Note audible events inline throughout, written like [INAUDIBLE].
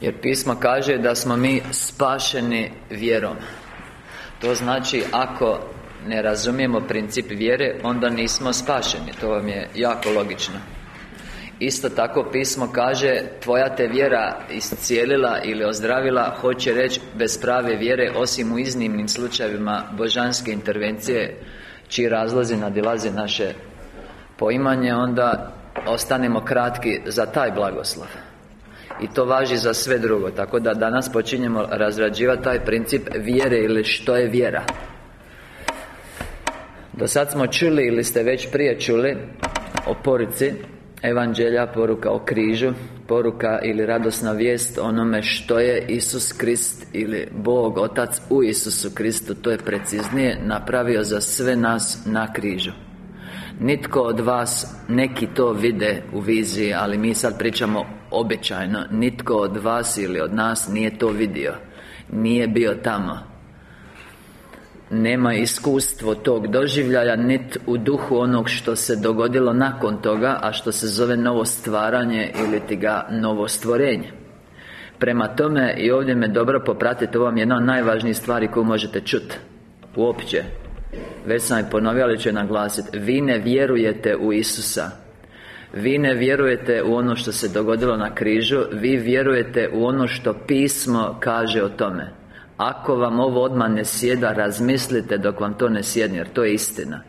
Jer pismo kaže da smo mi spašeni vjerom. To znači ako ne razumijemo princip vjere Onda nismo spašeni. To vam je jako logično. Isto tako pismo kaže Tvoja te vjera iscijelila ili ozdravila Hoće reći bez prave vjere Osim u iznimnim slučajevima božanske intervencije Čiji razlozi nadilaze naše poimanje Onda ostanemo kratki za taj blagoslov i to važi za sve drugo Tako da danas počinjemo razrađivati taj princip vjere ili što je vjera. Do sad smo čuli ili ste već prije čuli O poruci Evanđelja, poruka o križu Poruka ili radosna vijest onome što je Isus Krist Ili Bog, Otac u Isusu Kristu. To je preciznije napravio za sve nas na križu. Nitko od vas, neki to vide u viziji Ali mi sad pričamo običajno Nitko od vas ili od nas nije to vidio. Nije bio tamo. Nema iskustvo tog doživljaja Nit u duhu onog što se dogodilo nakon toga A što se zove novo stvaranje Ili ti ga novo stvorenje. Prema tome, i ovdje me dobro popratite Ovo vam je jedna od najvažnijih stvari koju možete čuti Uopće. Već sam je ponovio, ali ću naglasiti Vi ne vjerujete u Isusa vi ne vjerujete u ono što se dogodilo na križu Vi vjerujete u ono što pismo kaže o tome. Ako vam ovo odmah ne sjeda Razmislite dok vam to ne sjedne Jer to je istina.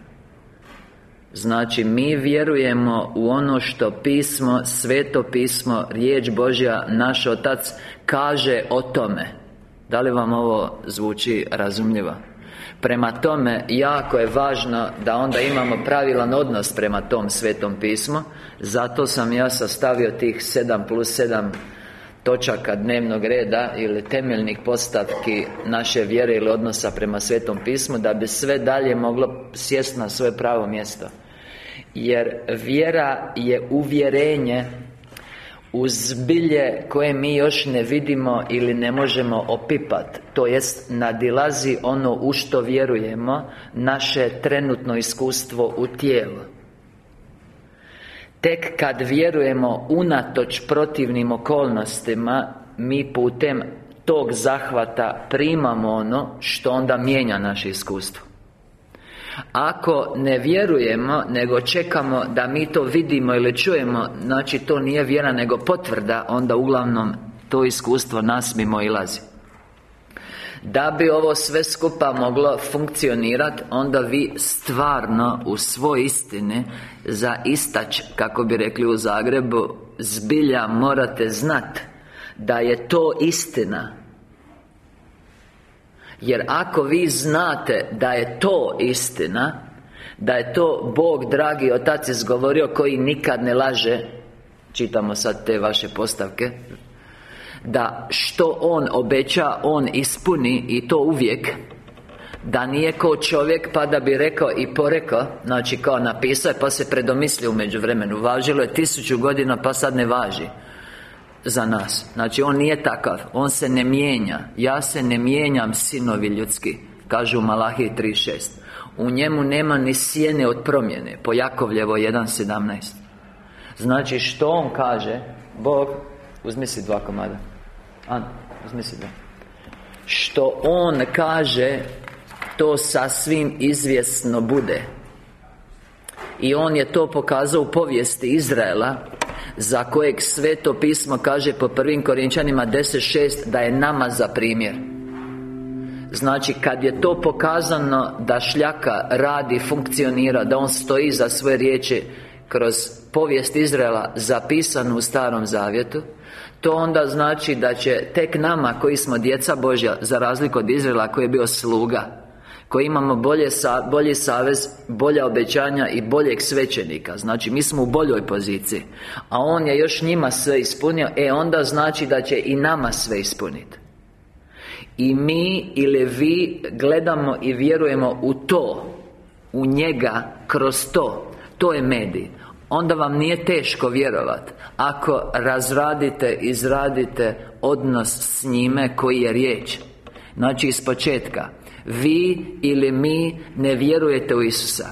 Znači, mi vjerujemo u ono što pismo, sveto pismo, riječ Božja, naš Otac kaže o tome. Da li vam ovo zvuči razumljivo? Prema tome, jako je važno da onda imamo pravilan odnos prema tom Svetom pismu. Zato sam ja sastavio tih 7 plus 7 točaka dnevnog reda ili temeljnih postavki naše vjere ili odnosa prema Svetom pismu Da bi sve dalje moglo sjest na svoje pravo mjesto. Jer vjera je uvjerenje uz bilje koje mi još ne vidimo ili ne možemo opipat To jest nadilazi ono u što vjerujemo Naše trenutno iskustvo u tijelu. Tek kad vjerujemo unatoč protivnim okolnostima Mi putem tog zahvata primamo ono što onda mijenja naše iskustvo ako ne vjerujemo, nego čekamo da mi to vidimo ili čujemo Znači to nije vjera, nego potvrda Onda uglavnom to iskustvo nas mimo ilazi da bi ovo sve skupa moglo funkcionirati Onda vi stvarno u svoj istini Za istać, kako bi rekli u Zagrebu Zbilja morate znat Da je to istina jer ako vi znate da je to istina Da je to Bog, dragi Otac izgovorio Koji nikad ne laže Čitamo sad te vaše postavke Da što On obeća, On ispuni I to uvijek da nije ko čovjek pa da bi rekao i porekao Znači kao napisao pa se predomislio u međuvremenu Važilo je tisuću godina pa sad ne važi za nas. Znači, On nije takav. On se ne mijenja. Ja se ne mijenjam, sinovi ljudski Kažu Malahije 3.6 U njemu nema ni sjene od promjene Po Jakovljevo 1.17 Znači, što On kaže? Bog Uzmi si dva komada. An, uzmi si dva. Što On kaže To sasvim izvjesno bude. I On je to pokazao u povijesti Izraela za kojeg Sveto pismo kaže po prvim Korinčanima 10.6 Da je nama za primjer. Znači, kad je to pokazano da šljaka radi, funkcionira Da on stoji za svoje riječi Kroz povijest Izraela zapisanu u Starom Zavjetu To onda znači da će tek nama koji smo djeca Božja Za razliku od Izraela koji je bio sluga koji imamo bolje sa, bolji savez, bolja obećanja i boljeg svećenika. Znači, mi smo u boljoj poziciji A On je još njima sve ispunio E, onda znači da će i nama sve ispuniti I mi ili vi gledamo i vjerujemo u to U njega, kroz to. To je medij. Onda vam nije teško vjerovat Ako razradite, izradite odnos s njime koji je riječ. Znači iz početka vi ili mi ne vjerujete u Isusa.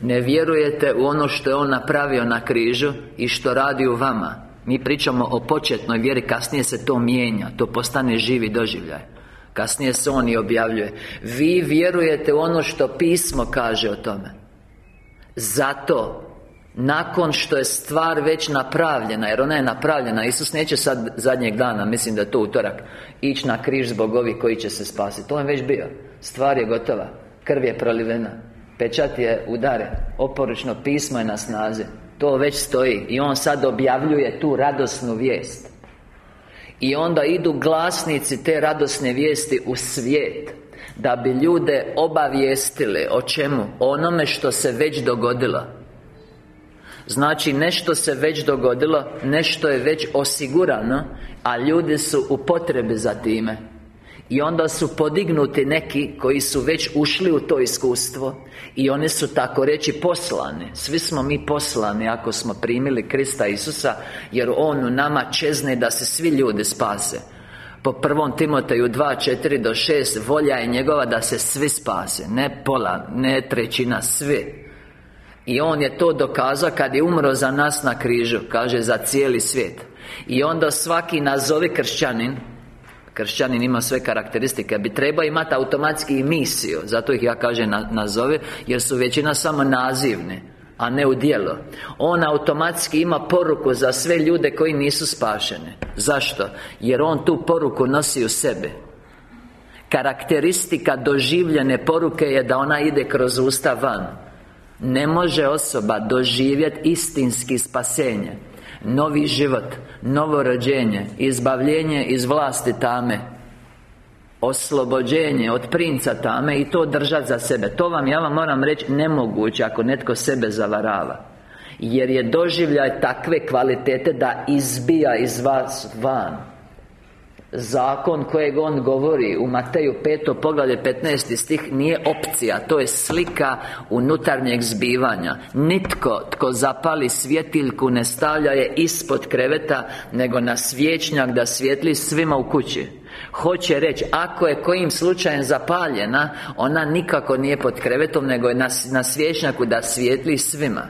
Ne vjerujete u ono što je On napravio na križu I što radi u vama. Mi pričamo o početnoj vjeri Kasnije se to mijenja To postane živi doživljaj. Kasnije se on i objavljuje. Vi vjerujete u ono što pismo kaže o tome. Zato nakon što je stvar već napravljena Jer ona je napravljena Isus neće sad zadnjeg dana Mislim da je to utorak Ići na križ zbog ovih koji će se spasiti To je već bio. Stvar je gotova. Krv je prolivena. Pečat je udaren. Oporučno pismo je na snazi. To već stoji. I on sad objavljuje tu radosnu vijest. I onda idu glasnici te radosne vijesti u svijet Da bi ljude obavijestili O čemu? Onome što se već dogodilo Znači nešto se već dogodilo Nešto je već osigurano A ljudi su u potrebi za time. I onda su podignuti neki koji su već ušli u to iskustvo I oni su tako reći poslani. Svi smo mi poslani ako smo primili Krista Isusa Jer On u nama čezne da se svi ljudi spase. Po prvom Timoteju 2, 4 do 6 Volja je njegova da se svi spase Ne pola, ne trećina, svi i On je to dokazao kad je umro za nas na križu Kaže za cijeli svijet. I onda svaki nazovi kršćanin Kršćanin ima sve karakteristike Bi trebao imati automatski misiju Zato ih ja kažem na, nazove Jer su većina samo nazivne a ne u djelo. On automatski ima poruku za sve ljude koji nisu spašene Zašto? Jer on tu poruku nosi u sebe Karakteristika doživljene poruke je da ona ide kroz usta van Ne može osoba doživjeti istinski spasenje Novi život Novo rođenje Izbavljenje iz vlasti tame Oslobođenje od princa tame I to držati za sebe. To vam, ja vam moram reći, nemoguće Ako netko sebe zavarava Jer je doživljaj takve kvalitete Da izbija iz vas van Zakon kojeg on govori u Mateju 5. poglavlje 15. stih Nije opcija, to je slika unutarnjeg zbivanja Nitko tko zapali svjetiljku ne stavlja je ispod kreveta Nego na svječnjak da svijetli svima u kući Hoće reći, ako je kojim slučajem zapaljena Ona nikako nije pod krevetom Nego je na, na svječnjaku da svijetli svima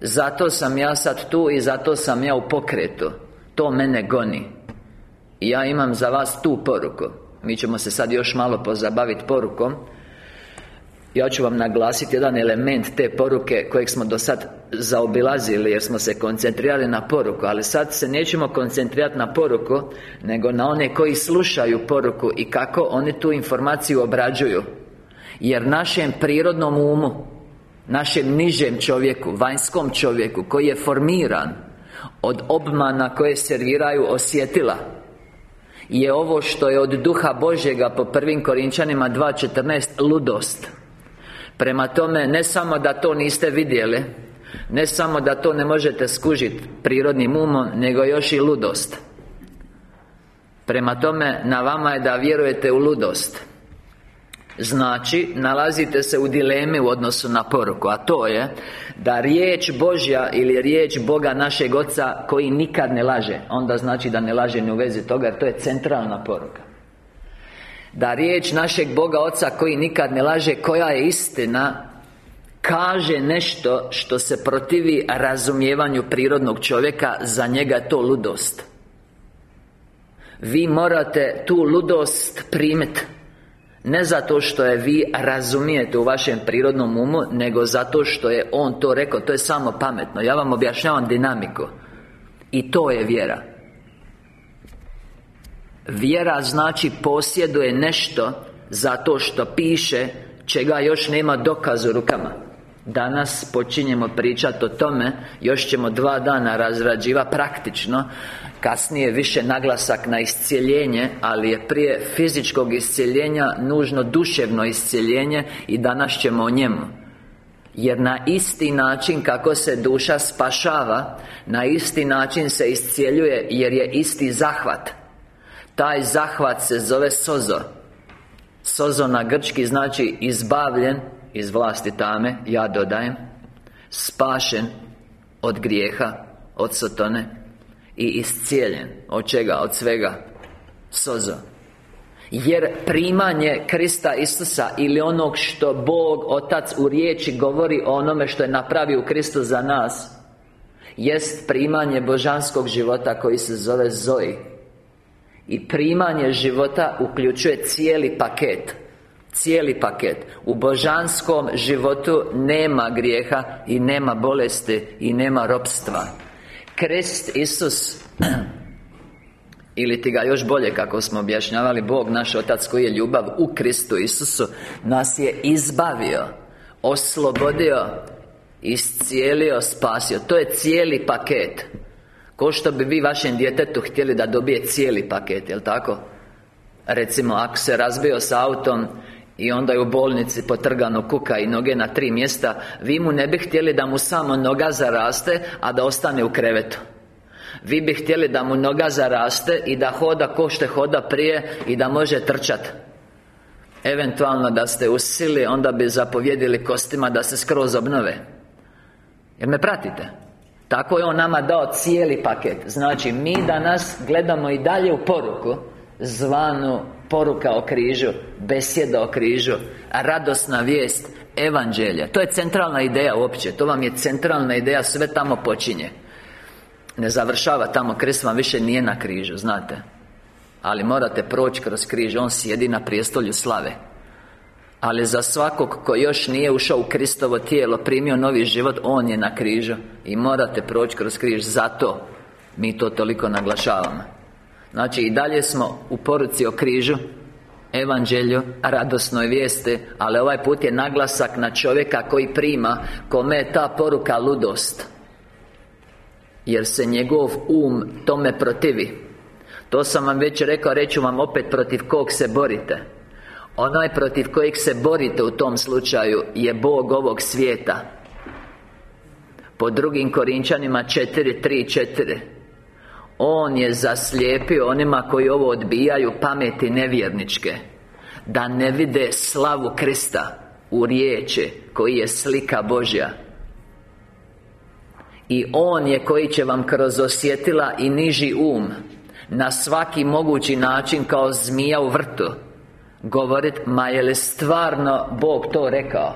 Zato sam ja sad tu i zato sam ja u pokretu To mene goni i ja imam za vas tu poruku. Mi ćemo se sad još malo pozabaviti porukom. Ja ću vam naglasiti jedan element te poruke kojeg smo do sad zaobilazili jer smo se koncentrirali na poruku Ali sad se nećemo koncentrirati na poruku Nego na one koji slušaju poruku i kako oni tu informaciju obrađuju. Jer našem prirodnom umu Našem nižem čovjeku, vanjskom čovjeku Koji je formiran Od obmana koje serviraju osjetila je ovo što je od Duha Božjega po prvim Korinčanima 2.14 ludost. Prema tome, ne samo da to niste vidjeli Ne samo da to ne možete skužiti prirodnim umom Nego još i ludost. Prema tome, na vama je da vjerujete u ludost Znači, nalazite se u dilemi u odnosu na poruku A to je Da riječ Božja ili riječ Boga našeg Oca Koji nikad ne laže Onda znači da ne laže ni u vezi toga Jer to je centralna poruka. Da riječ našeg Boga Oca Koji nikad ne laže Koja je istina Kaže nešto što se protivi razumijevanju prirodnog čovjeka Za njega je to ludost. Vi morate tu ludost primiti ne zato što je vi razumijete u vašem prirodnom umu Nego zato što je On to rekao. To je samo pametno. Ja vam objašnjavam dinamiku. I to je vjera. Vjera znači posjeduje nešto Zato što piše Čega još nema dokaz u rukama Danas počinjemo pričati o tome Još ćemo dva dana razrađiva praktično Kasnije više naglasak na iscijeljenje Ali je prije fizičkog iscijeljenja Nužno duševno iscijeljenje I danas ćemo o njemu. Jer na isti način kako se duša spašava Na isti način se iscijeljuje Jer je isti zahvat. Taj zahvat se zove sozo Sozo na grčki znači izbavljen Iz vlasti tame Ja dodajem Spašen Od grijeha Od sotone i iscijeljen Od čega? Od svega. Sozo. Jer primanje Krista Isusa Ili onog što Bog Otac u riječi govori o onome što je napravio u Kristu za nas Jest primanje božanskog života koji se zove Zoji I primanje života uključuje cijeli paket Cijeli paket. U božanskom životu nema grijeha I nema bolesti I nema ropstva. Krist Isus [CLEARS THROAT] Ili ti ga još bolje kako smo objašnjavali Bog naš Otac koji je ljubav u Kristu Isusu Nas je izbavio Oslobodio Iscijelio, spasio. To je cijeli paket. Ko što bi vi vašem djetetu htjeli da dobije cijeli paket, jel tako? Recimo, ako se razbio s autom i onda je u bolnici potrgano kuka i noge na tri mjesta. Vi mu ne bi htjeli da mu samo noga zaraste, a da ostane u krevetu. Vi bi htjeli da mu noga zaraste i da hoda ko što hoda prije i da može trčat. Eventualno da ste u sili, onda bi zapovjedili kostima da se skroz obnove. Jer me pratite? Tako je On nama dao cijeli paket. Znači, mi danas gledamo i dalje u poruku Zvanu poruka o križu Besjeda o križu Radosna vijest Evanđelja. To je centralna ideja uopće To vam je centralna ideja Sve tamo počinje. Ne završava tamo Krist vam više nije na križu Znate. Ali morate proći kroz križ On sjedi na prijestolju slave. Ali za svakog ko još nije ušao u Kristovo tijelo Primio novi život On je na križu. I morate proći kroz križ Zato Mi to toliko naglašavamo Znači i dalje smo u poruci o križu Evanđelju, radosnoj vijesti Ali ovaj put je naglasak na čovjeka koji prima Kome je ta poruka ludost. Jer se njegov um tome protivi. To sam vam već rekao, reću vam opet protiv kog se borite. Onaj protiv kojeg se borite u tom slučaju Je Bog ovog svijeta. Po drugim Korinčanima 4.3.4 On je zaslijepio onima koji ovo odbijaju pameti nevjerničke Da ne vide slavu Krista U riječi Koji je slika Božja I On je koji će vam kroz osjetila i niži um Na svaki mogući način kao zmija u vrtu Govorit, ma je li stvarno Bog to rekao?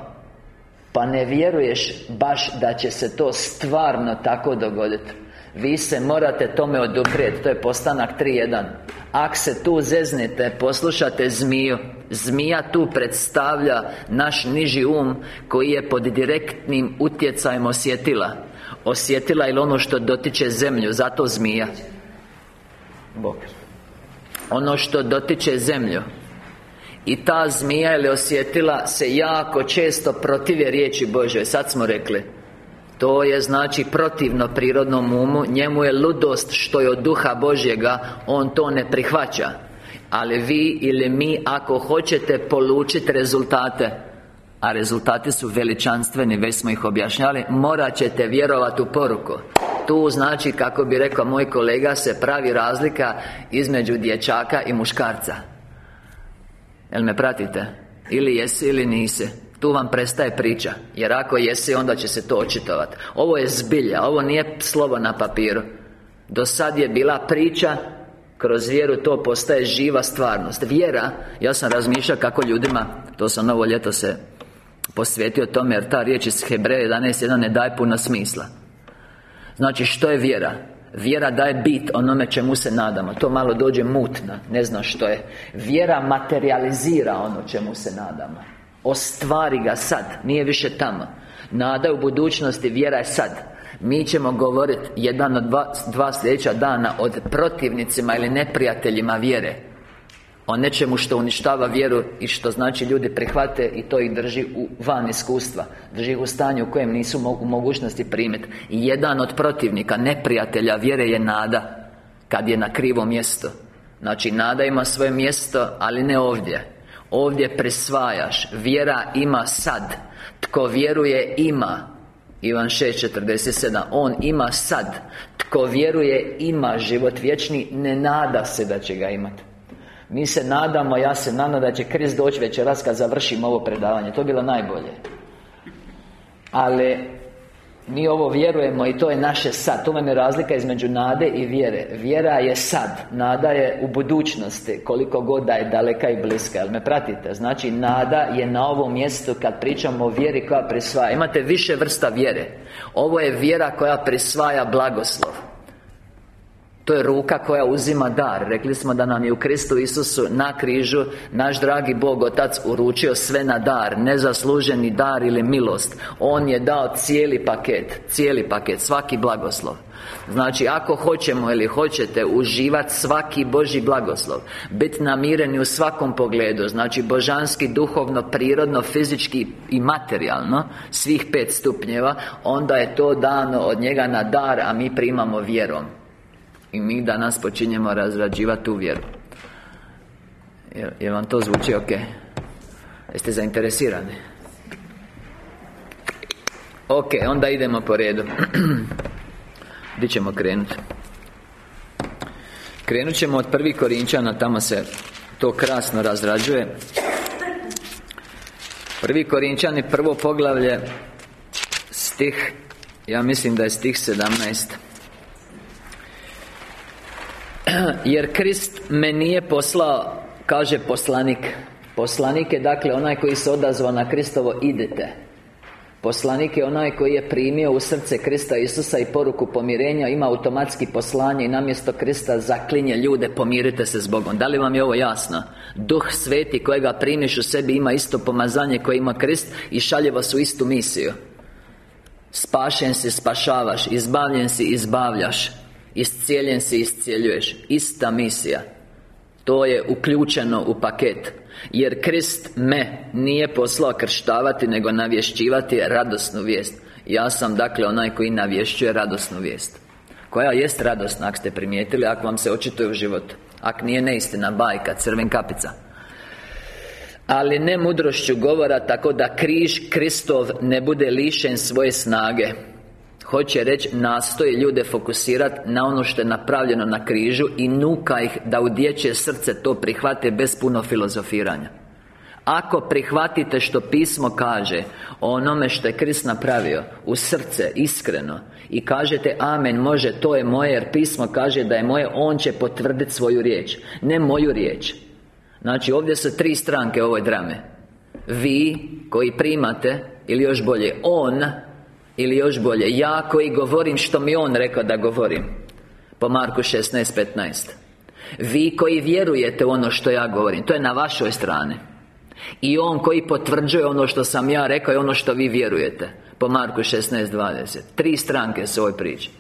Pa ne vjeruješ baš da će se to stvarno tako dogoditi Vi se morate tome oduprijeti To je postanak 3.1 Ak se tu zeznete, poslušate zmiju. Zmija tu predstavlja naš niži um Koji je pod direktnim utjecajem osjetila. Osjetila ili ono što dotiče zemlju Zato zmija. Bog Ono što dotiče zemlju. I ta zmija ili osjetila se jako često protive riječi Bože Sad smo rekli To je znači protivno prirodnom umu. Njemu je ludost što je od duha Božjega. On to ne prihvaća. Ali vi ili mi ako hoćete polučiti rezultate a rezultati su veličanstveni, već smo ih objašnjali Morat ćete vjerovati u poruku. Tu znači, kako bi rekao moj kolega, se pravi razlika između dječaka i muškarca. Jel me pratite? Ili jesi ili nisi Tu vam prestaje priča Jer ako jesi, onda će se to očitovati Ovo je zbilja, ovo nije slovo na papiru. Do sad je bila priča Kroz vjeru to postaje živa stvarnost. Vjera, ja sam razmišljao kako ljudima To sam novo ljeto se posvetio tome Jer ta riječ iz Hebreje 11.1 ne daje puno smisla. Znači, što je vjera? Vjera daje bit onome čemu se nadamo. To malo dođe mutna Ne zna što je. Vjera materializira ono čemu se nadamo Ostvari ga sad Nije više tamo. Nada u budućnosti, vjera je sad. Mi ćemo govoriti jedan od dva, dva sljedeća dana Od protivnicima ili neprijateljima vjere. O nečemu što uništava vjeru i što znači ljudi prihvate i to ih drži u van iskustva. Drži u stanju u kojem nisu mogu mogućnosti primiti i jedan od protivnika neprijatelja vjere je nada kad je na krivo mjesto. Znači nada ima svoje mjesto ali ne ovdje ovdje presvajaš. Vjera ima sad. Tko vjeruje ima. Ivan 6.47 On ima sad. Tko vjeruje ima život vječni. Ne nada se da će ga imati mi se nadamo, ja se nadam da će Krist doći večeras kad završimo ovo predavanje. To bilo najbolje. Ali mi ovo vjerujemo i to je naše sad. Tu vam je razlika između nade i vjere. Vjera je sad. Nada je u budućnosti Koliko god da je daleka i bliska. Jel me pratite? Znači, nada je na ovom mjestu Kad pričamo o vjeri koja prisvaja. Imate više vrsta vjere. Ovo je vjera koja prisvaja blagoslov to je ruka koja uzima dar. Rekli smo da nam je u Kristu Isusu na križu Naš dragi Bog Otac uručio sve na dar Nezasluženi dar ili milost. On je dao cijeli paket Cijeli paket, svaki blagoslov. Znači, ako hoćemo ili hoćete uživati svaki Boži blagoslov Biti namireni u svakom pogledu Znači, božanski, duhovno, prirodno, fizički i materijalno Svih pet stupnjeva Onda je to dano od njega na dar A mi primamo vjerom i mi danas počinjemo razrađivati tu vjeru Jel, vam to zvuči ok? Jeste zainteresirani? Ok, onda idemo po redu [CLEARS THROAT] Gdje ćemo krenuti? Krenut ćemo od prvi Korinčana, tamo se to krasno razrađuje Prvi Korinčani, prvo poglavlje Stih Ja mislim da je stih 17 [CLEARS THROAT] Jer Krist me nije poslao Kaže poslanik. Poslanik je dakle onaj koji se odazvao na Kristovo idete Poslanik je onaj koji je primio u srce Krista Isusa i poruku pomirenja Ima automatski poslanje i namjesto Krista zaklinje ljude Pomirite se s Bogom. Da li vam je ovo jasno? Duh sveti kojega primiš u sebi ima isto pomazanje koje ima Krist I šalje vas u istu misiju. Spašen si, spašavaš Izbavljen si, izbavljaš Iscijeljen si, iscijeljuješ. Ista misija. To je uključeno u paket. Jer Krist me nije poslao krštavati Nego navješćivati radosnu vijest. Ja sam dakle onaj koji navješćuje radosnu vijest. Koja jest radosna, ako ste primijetili Ako vam se očituje u životu. Ako nije neistina, bajka, crven kapica. Ali ne mudrošću govora tako da križ Kristov ne bude lišen svoje snage Hoće reći, nastoji ljude fokusirati na ono što je napravljeno na križu I nuka ih da u dječje srce to prihvate bez puno filozofiranja. Ako prihvatite što pismo kaže O onome što je Krist napravio U srce, iskreno I kažete Amen, može, to je moje Jer pismo kaže da je moje On će potvrditi svoju riječ Ne moju riječ. Znači ovdje su tri stranke ove drame Vi koji primate Ili još bolje On ili još bolje Ja koji govorim što mi On rekao da govorim. Po Marku 16.15 Vi koji vjerujete ono što ja govorim To je na vašoj strani. I On koji potvrđuje ono što sam ja rekao I ono što vi vjerujete. Po Marku 16.20 Tri stranke su ovoj priči.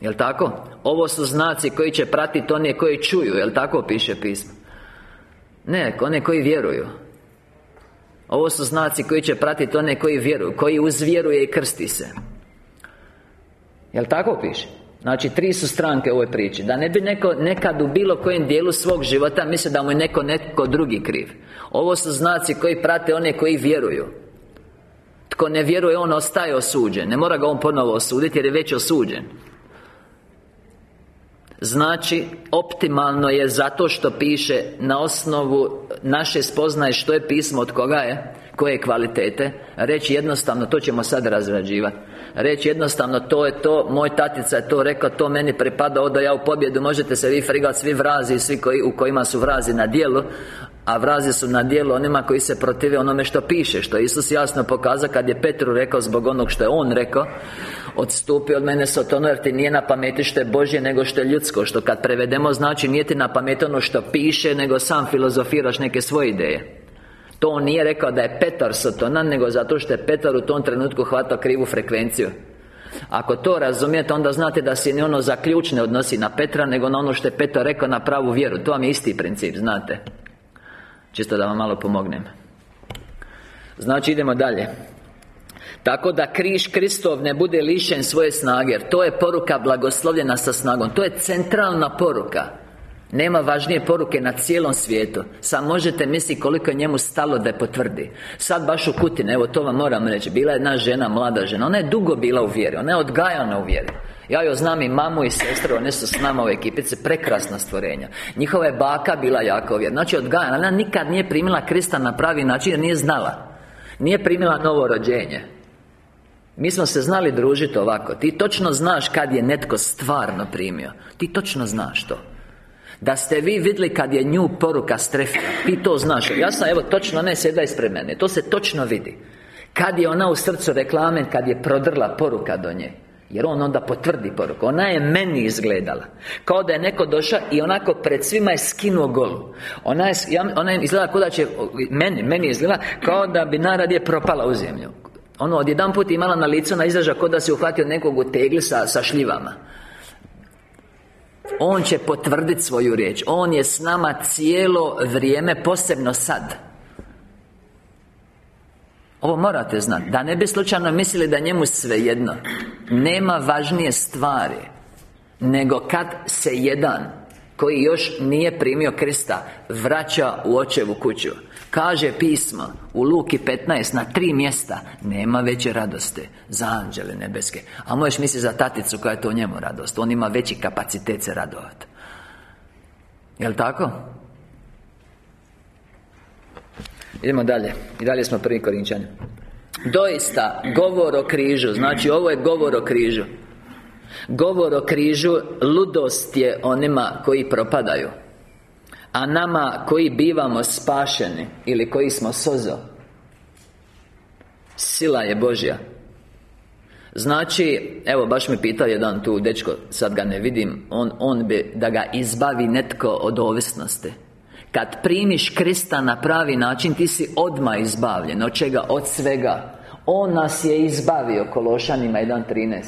Jel' tako? Ovo su znaci koji će pratiti one koji čuju Jel' tako piše pismo? Ne, one koji vjeruju ovo su znaci koji će pratiti one koji vjeruju Koji uzvjeruje i krsti se. Jel' tako piše? Znači, tri su stranke u ovoj priči. Da ne bi neko nekad u bilo kojem dijelu svog života Mislio da mu je neko neko drugi kriv. Ovo su znaci koji prate one koji vjeruju. Tko ne vjeruje, on ostaje osuđen. Ne mora ga on ponovo osuditi jer je već osuđen Znači, optimalno je zato što piše Na osnovu naše spoznaje što je pismo od koga je Koje kvalitete. Reći jednostavno, to ćemo sad razrađivati Reći jednostavno, to je to Moj tatica je to rekao, to meni pripada Oda ja u pobjedu, možete se vi frigati Svi vrazi, svi koji, u kojima su vrazi na dijelu a vrazi su na dijelu onima koji se protive onome što piše Što Isus jasno pokazao kad je Petru rekao zbog onog što je On rekao Odstupi od mene Sotono jer ti nije na pameti što je Božje nego što je ljudsko Što kad prevedemo znači nije ti na pameti ono što piše Nego sam filozofiraš neke svoje ideje To on nije rekao da je Petar Sotonan Nego zato što je Petar u tom trenutku hvatao krivu frekvenciju. Ako to razumijete, onda znate da se ni ono za ključ ne odnosi na Petra Nego na ono što je Petar rekao na pravu vjeru. To vam je isti princip, znate. Čisto da vam malo pomognem. Znači idemo dalje. Tako da križ Kristov ne bude lišen svoje snage Jer to je poruka blagoslovljena sa snagom. To je centralna poruka nema važnije poruke na cijelom svijetu. Sad možete misliti koliko je njemu stalo da je potvrdi. Sad baš u Kutine, evo to vam moram reći Bila je jedna žena, mlada žena. Ona je dugo bila u vjeri Ona je odgajana u vjeri. Ja joj znam i mamu i sestru, one su s nama u ekipice Prekrasna stvorenja. Njihova je baka bila jako vjerna Znači odgajana, ona nikad nije primila Krista na pravi način jer nije znala. Nije primila novo rođenje. Mi smo se znali družiti ovako. Ti točno znaš kad je netko stvarno primio. Ti točno znaš to da ste vi vidjeli kad je nju poruka strefila. Ti to znaš. Ja sam, evo, točno ne sjeda ispred mene. To se točno vidi. Kad je ona u srcu reklame Kad je prodrla poruka do nje. Jer on onda potvrdi poruku. Ona je meni izgledala. Kao da je neko došao i onako pred svima je skinuo golu. Ona je, ona je izgleda kao da će Meni, meni izgleda Kao da bi naradije propala u zemlju. Ono, odjedan put imala na licu na izražaj Kao da se uhvatio nekog u tegli sa, sa šljivama On će potvrditi svoju riječ. On je s nama cijelo vrijeme Posebno sad. Ovo morate znati Da ne bi slučajno mislili da njemu svejedno Nema važnije stvari Nego kad se jedan Koji još nije primio Krista Vraća u očevu kuću Kaže pismo U Luki 15 na tri mjesta. Nema veće radosti Za anđele nebeske. A možeš misliti za taticu koja je to njemu radost? On ima veći kapacitet se radovati Jel' tako? Idemo dalje. I dalje smo prvi korinčani. Doista, govor o križu. Znači, ovo je govor o križu. Govor o križu Ludost je onima koji propadaju A nama koji bivamo spašeni Ili koji smo sozo Sila je Božja. Znači, evo baš me pitao jedan tu dečko Sad ga ne vidim On, on bi da ga izbavi netko od ovisnosti. Kad primiš Krista na pravi način Ti si odma izbavljen. Od čega? Od svega. On nas je izbavio Kološanima 1.13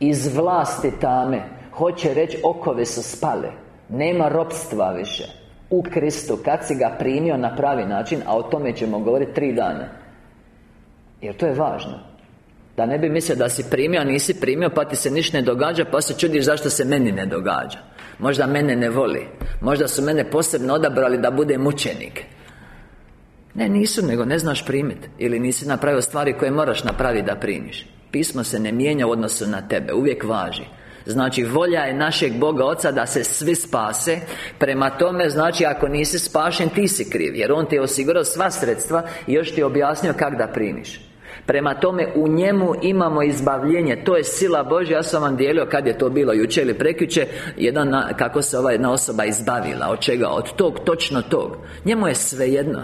Iz vlasti tame. Hoće reći okove su spale. Nema ropstva više U Kristu Kad si ga primio na pravi način A o tome ćemo govoriti tri dana. Jer to je važno. Da ne bi mislio da si primio, a nisi primio Pa ti se ništa ne događa Pa se čudiš zašto se meni ne događa. Možda mene ne voli. Možda su mene posebno odabrali da bude mučenik Ne, nisu, nego ne znaš primiti Ili nisi napravio stvari koje moraš napraviti da primiš. Pismo se ne mijenja u odnosu na tebe Uvijek važi Znači, volja je našeg Boga Oca da se svi spase. Prema tome, znači, ako nisi spašen, ti si kriv Jer On ti je osigurao sva sredstva I još ti je objasnio kako da primiš. Prema tome, u njemu imamo izbavljenje. To je sila Božja. Ja sam vam dijelio kad je to bilo jučer ili prekjuče Jedan, kako se ova jedna osoba izbavila. Od čega? Od tog, točno tog. Njemu je svejedno.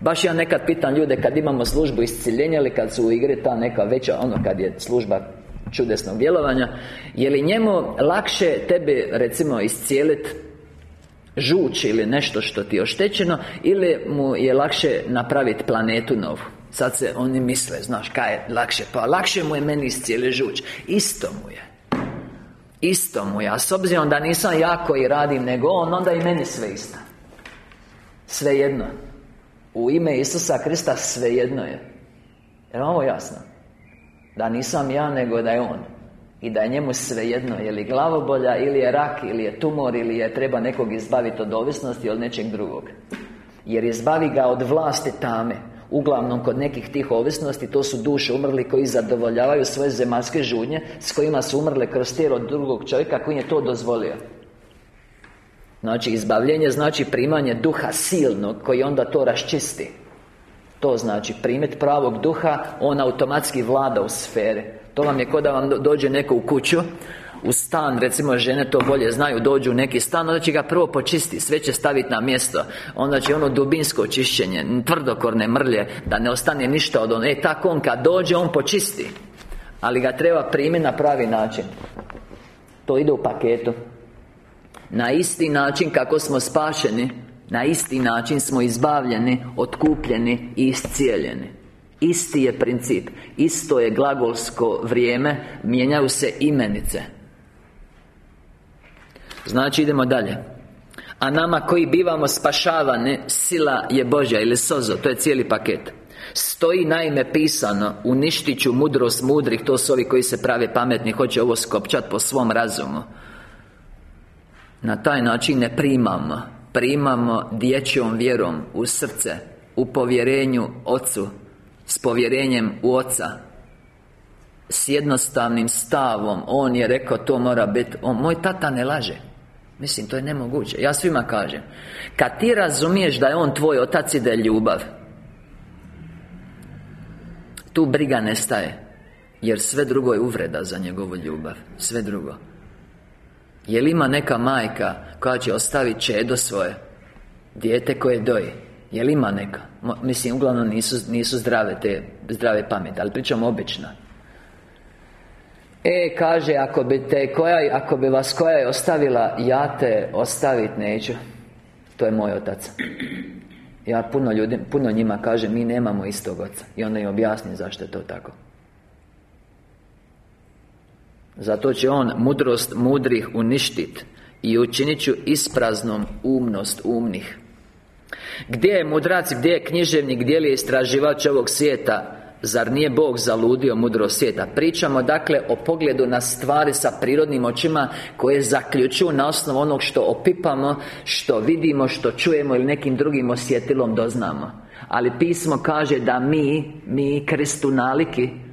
Baš ja nekad pitam ljude kad imamo službu isciljenja Ili kad su u igri ta neka veća Ono kad je služba čudesnog djelovanja Je li njemu lakše tebe recimo iscijeliti žuč ili nešto što ti je oštećeno Ili mu je lakše napraviti planetu novu? Sad se oni misle, znaš, kaj je lakše? Pa lakše mu je meni cijele žuć Isto mu je. Isto mu je. A s obzirom da nisam ja koji radim Nego on, onda i meni sve isto. Sve jedno U ime Isusa Krista sve jedno je Je ovo jasno? Da nisam ja, nego da je on. I da je njemu svejedno Je li glavobolja, ili je rak, ili je tumor Ili je treba nekog izbaviti od ovisnosti Ili nečeg drugog. Jer izbavi ga od vlasti tame. Uglavnom kod nekih tih ovisnosti To su duše umrli koji zadovoljavaju svoje zemaljske žudnje S kojima su umrle kroz tijelo drugog čovjeka Koji je to dozvolio. Znači izbavljenje znači primanje duha silnog Koji onda to raščisti To znači primjet pravog duha On automatski vlada u sfere. To vam je kao da vam dođe neko u kuću u stan, recimo žene to bolje znaju Dođu u neki stan, onda će ga prvo počistiti Sve će staviti na mjesto. Onda će ono dubinsko očišćenje Tvrdokorne mrlje Da ne ostane ništa od ono. E tako on kad dođe, on počisti. Ali ga treba primiti na pravi način. To ide u paketu. Na isti način kako smo spašeni Na isti način smo izbavljeni Otkupljeni i iscijeljeni. Isti je princip Isto je glagolsko vrijeme Mijenjaju se imenice. Znači idemo dalje. A nama koji bivamo spašavane Sila je Božja ili sozo To je cijeli paket. Stoji naime pisano Uništit ću mudrost mudrih To su ovi koji se prave pametni Hoće ovo skopčat po svom razumu. Na taj način ne primamo Primamo dječjom vjerom U srce U povjerenju Ocu S povjerenjem u Oca. S jednostavnim stavom On je rekao to mora biti On, Moj tata ne laže. Mislim, to je nemoguće. Ja svima kažem Kad ti razumiješ da je On tvoj otac i da je ljubav. Tu briga nestaje Jer sve drugo je uvreda za njegovu ljubav. Sve drugo Je li ima neka majka koja će ostaviti čedo svoje Dijete koje doji? Je li ima neka? Mislim, uglavnom nisu, nisu zdrave te zdrave pameti Ali pričamo obično. E, kaže, ako bi te koja, ako bi vas koja ostavila Ja te ostavit neću. To je moj otac. Ja puno ljudi, puno njima kaže Mi nemamo istog oca. I onda im objasni zašto je to tako zato će on mudrost mudrih uništit I učinit ću ispraznom umnost umnih. Gdje je mudrac, gdje je književnik, gdje je istraživač ovog svijeta? Zar nije Bog zaludio mudrost svijeta? Pričamo dakle o pogledu na stvari sa prirodnim očima Koje zaključuju na osnovu onog što opipamo Što vidimo, što čujemo ili nekim drugim osjetilom doznamo. Ali pismo kaže da mi, mi Kristu naliki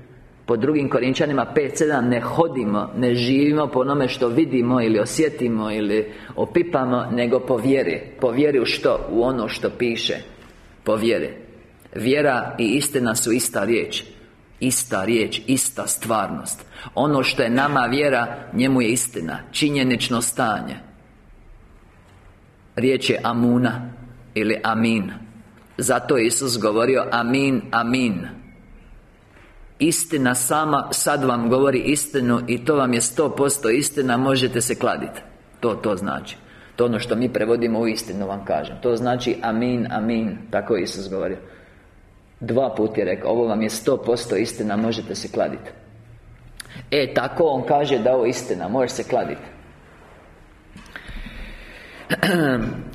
po drugim Korinčanima 5.7 Ne hodimo, ne živimo po onome što vidimo ili osjetimo ili opipamo Nego po vjeri. Po vjeri u što? U ono što piše. Po vjeri. Vjera i istina su ista riječ. Ista riječ, ista stvarnost. Ono što je nama vjera, njemu je istina. Činjenično stanje. Riječ je amuna Ili amin. Zato je Isus govorio amin, amin Istina sama sad vam govori istinu I to vam je sto posto istina Možete se kladiti To to znači. To ono što mi prevodimo u istinu vam kažem. To znači amin, amin Tako je Isus govorio. Dva put je rekao Ovo vam je sto posto istina Možete se kladiti E, tako on kaže da ovo istina Možeš se kladiti [CLEARS THROAT]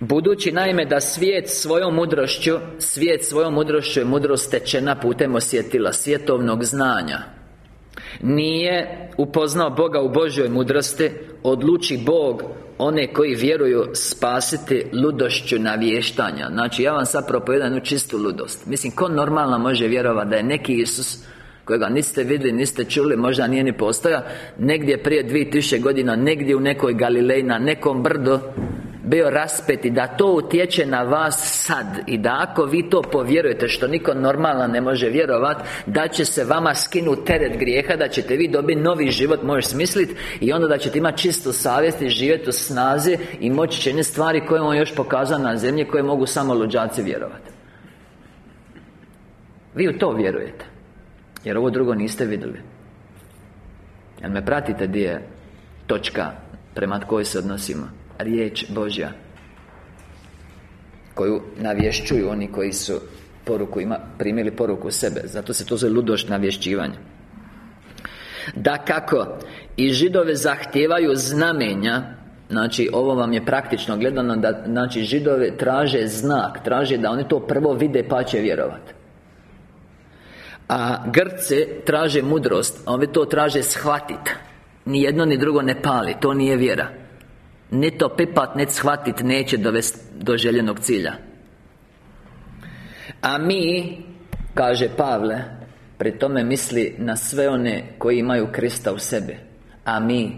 Budući naime da svijet svojom mudrošću Svijet svojom mudrošću je mudrost stečena putem osjetila svjetovnog znanja. Nije upoznao Boga u Božjoj mudrosti Odluči Bog one koji vjeruju spasiti ludošću navještanja. Znači ja vam sad propovedam čistu ludost. Mislim, ko normalno može vjerovati da je neki Isus Kojega niste vidjeli, niste čuli, možda nije ni postoja Negdje prije 2000 godina, negdje u nekoj Galileji, na nekom brdu bio raspet i da to utječe na vas sad. I da ako vi to povjerujete Što niko normalan ne može vjerovat Da će se vama skinuti teret grijeha Da ćete vi dobiti novi život Možeš smisliti I onda da ćete imati čistu savjest I živjeti u snazi I moći čini stvari koje on još pokazao na zemlji Koje mogu samo luđaci vjerovati Vi u to vjerujete Jer ovo drugo niste vidjeli. Jel me pratite gdje je točka prema kojoj se odnosimo riječ Božja koju navješćuju oni koji su poruku ima, primili poruku sebe. Zato se to zove ludoš navješćivanje Da kako I židove zahtijevaju znamenja Znači, ovo vam je praktično gledano da Znači, židove traže znak Traže da oni to prvo vide pa će vjerovati A Grce traže mudrost A oni to traže shvatit. Ni jedno ni drugo ne pali To nije vjera ni to pipat, ne shvatit neće dovesti do željenog cilja. A mi, kaže Pavle Pri tome misli na sve one koji imaju Krista u sebi A mi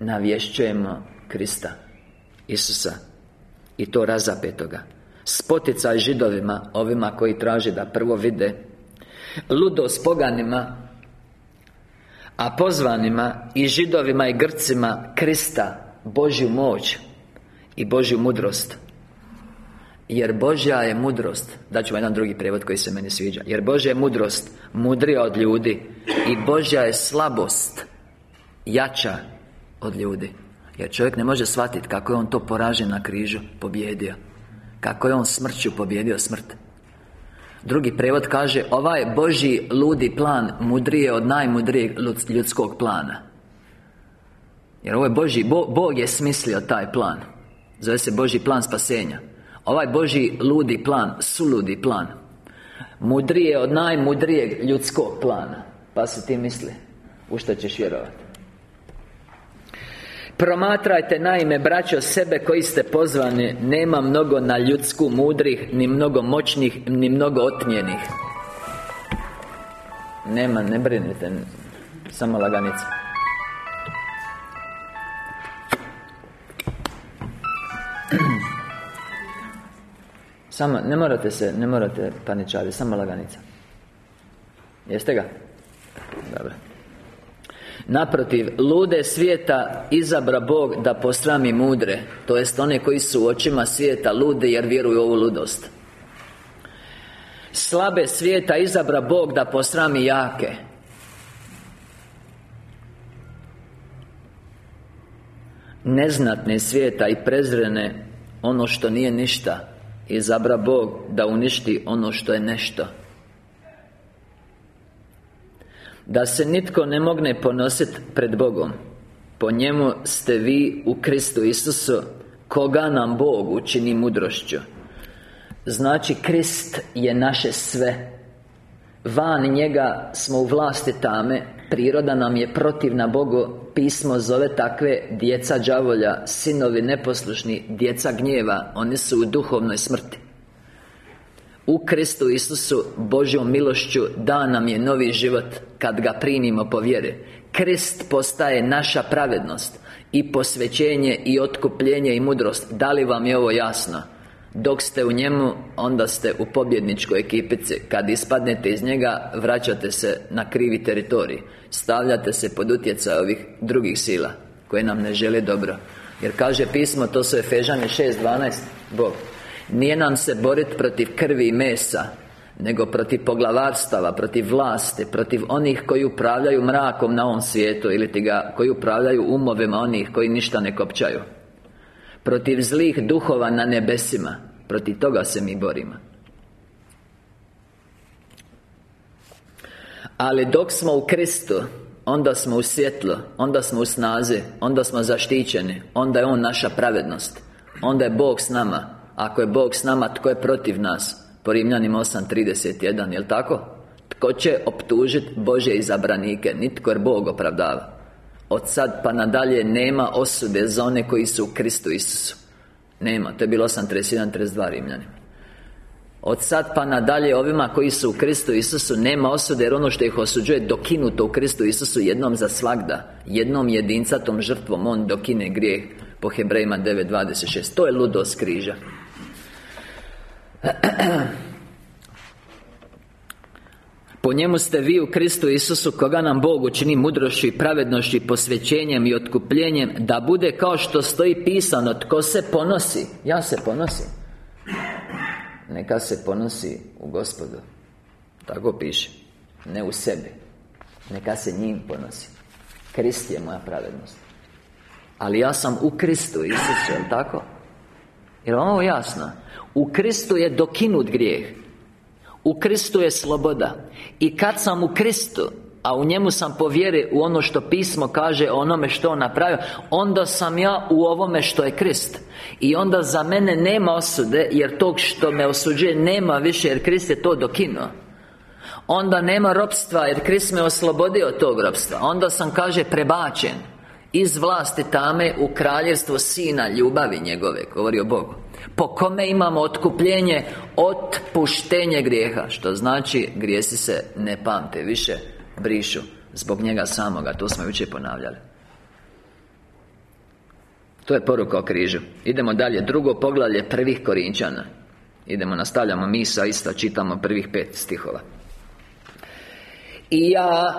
navješćujemo Krista Isusa I to razapetoga. Spoticaj židovima Ovima koji traže da prvo vide Ludo s poganima A pozvanima I židovima i grcima Krista Božju moć I Božju mudrost. Jer Božja je mudrost. Ću vam jedan drugi prijevod koji se meni sviđa. Jer Božja je mudrost Mudrija od ljudi I Božja je slabost Jača od ljudi. Jer čovjek ne može shvatiti kako je on to poražen na križu Pobjedio. Kako je on smrću pobjedio smrt. Drugi prevod kaže Ovaj Božji ludi plan Mudrije od najmudrijeg ljudskog plana jer ovo je Boži, Bog je smislio taj plan. Zove se Boži plan spasenja. Ovaj Boži ludi plan, suludi plan Mudrije od najmudrijeg ljudskog plana. Pa se ti misli U što ćeš vjerovati? Promatrajte naime, braćo, sebe koji ste pozvani. Nema mnogo na ljudsku mudrih Ni mnogo moćnih, ni mnogo otmjenih Nema, ne brinite Samo laganica Samo, ne morate se, ne morate paničariti, samo laganica. Jeste ga? Naprotiv, lude svijeta izabra Bog da posrami mudre To jest one koji su u očima svijeta lude jer vjeruju u ovu ludost. Slabe svijeta izabra Bog da posrami jake. Neznatne svijeta i prezrene Ono što nije ništa Izabra Bog da uništi ono što je nešto. Da se nitko ne mogne ponositi pred Bogom Po njemu ste vi u Kristu Isusu Koga nam Bog učini mudrošću. Znači Krist je naše sve. Van njega smo u vlasti tame Priroda nam je protivna Bogu. Pismo zove takve djeca đavolja Sinovi neposlušni Djeca gnjeva Oni su u duhovnoj smrti. U Kristu Isusu Božjom milošću Da nam je novi život Kad ga primimo po vjeri. Krist postaje naša pravednost I posvećenje I otkupljenje i mudrost. Da li vam je ovo jasno? Dok ste u njemu, onda ste u pobjedničkoj ekipici. Kad ispadnete iz njega, vraćate se na krivi teritorij. Stavljate se pod utjecaj ovih drugih sila Koje nam ne žele dobro. Jer kaže pismo, to su Efežani 6.12 Bog. Nije nam se boriti protiv krvi i mesa Nego protiv poglavarstava, protiv vlasti Protiv onih koji upravljaju mrakom na ovom svijetu Ili koji upravljaju umovima onih koji ništa ne kopčaju. Protiv zlih duhova na nebesima Protiv toga se mi borimo Ali dok smo u Kristu Onda smo u svjetlu Onda smo u snazi Onda smo zaštićeni Onda je On naša pravednost Onda je Bog s nama Ako je Bog s nama, tko je protiv nas? Po Rimljanima 8.31, jel tako? Tko će optužiti Bože izabranike? Nitko jer Bog opravdava od sad pa nadalje nema osude za one koji su u Kristu Isusu Nema, to je bilo 8.31.32 Rimljani. Od sad pa nadalje ovima koji su u Kristu Isusu Nema osude jer ono što ih osuđuje Dokinuto u Kristu Isusu jednom za Jednom jedincatom žrtvom On dokine grijeh Po Hebrejima 9.26 To je ludost križa [CLEARS THROAT] po njemu ste vi u Kristu Isusu Koga nam Bog učini mudrošću i pravednošću i posvećenjem i otkupljenjem Da bude kao što stoji pisano Tko se ponosi. Ja se ponosim. Neka se ponosi u Gospodu. Tako piše. Ne u sebi. Neka se njim ponosi. Krist je moja pravednost. Ali ja sam u Kristu Isusu, jel tako? Jer ovo jasno? U Kristu je dokinut grijeh u Kristu je sloboda. I kad sam u Kristu a u njemu sam povjeri u ono što pismo kaže o onome što on napravio Onda sam ja u ovome što je Krist. I onda za mene nema osude Jer tog što me osuđuje nema više Jer Krist je to dokinuo. Onda nema ropstva Jer Krist me oslobodio od tog ropstva. Onda sam kaže prebačen Iz vlasti tame u kraljevstvo Sina ljubavi njegove Govori o Bogu po kome imamo otkupljenje Otpuštenje grijeha Što znači grijesi se ne pamte više Brišu Zbog njega samoga To smo jučer ponavljali. To je poruka o križu. Idemo dalje Drugo poglavlje prvih Korinčana. Idemo, nastavljamo misa Isto čitamo prvih pet stihova. I ja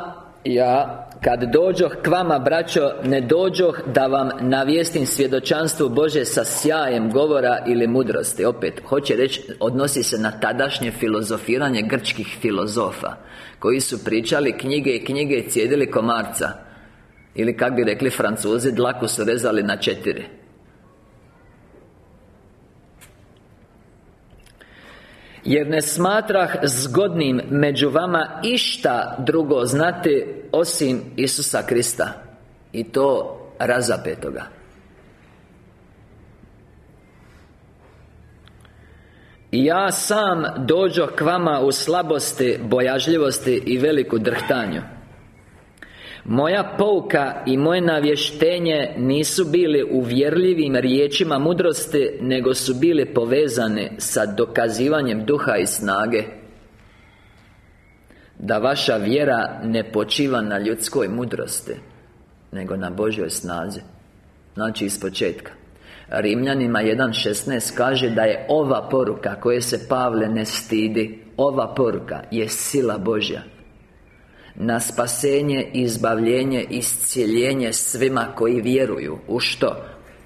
Ja kad dođoh k vama, braćo Ne dođoh da vam navijestim svjedočanstvo Bože sa sjajem govora ili mudrosti. Opet, hoće reći, odnosi se na tadašnje filozofiranje grčkih filozofa Koji su pričali knjige i knjige i cijedili komarca. Ili kak bi rekli francuzi, dlaku su rezali na četiri Jer ne smatrah zgodnim među vama išta drugo znati Osim Isusa Krista. I to razapetoga. I ja sam dođo k vama u slabosti, bojažljivosti i veliku drhtanju moja pouka i moje navještenje nisu bili uvjerljivim riječima mudrosti Nego su bili povezane sa dokazivanjem duha i snage. Da vaša vjera ne počiva na ljudskoj mudrosti Nego na Božjoj snazi. Znači iz početka. Rimljanima 1.16 kaže da je ova poruka koje se Pavle ne stidi Ova poruka je sila Božja Na spasenje, izbavljenje, iscijeljenje svima koji vjeruju. U što?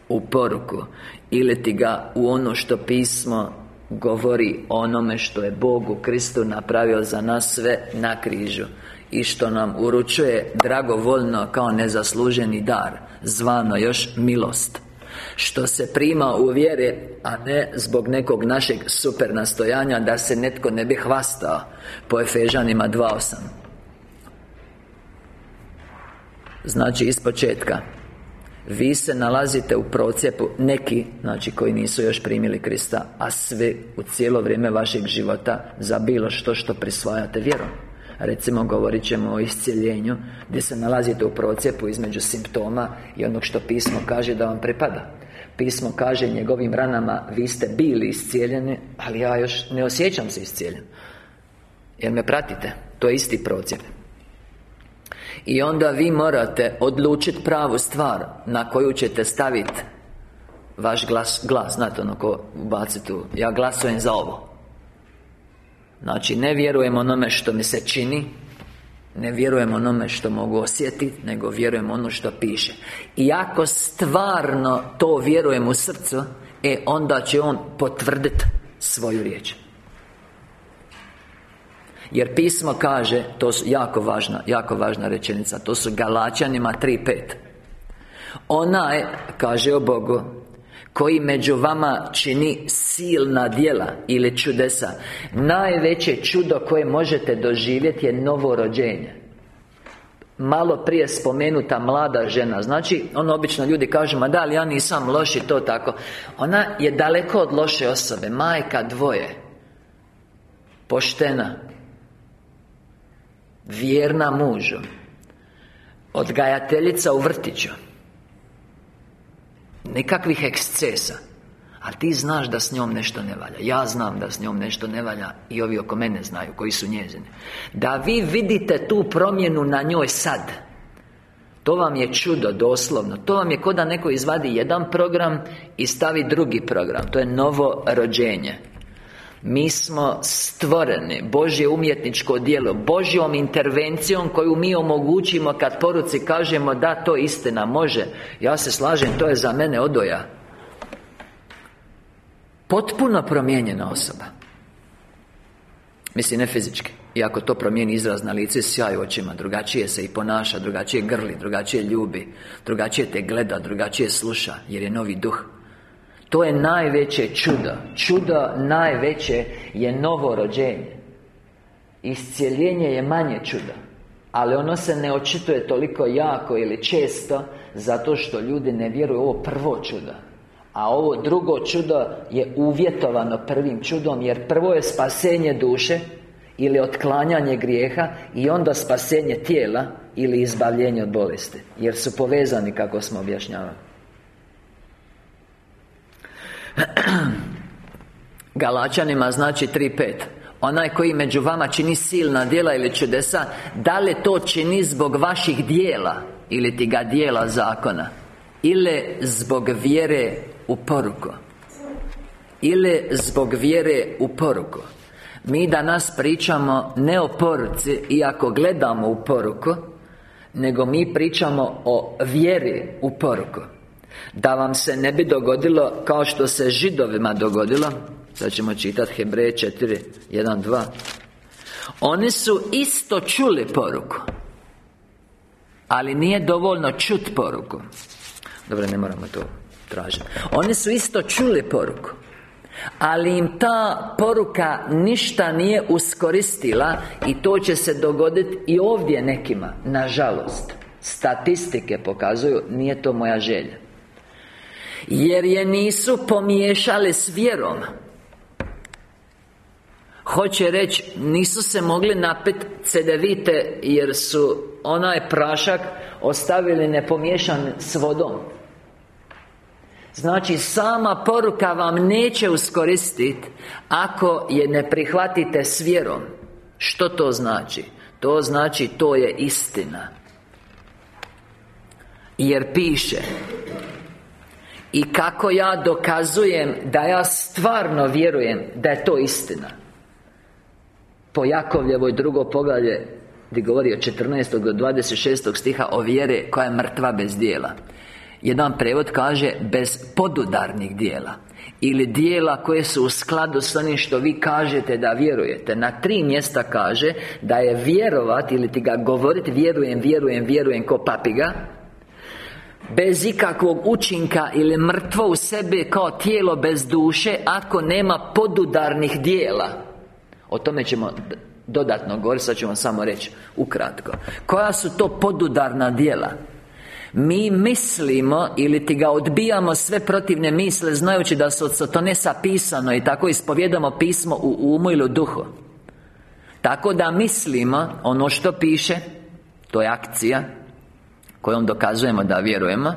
U poruku. Ili ti ga u ono što pismo govori onome što je Bog u Kristu napravio za nas sve na križu. I što nam uručuje dragovoljno kao nezasluženi dar Zvano još milost. Što se prima u vjere A ne zbog nekog našeg super nastojanja Da se netko ne bi hvastao. Po Efežanima 2.8 Znači iz početka. Vi se nalazite u procijepu Neki, znači koji nisu još primili Krista A svi u cijelo vrijeme vašeg života Za bilo što što prisvajate vjerom. Recimo govorit ćemo o iscijeljenju Gdje se nalazite u procijepu između simptoma I onog što pismo kaže da vam pripada. Pismo kaže njegovim ranama Vi ste bili iscijeljeni Ali ja još ne osjećam se iscijeljen. Jer me pratite? To je isti procijep i onda vi morate odlučiti pravu stvar Na koju ćete staviti Vaš glas, glas, znate ono ko ubaci tu Ja glasujem za ovo. Znači, ne vjerujem onome što mi se čini Ne vjerujem onome što mogu osjetiti Nego vjerujem ono što piše. I ako stvarno to vjerujem u srcu E, onda će on potvrditi svoju riječ jer pismo kaže, to su jako važna, jako važna rečenica To su Galačanima 3.5 Onaj, kaže o Bogu koji među vama čini silna djela ili čudesa Najveće čudo koje možete doživjeti je novo rođenje Malo prije spomenuta mlada žena Znači, ono obično ljudi kažu Ma da, ali ja nisam loš i to tako. Ona je daleko od loše osobe Majka dvoje Poštena Vjerna mužu Odgajateljica u vrtiću. Nikakvih ekscesa. Ali ti znaš da s njom nešto ne valja. Ja znam da s njom nešto ne valja I ovi oko mene znaju, koji su njezini. Da vi vidite tu promjenu na njoj sad To vam je čudo, doslovno. To vam je ko da neko izvadi jedan program I stavi drugi program. To je novo rođenje mi smo stvoreni Božje umjetničko djelo Božjom intervencijom koju mi omogućimo kad poruci kažemo da to istina može. Ja se slažem, to je za mene odoja. Potpuno promijenjena osoba. Mislim, ne fizički Iako to promijeni izraz na lice sjaj očima Drugačije se i ponaša, drugačije grli, drugačije ljubi Drugačije te gleda, drugačije sluša Jer je novi duh to je najveće čudo. Čudo najveće je novo rođenje Iscijeljenje je manje čudo Ali ono se ne očituje toliko jako ili često Zato što ljudi ne vjeruju ovo prvo čudo. A ovo drugo čudo je uvjetovano prvim čudom Jer prvo je spasenje duše Ili otklanjanje grijeha I onda spasenje tijela Ili izbavljenje od bolesti Jer su povezani kako smo objašnjavali [CLEARS THROAT] Galačanima znači 3.5 Onaj koji među vama čini silna djela ili čudesa Da li to čini zbog vaših dijela Ili ti ga dijela zakona? Ili zbog vjere u poruku. Ili zbog vjere u poruku. Mi danas pričamo ne o poruci Iako gledamo u poruku Nego mi pričamo o vjeri u poruku da vam se ne bi dogodilo kao što se židovima dogodilo Sad ćemo čitati Hebreje 4, 1, 2 Oni su isto čuli poruku Ali nije dovoljno čut poruku. Dobro, ne moramo to tražiti. Oni su isto čuli poruku ali im ta poruka ništa nije uskoristila I to će se dogoditi i ovdje nekima. Nažalost Statistike pokazuju Nije to moja želja jer je nisu pomiješali s vjerom. Hoće reći, nisu se mogli napet cedevite Jer su onaj prašak ostavili nepomiješan s vodom. Znači, sama poruka vam neće uskoristiti Ako je ne prihvatite s vjerom. Što to znači? To znači, to je istina. Jer piše i kako ja dokazujem da ja stvarno vjerujem da je to istina Po Jakovljevoj drugo poglavlje Gdje govori od 14. do 26. stiha O vjere koja je mrtva bez dijela Jedan prevod kaže Bez podudarnih dijela ili dijela koje su u skladu s onim što vi kažete da vjerujete Na tri mjesta kaže Da je vjerovat ili ti ga govoriti Vjerujem, vjerujem, vjerujem ko papiga Bez ikakvog učinka ili mrtvo u sebi kao tijelo bez duše Ako nema podudarnih dijela. O tome ćemo dodatno govoriti, sad ću vam samo reći ukratko. Koja su to podudarna dijela? Mi mislimo ili ti ga odbijamo sve protivne misle Znajući da su od Sotonesa pisano I tako ispovjedamo pismo u umu ili u duhu. Tako da mislimo ono što piše To je akcija Kojom dokazujemo da vjerujemo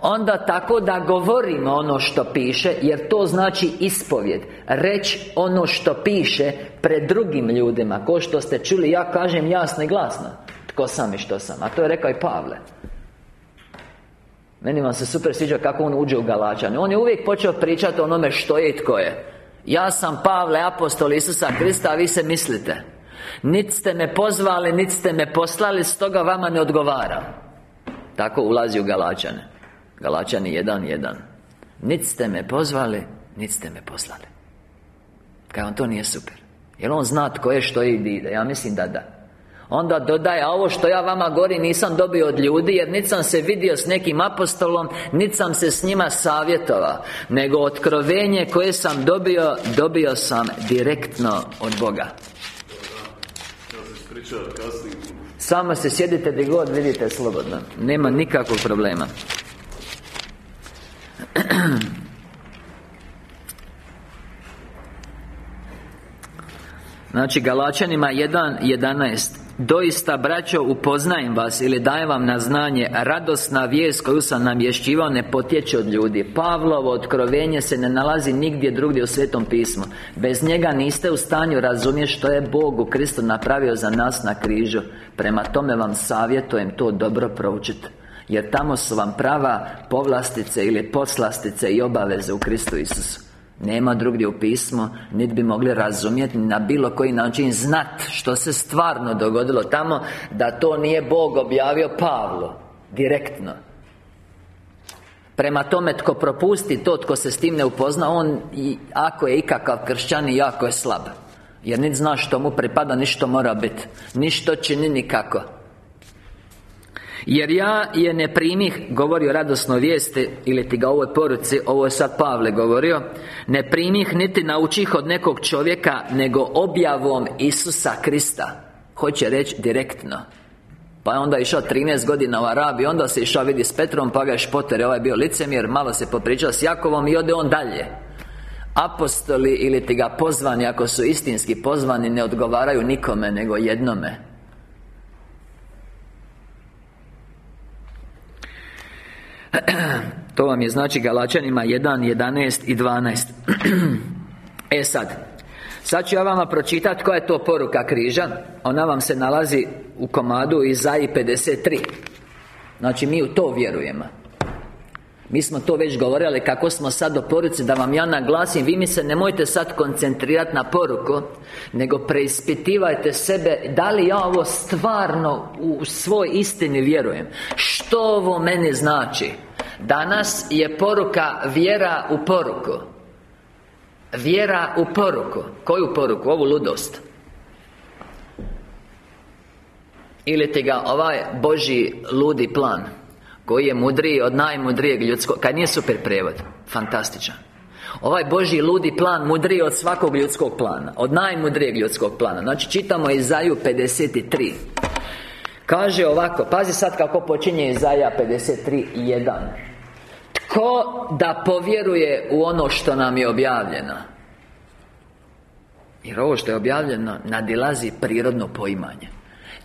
Onda tako da govorimo ono što piše Jer to znači ispovjed. Reći ono što piše Pred drugim ljudima. Ko što ste čuli, ja kažem jasno i glasno. Tko sam i što sam. A to je rekao i Pavle. Meni vam se super sviđa kako on uđe u Galačan On je uvijek počeo pričati o onome što je i tko je. Ja sam Pavle, apostol Isusa Krista, a vi se mislite. Niti ste me pozvali, niti ste me poslali, stoga vama ne odgovara Tako ulazi u Galačane. Galačani 1.1 Niti ste me pozvali, niti ste me poslali. Kaj on to nije super. Jer on zna tko je, što i ide? Ja mislim da da. Onda dodaje, a ovo što ja vama govorim nisam dobio od ljudi Jer niti sam se vidio s nekim apostolom Niti sam se s njima savjetovao. Nego otkrovenje koje sam dobio Dobio sam direktno od Boga Samo se sjedite gdje god vidite slobodno. Nema nikakvog problema. [CLEARS THROAT] Znači Galačanima 1.11 Doista, braćo, upoznajem vas ili dajem vam na znanje Radosna vijest koju sam namješćivao ne potječe od ljudi. Pavlovo otkrovenje se ne nalazi nigdje drugdje u Svetom pismu. Bez njega niste u stanju razumjeti što je Bog u Kristu napravio za nas na križu. Prema tome vam savjetujem to dobro proučiti Jer tamo su vam prava povlastice ili poslastice i obaveze u Kristu Isusu nema drugdje u pismu Niti bi mogli razumjeti Na bilo koji način znat Što se stvarno dogodilo tamo Da to nije Bog objavio Pavlo Direktno. Prema tome, tko propusti to, tko se s tim ne upozna On, i, ako je ikakav kršćan, i jako je slab. Jer niti zna što mu pripada, ništo mora biti Ništo čini nikako jer ja je ne primih Govori o radosnoj vijesti Ili ti ga ovoj poruci Ovo je sad Pavle govorio Ne primih niti naučih od nekog čovjeka Nego objavom Isusa Krista. Hoće reći direktno. Pa je onda išao 13 godina u Arabiji Onda se išao vidi s Petrom Pa ga je špoter Ovaj bio licemjer Malo se popričao s Jakovom I ode on dalje. Apostoli ili ti ga pozvani Ako su istinski pozvani Ne odgovaraju nikome Nego jednome [CLEARS THROAT] To vam je znači Galačanima 1, 11 i 12 [CLEARS THROAT] E sad Sad ću ja vama pročitati koja je to poruka križa. Ona vam se nalazi u komadu Izaji 53 Znači mi u to vjerujemo mi smo to već govorili kako smo sad do poruci Da vam ja naglasim Vi mi se nemojte sad koncentrirati na poruku Nego preispitivajte sebe Da li ja ovo stvarno u svoj istini vjerujem. Što ovo meni znači? Danas je poruka vjera u poruku. Vjera u poruku. Koju poruku? Ovu ludost. Ili ti ga ovaj Boži ludi plan koji je mudriji od najmudrijeg ljudskog Kad nije super prevod Fantastičan. Ovaj Boži ludi plan mudriji od svakog ljudskog plana Od najmudrijeg ljudskog plana. Znači čitamo Izaju 53 Kaže ovako Pazi sad kako počinje Izaja 53.1 Tko da povjeruje u ono što nam je objavljeno? Jer ovo što je objavljeno Nadilazi prirodno poimanje.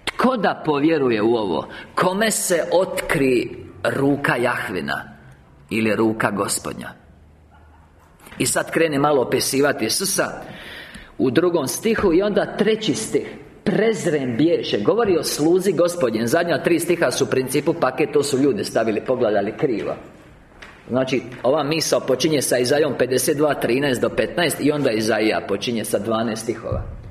Tko da povjeruje u ovo? Kome se otkri ruka Jahvina Ili ruka gospodnja. I sad krene malo opisivati Isusa U drugom stihu i onda treći stih. Prezrem bješe Govori o sluzi gospodin. Zadnja tri stiha su u principu paket To su ljudi stavili, pogledali krivo. Znači, ova misao počinje sa Izajom 52, 13 do 15 I onda Izaija počinje sa 12 stihova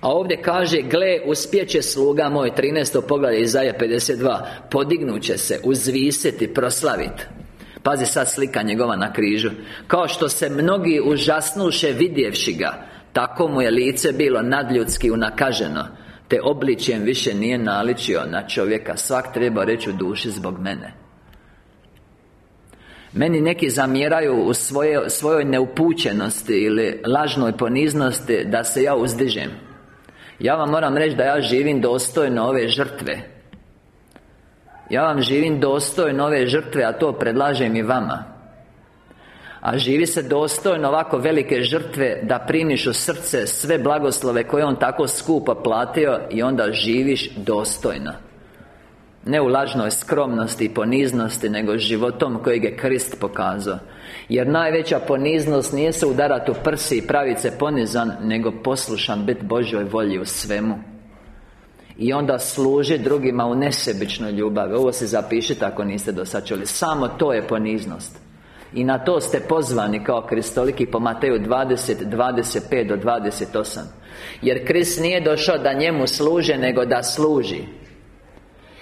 A ovdje kaže Gle, uspjeće sluga moj 13. pogled Izaja 52 Podignuće se, uzvisiti, proslaviti Pazi sad slika njegova na križu. Kao što se mnogi užasnuše vidjevši ga Tako mu je lice bilo nadljudski unakaženo Te obličjem više nije naličio na čovjeka. Svak treba reći u duši zbog mene. Meni neki zamjeraju u svoje, svojoj neupućenosti ili lažnoj poniznosti da se ja uzdižem Ja vam moram reći da ja živim dostojno ove žrtve. Ja vam živim dostojno ove žrtve, a to predlažem i vama. A živi se dostojno ovako velike žrtve Da primiš u srce sve blagoslove koje On tako skupo platio I onda živiš dostojno. Ne u lažnoj skromnosti i poniznosti Nego životom kojeg je Krist pokazao Jer najveća poniznost nije se udarati u prsi i praviti se ponizan Nego poslušan biti Božoj volji u svemu. I onda služi drugima u nesebičnoj ljubavi. Ovo se zapišite ako niste do sad čuli. Samo to je poniznost. I na to ste pozvani kao kristoliki po Mateju 20, 25 do 28 Jer Krist nije došao da njemu služe Nego da služi.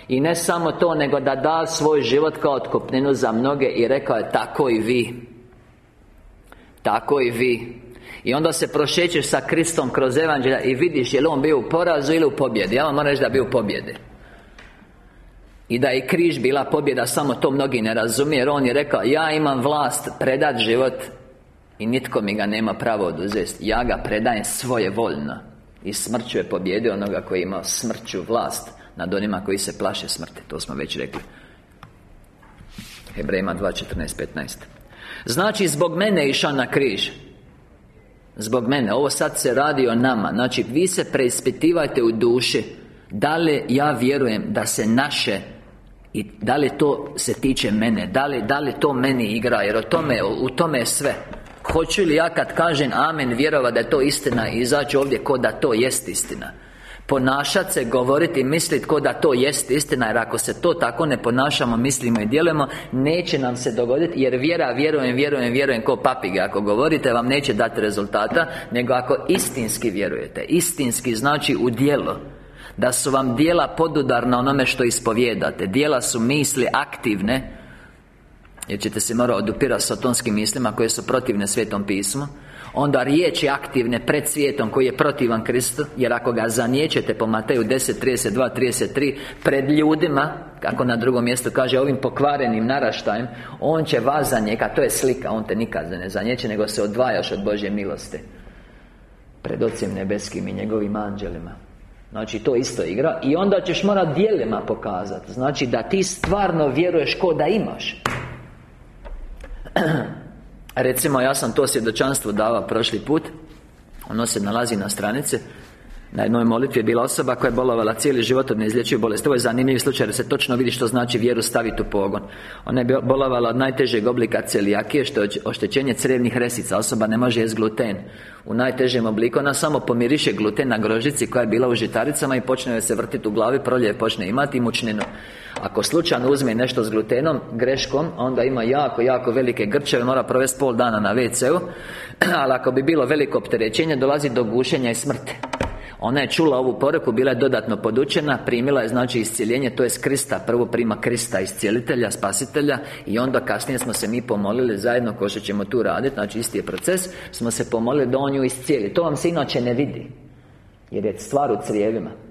I ne samo to, nego da da svoj život kao otkupninu za mnoge I rekao je, tako i vi Tako i vi. I onda se prošećeš sa Kristom kroz evanđelja I vidiš je li on bio u porazu ili u pobjedi. Ja vam moram reći da bio u pobjedi. I da je križ bila pobjeda, samo to mnogi ne razumije Jer on je rekao, ja imam vlast predat život I nitko mi ga nema pravo oduzeti. Ja ga predajem svoje voljno I smrću je pobjedio onoga koji je imao smrću vlast nad onima koji se plaše smrti. To smo već rekli. Hebrejima 2.14.15 Znači, zbog mene išao na križ. Zbog mene. Ovo sad se radi o nama. Znači, vi se preispitivajte u duši. Da li ja vjerujem da se naše I da li to se tiče mene? Da li, da li to meni igra? Jer o tome, u tome je sve. Hoću li ja kad kažem amen vjerova da je to istina I izaći ovdje ko da to jest istina Ponašati se, govoriti, misliti ko da to jest istina Jer ako se to tako ne ponašamo, mislimo i djelujemo Neće nam se dogoditi Jer vjera, vjerujem, vjerujem, vjerujem ko papige. Ako govorite vam neće dati rezultata Nego ako istinski vjerujete. Istinski znači u djelo. Da su vam dijela podudarna onome što ispovjedate. Dijela su misli aktivne Jer ćete se morati odupirati s atonskim mislima Koje su protivne Svetom pismu Onda riječi aktivne pred svijetom koji je protivan Kristu Jer ako ga zaniječete po Mateju 10.32, 33 Pred ljudima Kako na drugom mjestu kaže Ovim pokvarenim naraštajem On će vas zanijeka To je slika On te nikad ne zanijeće Nego se odvajaš od Božje milosti Pred Ocem Nebeskim i njegovim anđelima. Znači to isto igra. I onda ćeš morat dijelima pokazati Znači da ti stvarno vjeruješ ko da imaš [CLEARS THROAT] Recimo, ja sam to svjedočanstvo davao prošli put. Ono se nalazi na stranici na jednoj molitvi je bila osoba koja je bolovala cijeli život od neizlječive bolesti. Ovo je zanimljiv slučaj jer se točno vidi što znači vjeru staviti u pogon. Ona je bolovala od najtežeg oblika celijakije Što je oštećenje crevnih resica. Osoba ne može jesti gluten. U najtežem obliku Ona samo pomiriše gluten na grožici koja je bila u žitaricama I počne joj se vrtiti u glavi Prolje počne imati mučninu. Ako slučajno uzme nešto s glutenom, greškom Onda ima jako, jako velike grčeve Mora provesti pol dana na WC-u [CLEARS THROAT] Ali ako bi bilo veliko opterećenje Dolazi do gušenja i smrti ona je čula ovu poruku, bila je dodatno podučena Primila je znači iscijeljenje, to je Krista Prvo prima Krista, iscijelitelja, spasitelja I onda kasnije smo se mi pomolili zajedno Ko što ćemo tu raditi, znači isti je proces Smo se pomolili da on ju iscijeli. To vam se inače ne vidi Jer je stvar u crijevima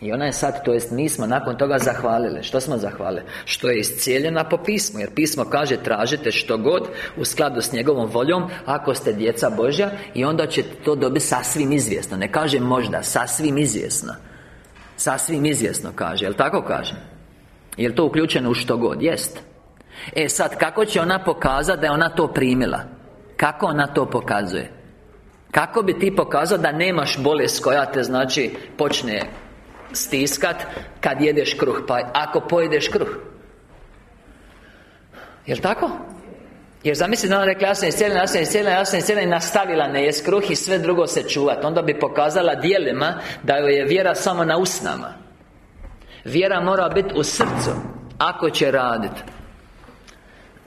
i ona je sad, to jest mi smo nakon toga zahvalili Što smo zahvalili? Što je iscijeljena po pismu Jer pismo kaže tražite što god U skladu s njegovom voljom Ako ste djeca Božja I onda ćete to dobiti sasvim izvjesno Ne kaže možda, sasvim izvjesno Sasvim izvjesno kaže, jel tako kaže? Jel to uključeno u što god? Jest E sad, kako će ona pokazati da je ona to primila? Kako ona to pokazuje? Kako bi ti pokazao da nemaš bolest koja te znači počne stiskat kad jedeš kruh Pa ako pojedeš kruh. Jel' tako? Jer zamisli da ona rekla ja sam iscijeljena, ja sam iscijeljena, ja sam iscijeljena I nastavila ne jest kruh i sve drugo se čuvat. Onda bi pokazala dijelima da joj je vjera samo na usnama. Vjera mora biti u srcu Ako će raditi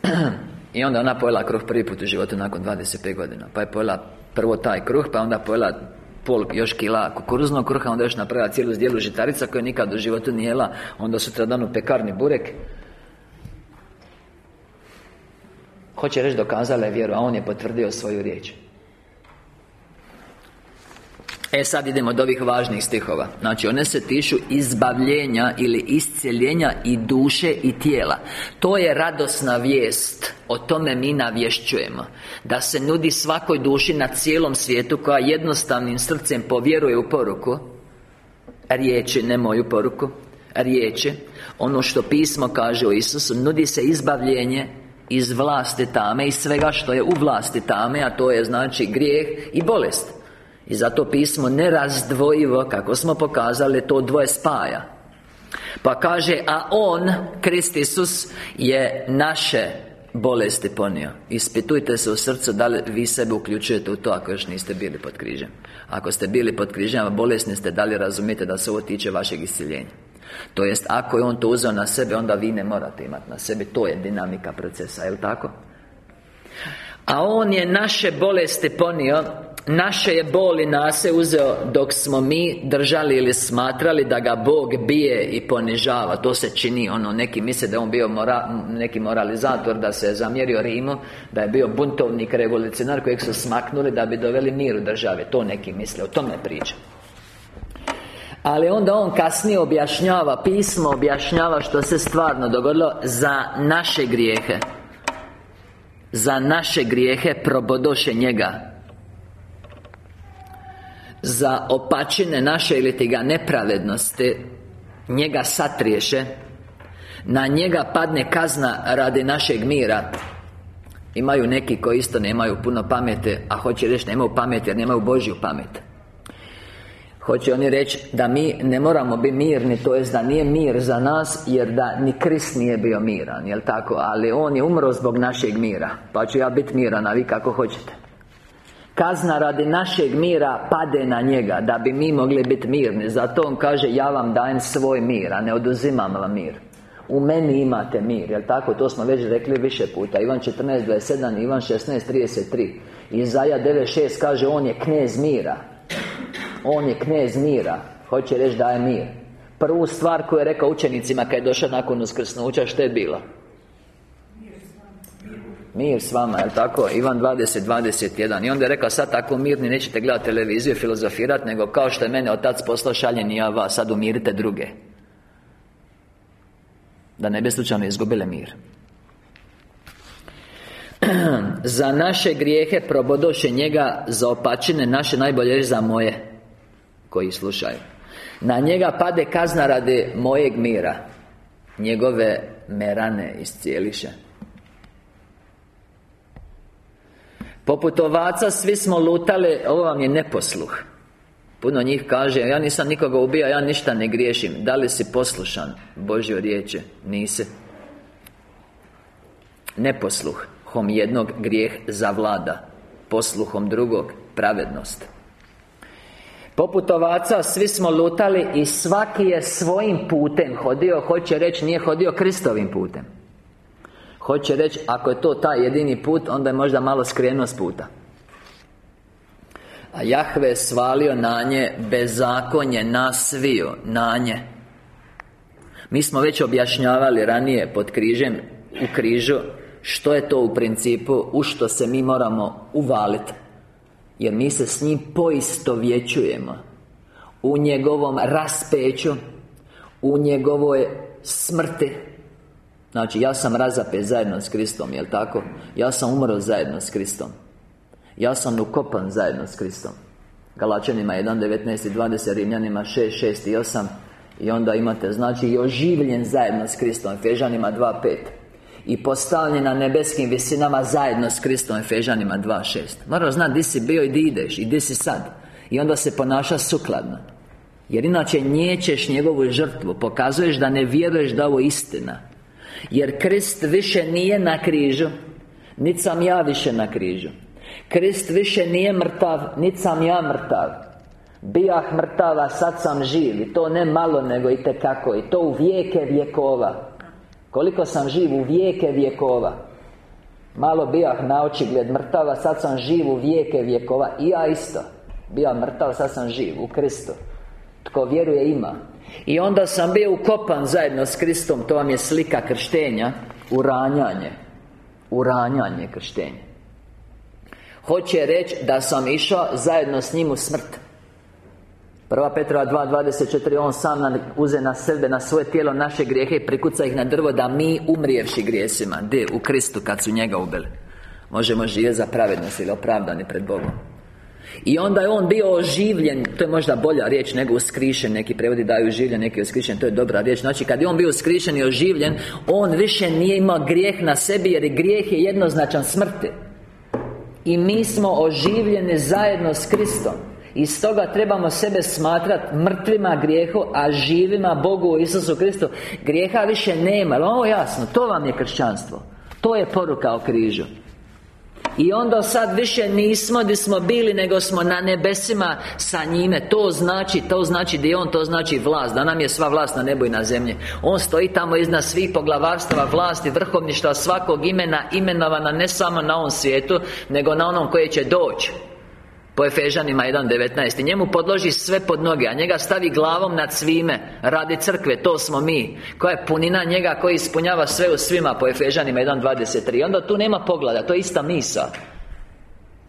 [CLEARS THROAT] I onda ona pojela kruh prvi put u životu nakon 25 godina. Pa je pojela prvo taj kruh, pa onda pojela pol još kila kukuruznog kruha Onda još napravila cijelu zdjelu žitarica koju nikad u životu nije jela. Onda sutra dan u pekarni burek. Hoće reći dokazala je vjeru, a on je potvrdio svoju riječ E sad idemo od ovih važnih stihova. Znači one se tišu izbavljenja ili iscijeljenja i duše i tijela. To je radosna vijest. O tome mi navješćujemo. Da se nudi svakoj duši na cijelom svijetu Koja jednostavnim srcem povjeruje u poruku Riječi, ne moju poruku Riječi Ono što pismo kaže o Isusu Nudi se izbavljenje iz vlasti tame i svega što je u vlasti tame a to je znači grijeh i bolest i zato pismo nerazdvojivo kako smo pokazali to dvoje spaja. Pa kaže a on Krist Isus je naše bolesti ponio. Ispitujte se u srcu da li vi sebe uključujete u to ako još niste bili pod križem. Ako ste bili pod križem, a bolesni ste, da li razumijete da se ovo tiče vašeg isciljenja to jest, ako je on to uzeo na sebe, onda vi ne morate imati na sebi. To je dinamika procesa, je tako? A on je naše bolesti ponio Naše je boli nase uzeo Dok smo mi držali ili smatrali Da ga Bog bije i ponižava. To se čini, ono, neki misle da je on bio neki moralizator Da se je zamjerio Rimu Da je bio buntovnik, revolucionar Kojeg su smaknuli da bi doveli mir u države. To neki misle, o tome priča. Ali onda on kasnije objašnjava Pismo objašnjava što se stvarno dogodilo Za naše grijehe. Za naše grijehe probodoše njega Za opačine naše ili ti ga nepravednosti Njega satriješe Na njega padne kazna radi našeg mira. Imaju neki koji isto nemaju puno pamete A hoće reći nemaju pameti jer nemaju Božju pamet. Hoće oni reći da mi ne moramo biti mirni To jest da nije mir za nas Jer da ni Krist nije bio miran Jel tako? Ali On je umro zbog našeg mira Pa ću ja biti miran, a vi kako hoćete Kazna radi našeg mira pade na njega Da bi mi mogli biti mirni. Zato On kaže Ja vam dajem svoj mir A ne oduzimam vam mir. U meni imate mir, jel tako? To smo već rekli više puta. Ivan 14.27, Ivan 16.33 Izaja 9.6 kaže On je knez mira. On je knez mira. Hoće reći da je mir. Prvu stvar koju je rekao učenicima Kad je došao nakon uskrsnuća Što je bilo? Mir s vama, jel tako? Ivan 20, 21 I onda je rekao, sad tako mirni nećete gledati televiziju, filozofirati Nego kao što je mene otac poslao šaljen i ja vas Sad umirite druge. Da ne bi slučajno izgubile mir. [CLEARS THROAT] Za naše grijehe probodoše njega Za opačine naše najbolje za moje. Koji slušaju. Na njega pade kazna radi mojeg mira Njegove merane iscijeliše Poput ovaca svi smo lutali Ovo vam je neposluh. Puno njih kaže Ja nisam nikoga ubija, ja ništa ne griješim. Da li si poslušan Božjo riječi? Nisi. Neposluh Hom jednog grijeh zavlada Posluhom drugog Pravednost. Poput ovaca svi smo lutali i svaki je svojim putem hodio Hoće reći nije hodio Kristovim putem Hoće reći ako je to taj jedini put Onda je možda malo skrenuo s puta. A Jahve je svalio na nje Bezakonje nasvio na nje. Mi smo već objašnjavali ranije pod križem U križu Što je to u principu U što se mi moramo uvaliti jer mi se s njim poistovjećujemo. U njegovom raspeću U njegovoj smrti Znači, ja sam razapet zajedno s Kristom, jel tako? Ja sam umro zajedno s Kristom. Ja sam ukopan zajedno s Kristom. Galačanima 1, 19 i 20, Rimljanima 6, 6 i 8 I onda imate, znači, i oživljen zajedno s Kristom Fežanima 2, 5 i postavljen na nebeskim visinama zajedno s Kristom Efežanima 2.6 Moraš znati di si bio i di ideš i di si sad. I onda se ponaša sukladno. Jer inače njećeš njegovu žrtvu Pokazuješ da ne vjeruješ da ovo istina Jer Krist više nije na križu Niti sam ja više na križu. Krist više nije mrtav Niti sam ja mrtav. Bijah mrtava, sad sam živ I to ne malo, nego i tekako I to u vijeke vjekova. Koliko sam živ u vijeke vjekova? Malo bijah na očigled mrtava Sad sam živ u vijeke vjekova. I ja isto. Bio mrtav, sad sam živ, u Kristu. Tko vjeruje ima I onda sam bio ukopan zajedno s Kristom To vam je slika krštenja Uranjanje Uranjanje krštenja. Hoće reći da sam išao zajedno s njim u smrt. Prva Petrova 2.24 On sam uze na sebe, na svoje tijelo naše grijehe I prikuca ih na drvo da mi umrijevši grijesima Gdje? U Kristu kad su njega ubili. Možemo živjeti za pravednost ili opravdani pred Bogom i onda je on bio oživljen To je možda bolja riječ nego uskrišen Neki prevodi daju oživljen, neki uskrišen To je dobra riječ. Znači kad je on bio uskrišen i oživljen On više nije imao grijeh na sebi Jer grijeh je jednoznačan smrti. I mi smo oživljeni zajedno s Kristom. I stoga trebamo sebe smatrati mrtvima grijehu A živima Bogu u Isusu Kristu. Grijeha više nema, ali ovo jasno To vam je kršćanstvo. To je poruka o križu i onda sad više nismo gdje smo bili Nego smo na nebesima sa njime. To znači, to znači da je On To znači vlast. Da nam je sva vlast na nebu i na zemlji. On stoji tamo iznad svih poglavarstava Vlasti, vrhovništva svakog imena Imenovana ne samo na ovom svijetu Nego na onom koje će doći po Efežanima 1.19 Njemu podloži sve pod noge A njega stavi glavom nad svime Radi crkve, to smo mi Koja je punina njega koji ispunjava sve u svima Po Efežanima 1.23 Onda tu nema pogleda, to je ista misa.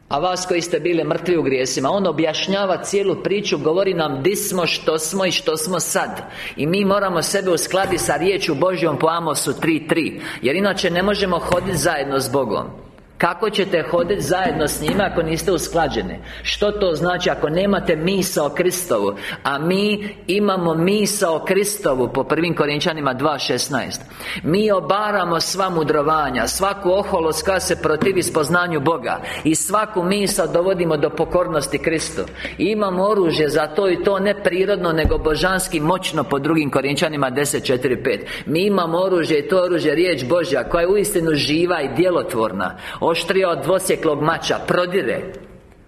A vas koji ste bili mrtvi u grijesima On objašnjava cijelu priču Govori nam di smo, što smo i što smo sad. I mi moramo sebe uskladiti sa riječu Božjom po Amosu 3.3 Jer inače ne možemo hoditi zajedno s Bogom kako ćete hoditi zajedno s njima ako niste usklađeni? Što to znači ako nemate misao Kristovu? A mi imamo misao Kristovu po prvim Korinčanima 2.16 Mi obaramo sva mudrovanja Svaku oholost koja se protivi spoznanju Boga I svaku misao dovodimo do pokornosti Kristu imamo oružje za to i to ne prirodno nego božanski moćno po drugim Korinčanima 10.4.5 Mi imamo oružje i to oružje riječ Božja koja je uistinu živa i djelotvorna Oštrija od dvosjeklog mača Prodire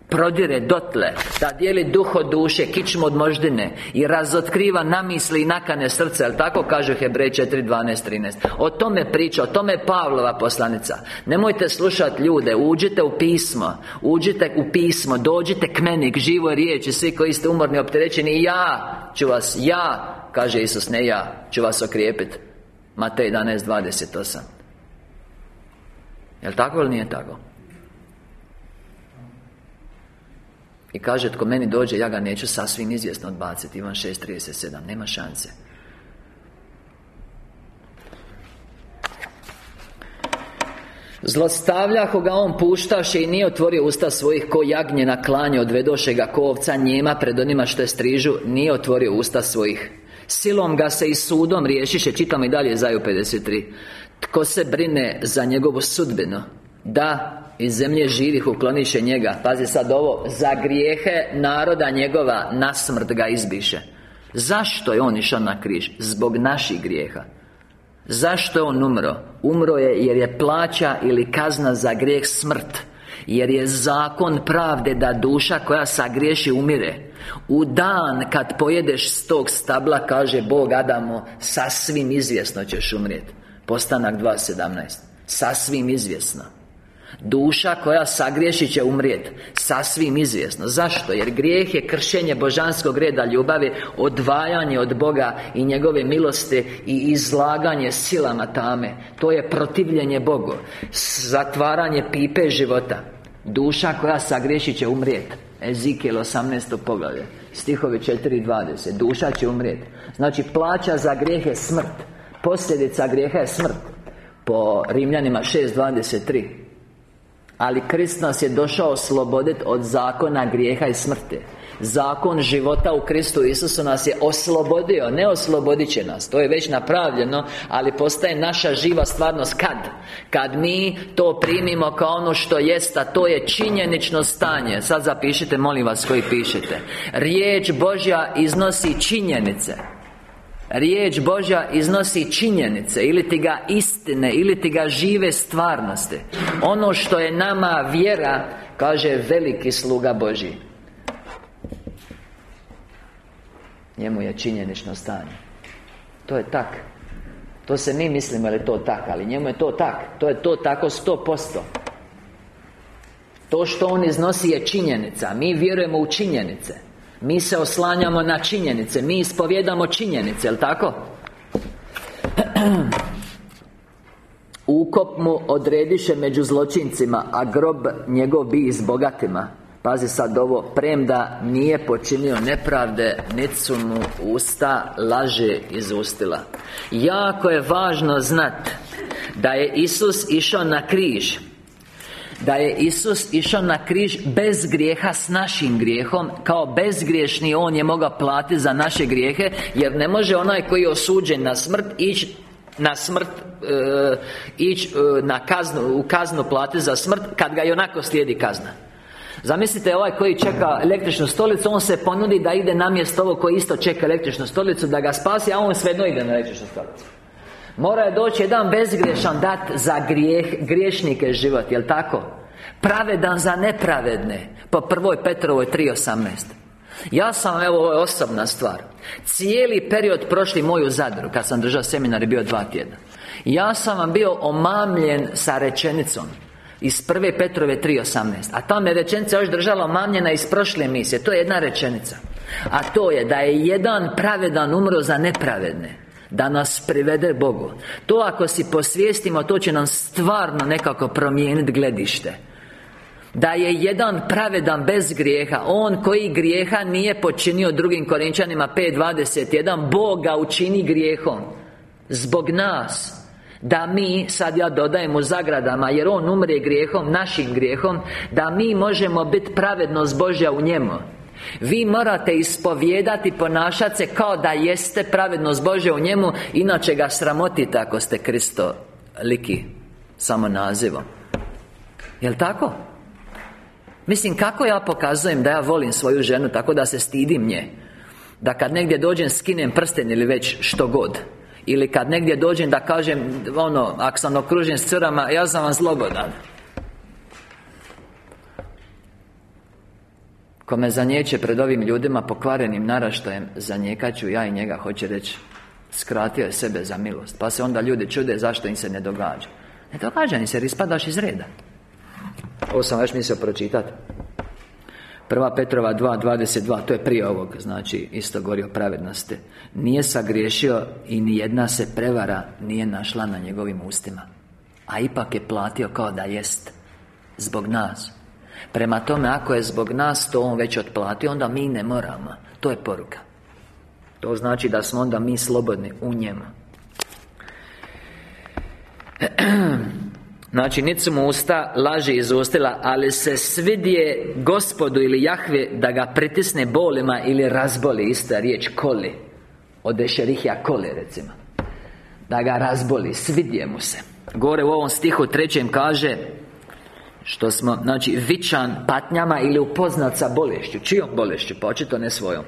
Prodire dotle Da dijeli duh od duše Kičmu od moždine I razotkriva namisli i nakane srca Jel tako kaže Hebrej 4.12.13 O tome priča O tome je Pavlova poslanica. Nemojte slušati ljude Uđite u pismo Uđite u pismo Dođite k meni K živoj riječi Svi koji ste umorni opterećeni Ja ću vas Ja Kaže Isus Ne ja Ću vas okrijepiti Matej 11.28 Jel' tako ili nije tako? I kaže, tko meni dođe, ja ga neću sasvim izvjesno odbaciti. Ivan 6.37, nema šanse. Zlostavljaho ga on puštaše i nije otvorio usta svojih ko jagnje na klanje odvedoše ga ko ovca njema pred onima što je strižu Nije otvorio usta svojih. Silom ga se i sudom riješiše Čitamo i dalje Zaju 53 tko se brine za njegovo sudbeno Da, iz zemlje živih ukloniše njega? Pazi sad ovo Za grijehe naroda njegova Na smrt ga izbiše. Zašto je on išao na križ? Zbog naših grijeha. Zašto je on umro? Umro je jer je plaća ili kazna za grijeh smrt. Jer je zakon pravde da duša koja sagriješi umire. U dan kad pojedeš s tog stabla Kaže Bog Adamo Sasvim izvjesno ćeš umrijeti Postanak 2.17 Sasvim izvjesno. Duša koja sagriješi će umrijeti Sasvim izvjesno. Zašto? Jer grijeh je kršenje božanskog reda ljubavi Odvajanje od Boga i njegove milosti I izlaganje silama tame. To je protivljenje Bogu. Zatvaranje pipe života. Duša koja sagriješi će umrijeti Ezikiel 18. poglavlje. Stihovi 4.20 Duša će umrijeti Znači plaća za grijeh je smrt Posljedica grijeha je smrt Po Rimljanima 6.23 Ali Krist nas je došao osloboditi od zakona grijeha i smrti. Zakon života u Kristu Isusu nas je oslobodio Ne oslobodit će nas To je već napravljeno Ali postaje naša živa stvarnost Kad? Kad mi to primimo kao ono što jest A to je činjenično stanje. Sad zapišite, molim vas koji pišete. Riječ Božja iznosi činjenice Riječ Božja iznosi činjenice Ili ti ga istine Ili ti ga žive stvarnosti. Ono što je nama vjera Kaže veliki sluga Božji Njemu je činjenično stanje. To je tak. To se mi mislimo je to tak Ali njemu je to tak. To je to tako sto posto. To što On iznosi je činjenica. Mi vjerujemo u činjenice Mi se oslanjamo na činjenice Mi ispovjedamo činjenice, jel' tako? [CLEARS THROAT] Ukop mu odrediše među zločincima A grob njegov bi s bogatima Pazi sad ovo Premda nije počinio nepravde Nit su mu usta laže izustila Jako je važno znat Da je Isus išao na križ da je Isus išao na križ bez grijeha s našim grijehom Kao bezgriješni On je mogao platiti za naše grijehe Jer ne može onaj koji je osuđen na smrt ići na smrt e, ići e, na kaznu, u kaznu plati za smrt kad ga i onako slijedi kazna. Zamislite ovaj koji čeka električnu stolicu On se ponudi da ide na mjesto ovo koji isto čeka električnu stolicu Da ga spasi, a on svejedno ide na električnu stolicu Mora je doći jedan bezgriješan dat za grijeh, griješnike život, jel tako? Pravedan za nepravedne Po prvoj Petrovoj 3.18 Ja sam, evo, ovo je osobna stvar. Cijeli period prošli moju zadru Kad sam držao seminar je bio dva tjedna. Ja sam vam bio omamljen sa rečenicom iz prve Petrove 3.18 A ta me rečenica još držala omamljena iz prošle misije. To je jedna rečenica. A to je da je jedan pravedan umro za nepravedne da nas privede Bogu. To ako si posvijestimo To će nam stvarno nekako promijeniti gledište. Da je jedan pravedan bez grijeha On koji grijeha nije počinio drugim Korinčanima 5.21 Bog ga učini grijehom. Zbog nas. Da mi, sad ja dodajem u zagradama Jer On umre grijehom, našim grijehom Da mi možemo biti pravednost Božja u njemu vi morate ispovijedati, ponašati se kao da jeste pravednost Božja u njemu Inače ga sramotite ako ste Kristo liki Samo nazivom. Jel' tako? Mislim, kako ja pokazujem da ja volim svoju ženu tako da se stidim nje? Da kad negdje dođem skinem prsten ili već što god. Ili kad negdje dođem da kažem Ono, ako sam okružen s crama Ja sam vam slobodan Ko me zanjeće pred ovim ljudima pokvarenim naraštajem Zanjekaću ja i njega hoće reći Skratio je sebe za milost. Pa se onda ljudi čude zašto im se ne događa. Ne događa im se jer ispadaš iz reda. Ovo sam već mislio pročitati Prva Petrova 2.22 To je prije ovog Znači isto govori o pravednosti. Nije sagriješio i ni jedna se prevara Nije našla na njegovim ustima A ipak je platio kao da jest Zbog nas Prema tome, ako je zbog nas to on već otplatio Onda mi ne moramo. To je poruka. To znači da smo onda mi slobodni u njemu. [CLEARS THROAT] Znači, niti su mu usta laži izustila Ali se svidje gospodu ili Jahve Da ga pritisne bolima ili razboli Ista riječ koli. Od Ešerihja koli, recimo. Da ga razboli, svidje mu se. Gore u ovom stihu trećem kaže što smo, znači, vičan patnjama ili upoznat sa bolešću. Čijom bolešću? Pa očito ne svojom.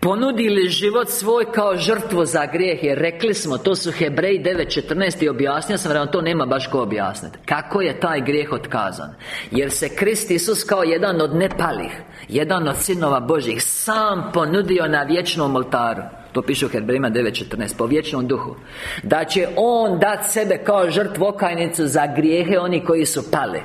Ponudili život svoj kao žrtvu za grijeh Jer rekli smo, to su Hebreji 9.14 I objasnio sam, da to nema baš ko objasniti Kako je taj grijeh otkazan? Jer se Krist Isus kao jedan od nepalih Jedan od sinova Božih Sam ponudio na vječnom oltaru to piše u Hebrejima 9.14 Po vječnom duhu. Da će On dat sebe kao žrtvu okajnicu Za grijehe oni koji su pali.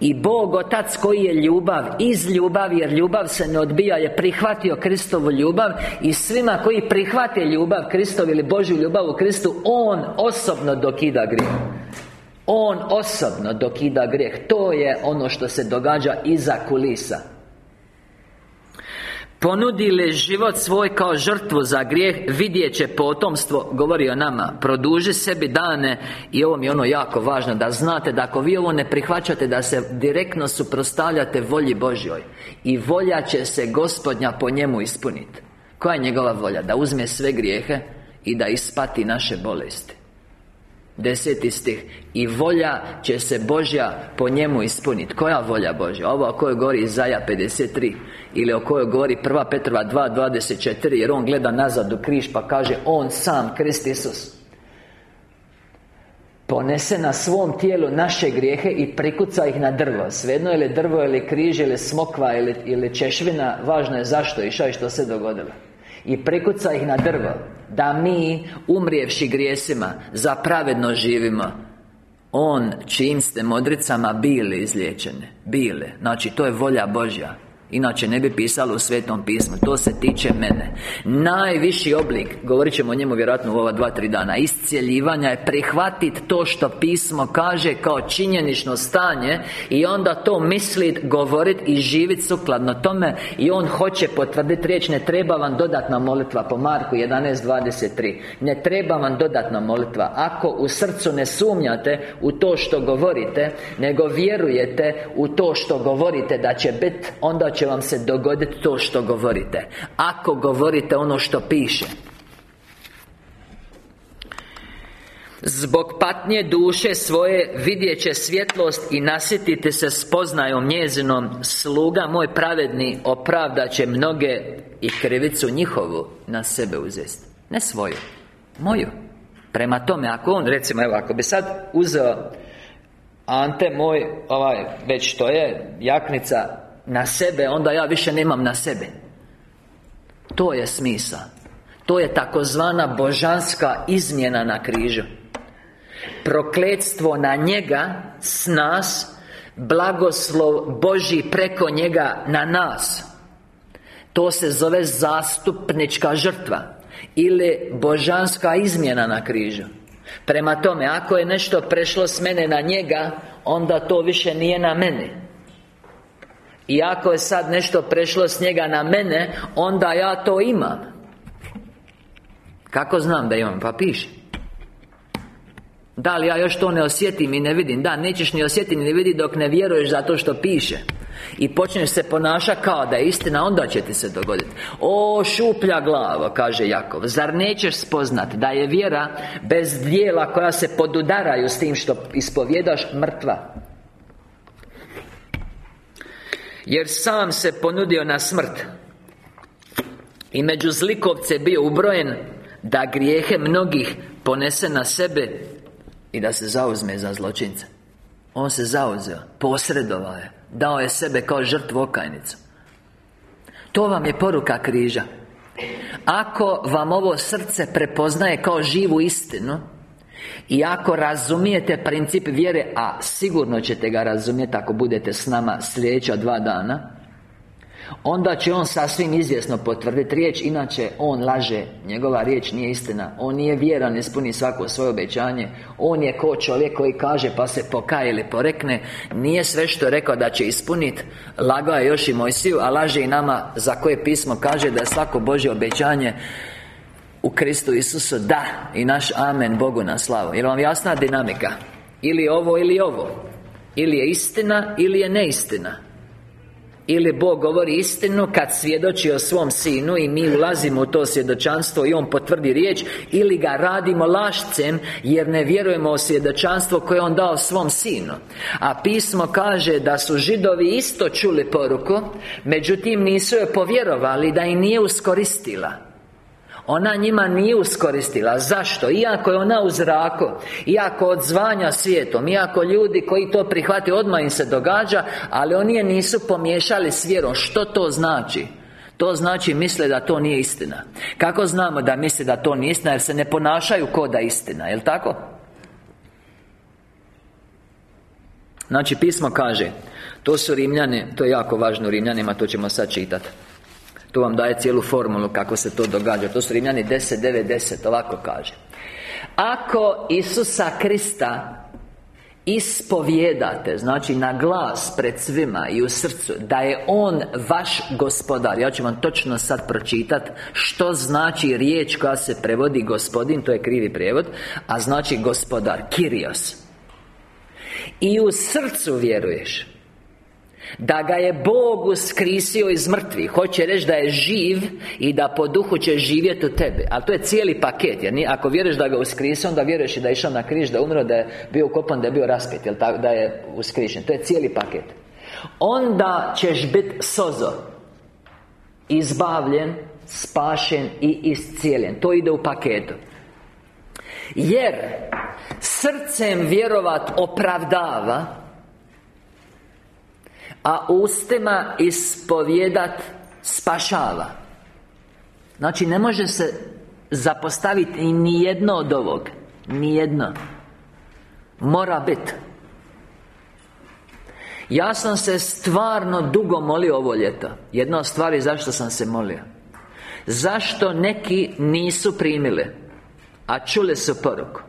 I Bog Otac koji je ljubav Iz ljubavi jer ljubav se ne odbija Je prihvatio Kristovu ljubav I svima koji prihvate ljubav Kristov ili Božju ljubav u Kristu On osobno dokida grijeh. On osobno dokida grijeh. To je ono što se događa iza kulisa Ponudili život svoj kao žrtvu za grijeh Vidjet će potomstvo Govori o nama. Produži sebi dane I ovo mi je ono jako važno Da znate da ako vi ovo ne prihvaćate Da se direktno suprostavljate volji Božjoj I volja će se gospodnja po njemu ispuniti Koja je njegova volja? Da uzme sve grijehe I da ispati naše bolesti Deseti stih. I volja će se Božja po njemu ispuniti Koja volja Božja? Ovo o kojoj govori Izaja 53 Ili o kojoj govori 1. Petrova 2.24 Jer on gleda nazad u križ pa kaže On sam, Krist Isus. Ponese na svom tijelu naše grijehe i prikuca ih na drvo. Svejedno ili drvo ili križ ili smokva ili, ili češvina Važno je zašto išao i što se dogodilo. I prikuca ih na drvo Da mi, umrijevši grijesima Za pravedno živimo. On čim ste modricama bili izliječene Bile Znači to je volja Božja Inače ne bi pisalo u Svetom pismu. To se tiče mene. Najviši oblik Govorit ćemo o njemu vjerojatno u ova dva, tri dana Iscijeljivanja je prihvatiti to što pismo kaže Kao činjenično stanje I onda to mislit, govorit i živit sukladno tome I on hoće potvrditi riječ Ne treba vam dodatna molitva Po Marku 11.23 Ne treba vam dodatna molitva. Ako u srcu ne sumnjate U to što govorite Nego vjerujete u to što govorite Da će biti Onda će vam se dogoditi to što govorite. Ako govorite ono što piše. Zbog patnje duše svoje Vidjet će svjetlost I nasjetite se spoznajom njezinom. Sluga moj pravedni Opravdat će mnoge I krivicu njihovu Na sebe uzesti Ne svoju Moju. Prema tome, ako on, recimo, evo, ako bi sad uzeo Ante moj, ovaj, već to je Jaknica na sebe Onda ja više nemam na sebe. To je smisa To je takozvana božanska izmjena na križu. Prokletstvo na njega S nas Blagoslov Boži preko njega na nas. To se zove zastupnička žrtva Ili božanska izmjena na križu. Prema tome, ako je nešto prešlo s mene na njega Onda to više nije na mene i ako je sad nešto prešlo s njega na mene Onda ja to imam. Kako znam da imam? Pa piše Da li ja još to ne osjetim i ne vidim? Da, nećeš ni osjetiti ni vidjeti dok ne vjeruješ zato što piše. I počneš se ponašati kao da je istina Onda će ti se dogoditi O šuplja glava, kaže Jakov Zar nećeš spoznat da je vjera Bez dijela koja se podudaraju s tim što ispovjedaš mrtva jer sam se ponudio na smrt. I među zlikovce bio ubrojen Da grijehe mnogih ponese na sebe I da se zauzme za zločince On se zauzeo Posredovao je Dao je sebe kao žrtvu okajnicu. To vam je poruka križa. Ako vam ovo srce prepoznaje kao živu istinu i ako razumijete princip vjere A sigurno ćete ga razumjeti ako budete s nama sljedeća dva dana Onda će on sasvim izvjesno potvrditi riječ Inače, on laže Njegova riječ nije istina On nije vjeran, ispuni svako svoje obećanje On je ko čovjek koji kaže pa se pokaje ili porekne Nije sve što je rekao da će ispuniti Lagao je još i Mojsiju A laže i nama za koje pismo kaže da je svako Božje obećanje u Kristu Isusu Da I naš Amen Bogu na slavu. Jer vam jasna dinamika? Ili ovo ili ovo? Ili je istina ili je neistina? Ili Bog govori istinu kad svjedoči o svom sinu I mi ulazimo u to svjedočanstvo I on potvrdi riječ Ili ga radimo lašcem Jer ne vjerujemo u svjedočanstvo koje on dao svom sinu. A pismo kaže da su židovi isto čuli poruku Međutim nisu je povjerovali Da i nije uskoristila ona njima nije uskoristila Zašto? Iako je ona u zraku Iako odzvanja svijetom Iako ljudi koji to prihvati odmah im se događa Ali oni je nisu pomiješali s vjerom Što to znači? To znači misle da to nije istina Kako znamo da misle da to nije istina Jer se ne ponašaju ko da istina Jel' tako? Znači pismo kaže To su Rimljani To je jako važno u Rimljanima To ćemo sad čitati to vam daje cijelu formulu kako se to događa. To su Rimljani 10, 9, 10 Ovako kaže. Ako Isusa Krista Ispovjedate Znači na glas pred svima i u srcu Da je On vaš gospodar Ja ću vam točno sad pročitat Što znači riječ koja se prevodi gospodin To je krivi prijevod A znači gospodar Kirios I u srcu vjeruješ da ga je Bog uskrisio iz mrtvih. Hoće reći da je živ I da po duhu će živjeti u tebi. Ali to je cijeli paket Jer ako vjeruješ da ga uskrisio Onda vjeruješ i da je išao na križ Da umro, da je bio ukopan, da je bio raspet jel Da je uskrišen To je cijeli paket. Onda ćeš biti sozo. Izbavljen Spašen i iscijeljen. To ide u paketu. Jer Srcem vjerovat opravdava a ustima ispovjedat spašava. Znači ne može se zapostaviti ni jedno od ovog. Ni jedno Mora biti Ja sam se stvarno dugo molio ovo ljeto. Jedna od stvari zašto sam se molio. Zašto neki nisu primili A čuli su poruku?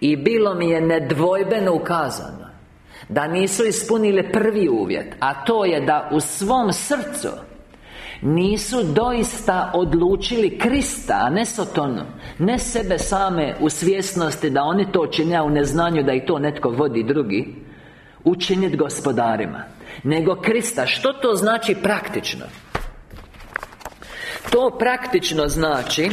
I bilo mi je nedvojbeno ukazano Da nisu ispunili prvi uvjet A to je da u svom srcu nisu doista odlučili Krista, a ne Sotonu Ne sebe same u svjesnosti da oni to čine, u neznanju da i to netko vodi drugi Učiniti gospodarima Nego Krista Što to znači praktično? To praktično znači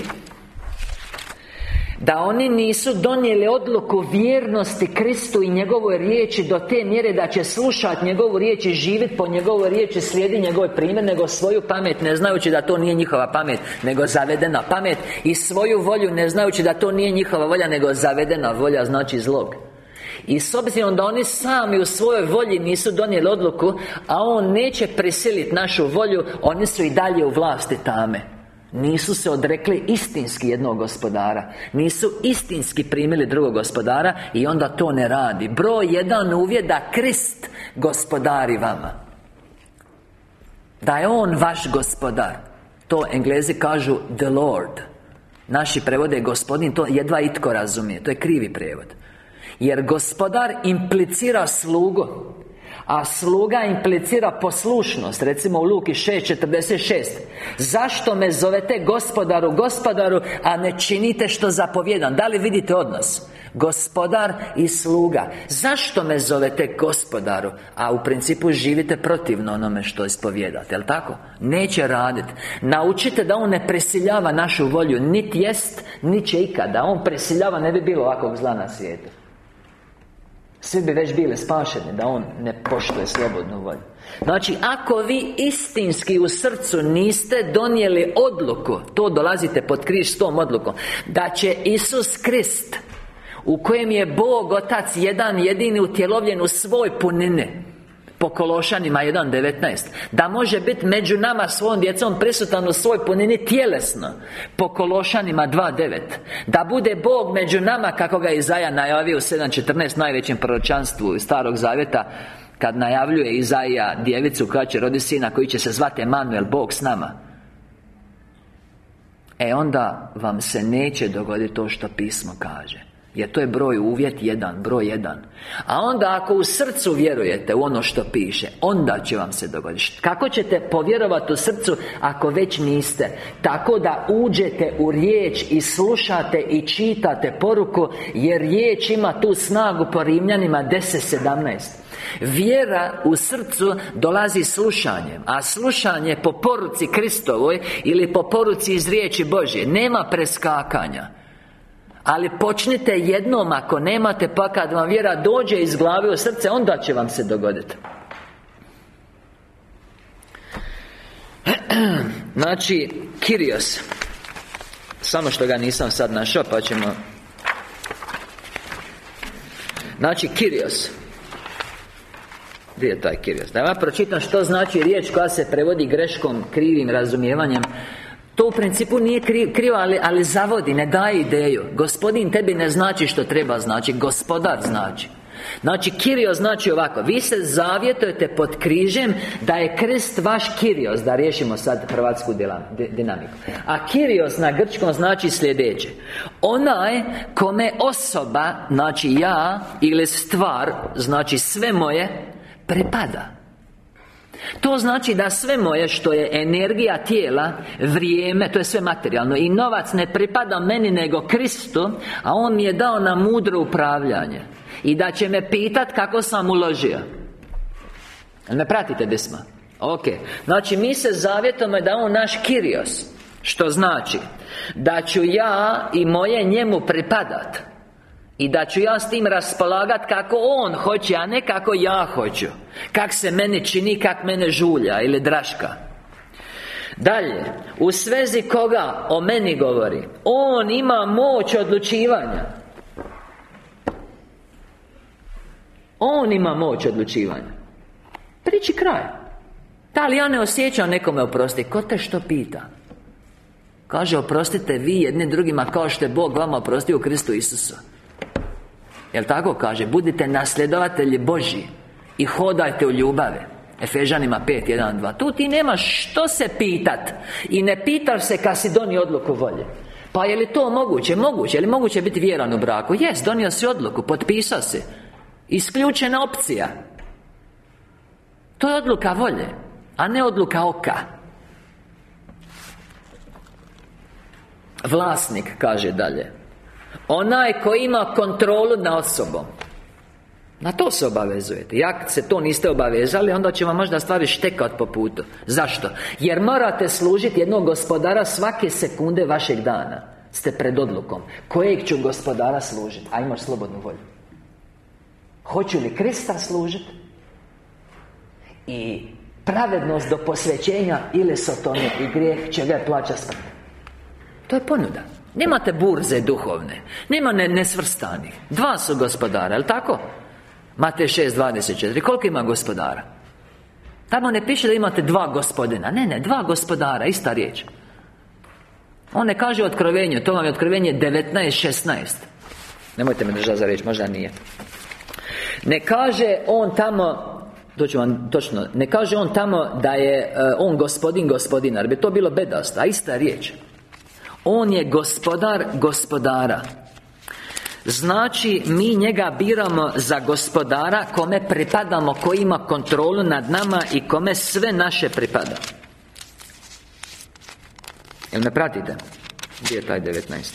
da oni nisu donijeli odluku vjernosti Kristu i njegovoj riječi do te mjere da će slušati njegovu riječ i živjeti po njegovoj riječi slijedi njegov primjer nego svoju pamet ne znajući da to nije njihova pamet nego zavedena pamet i svoju volju ne znajući da to nije njihova volja nego zavedena volja znači zlog. I s obzirom da oni sami u svojoj volji nisu donijeli odluku A On neće prisiliti našu volju Oni su i dalje u vlasti tame nisu se odrekli istinski jednog gospodara. Nisu istinski primili drugog gospodara I onda to ne radi. Broj jedan uvjet da Krist gospodari vama. Da je On vaš gospodar. To Englezi kažu The Lord. Naši prevode gospodin, to jedva itko razumije. To je krivi prevod. Jer gospodar implicira slugu a sluga implicira poslušnost Recimo u Luki 6.46 Zašto me zovete gospodaru, gospodaru A ne činite što zapovjedam? Da li vidite odnos? Gospodar i sluga. Zašto me zovete gospodaru A u principu živite protivno onome što ispovjedate Jel' tako? Neće raditi Naučite da On ne presiljava našu volju Niti jest, niti će ikada. On presiljava, ne bi bilo ovakvog zla na svijetu svi bi već bili spašeni Da On ne poštuje slobodnu volju. Znači, ako vi istinski u srcu niste donijeli odluku To dolazite pod križ s tom odlukom Da će Isus Krist U kojem je Bog Otac jedan jedini utjelovljen u svoj punine po Kološanima 1.19 Da može biti među nama svojom djecom prisutan u svoj punini tjelesno Po Kološanima 2.9 Da bude Bog među nama kako ga Izaja najavio u 7.14 najvećem proročanstvu Starog Zavjeta Kad najavljuje Izaija djevicu koja će rodi sina koji će se zvati Emanuel Bog s nama. E onda vam se neće dogoditi to što pismo kaže jer to je broj uvjet jedan, broj jedan. A onda ako u srcu vjerujete u ono što piše Onda će vam se dogoditi. Kako ćete povjerovati u srcu ako već niste? Tako da uđete u riječ i slušate i čitate poruku Jer riječ ima tu snagu po Rimljanima 10.17 Vjera u srcu dolazi slušanjem A slušanje po poruci Kristovoj Ili po poruci iz riječi Božje Nema preskakanja ali počnite jednom ako nemate pa kad vam vjera dođe iz glave u srce Onda će vam se dogoditi. [CLEARS THROAT] Znači, Kirios Samo što ga nisam sad našao pa ćemo Znači, Kirios Gdje je taj Kirios? Da ja pročitam što znači riječ koja se prevodi greškom, krivim razumijevanjem to u principu nije krivo, ali, ali zavodi, ne daje ideju. Gospodin tebi ne znači što treba znači Gospodar znači. Znači, Kirio znači ovako Vi se zavjetujete pod križem Da je krst vaš Kirios Da riješimo sad hrvatsku dinamiku. A Kirios na grčkom znači sljedeće. Onaj kome osoba Znači ja Ili stvar Znači sve moje Pripada to znači da sve moje što je energija tijela Vrijeme, to je sve materijalno I novac ne pripada meni nego Kristu A On mi je dao na mudro upravljanje. I da će me pitat kako sam uložio. Ne pratite bismo Ok. Znači mi se zavjetamo da On naš Kirios Što znači Da ću ja i moje njemu pripadat i da ću ja s tim raspolagat kako On hoće, a ne kako ja hoću. Kak se meni čini, kak mene žulja ili draška. Dalje, u svezi koga o meni govori On ima moć odlučivanja. On ima moć odlučivanja. Priči kraj. Da li ja ne osjećam nekome oprosti Ko te što pita? Kaže, oprostite vi jednim drugima kao što je Bog vama oprostio u Kristu Isusu Jel tako? Kaže? Budite nasljedovatelji Božji I hodajte u ljubave Efežanima 5, 1, 2 Tu ti nemaš što se pitat I ne pitaš se kad si donio odluku volje. Pa je li to moguće? Moguće, je li moguće biti vjeran u braku? Jes, donio si odluku, potpisao si. Isključena opcija. To je odluka volje A ne odluka oka. Vlasnik, kaže dalje Onaj koji ima kontrolu nad osobom na to se obavezujete. Jak se to niste obavezali Onda će vam možda stvari štekat po putu. Zašto? Jer morate služiti jednog gospodara svake sekunde vašeg dana. Ste pred odlukom. Kojeg ću gospodara služiti? A imaš slobodnu volju. Hoću li Krista služiti? I pravednost do posvećenja Ili sotone i grijeh će ga plaća smrt. To je ponuda Nemate burze duhovne Nema ne, nesvrstanih. Dva su gospodara, jel tako? Matej 6.24 Koliko ima gospodara? Tamo ne piše da imate dva gospodina. Ne, ne, dva gospodara, ista riječ. On ne kaže otkrovenju To vam je otkrovenje 19.16 Nemojte me držati za riječ, možda nije. Ne kaže on tamo to ću vam točno Ne kaže on tamo da je uh, on gospodin gospodinar Bi to bilo bedasta, a ista riječ On je gospodar gospodara. Znači, mi njega biramo za gospodara Kome pripadamo, koji ima kontrolu nad nama I kome sve naše pripada. Jel me pratite? Gdje je taj 19?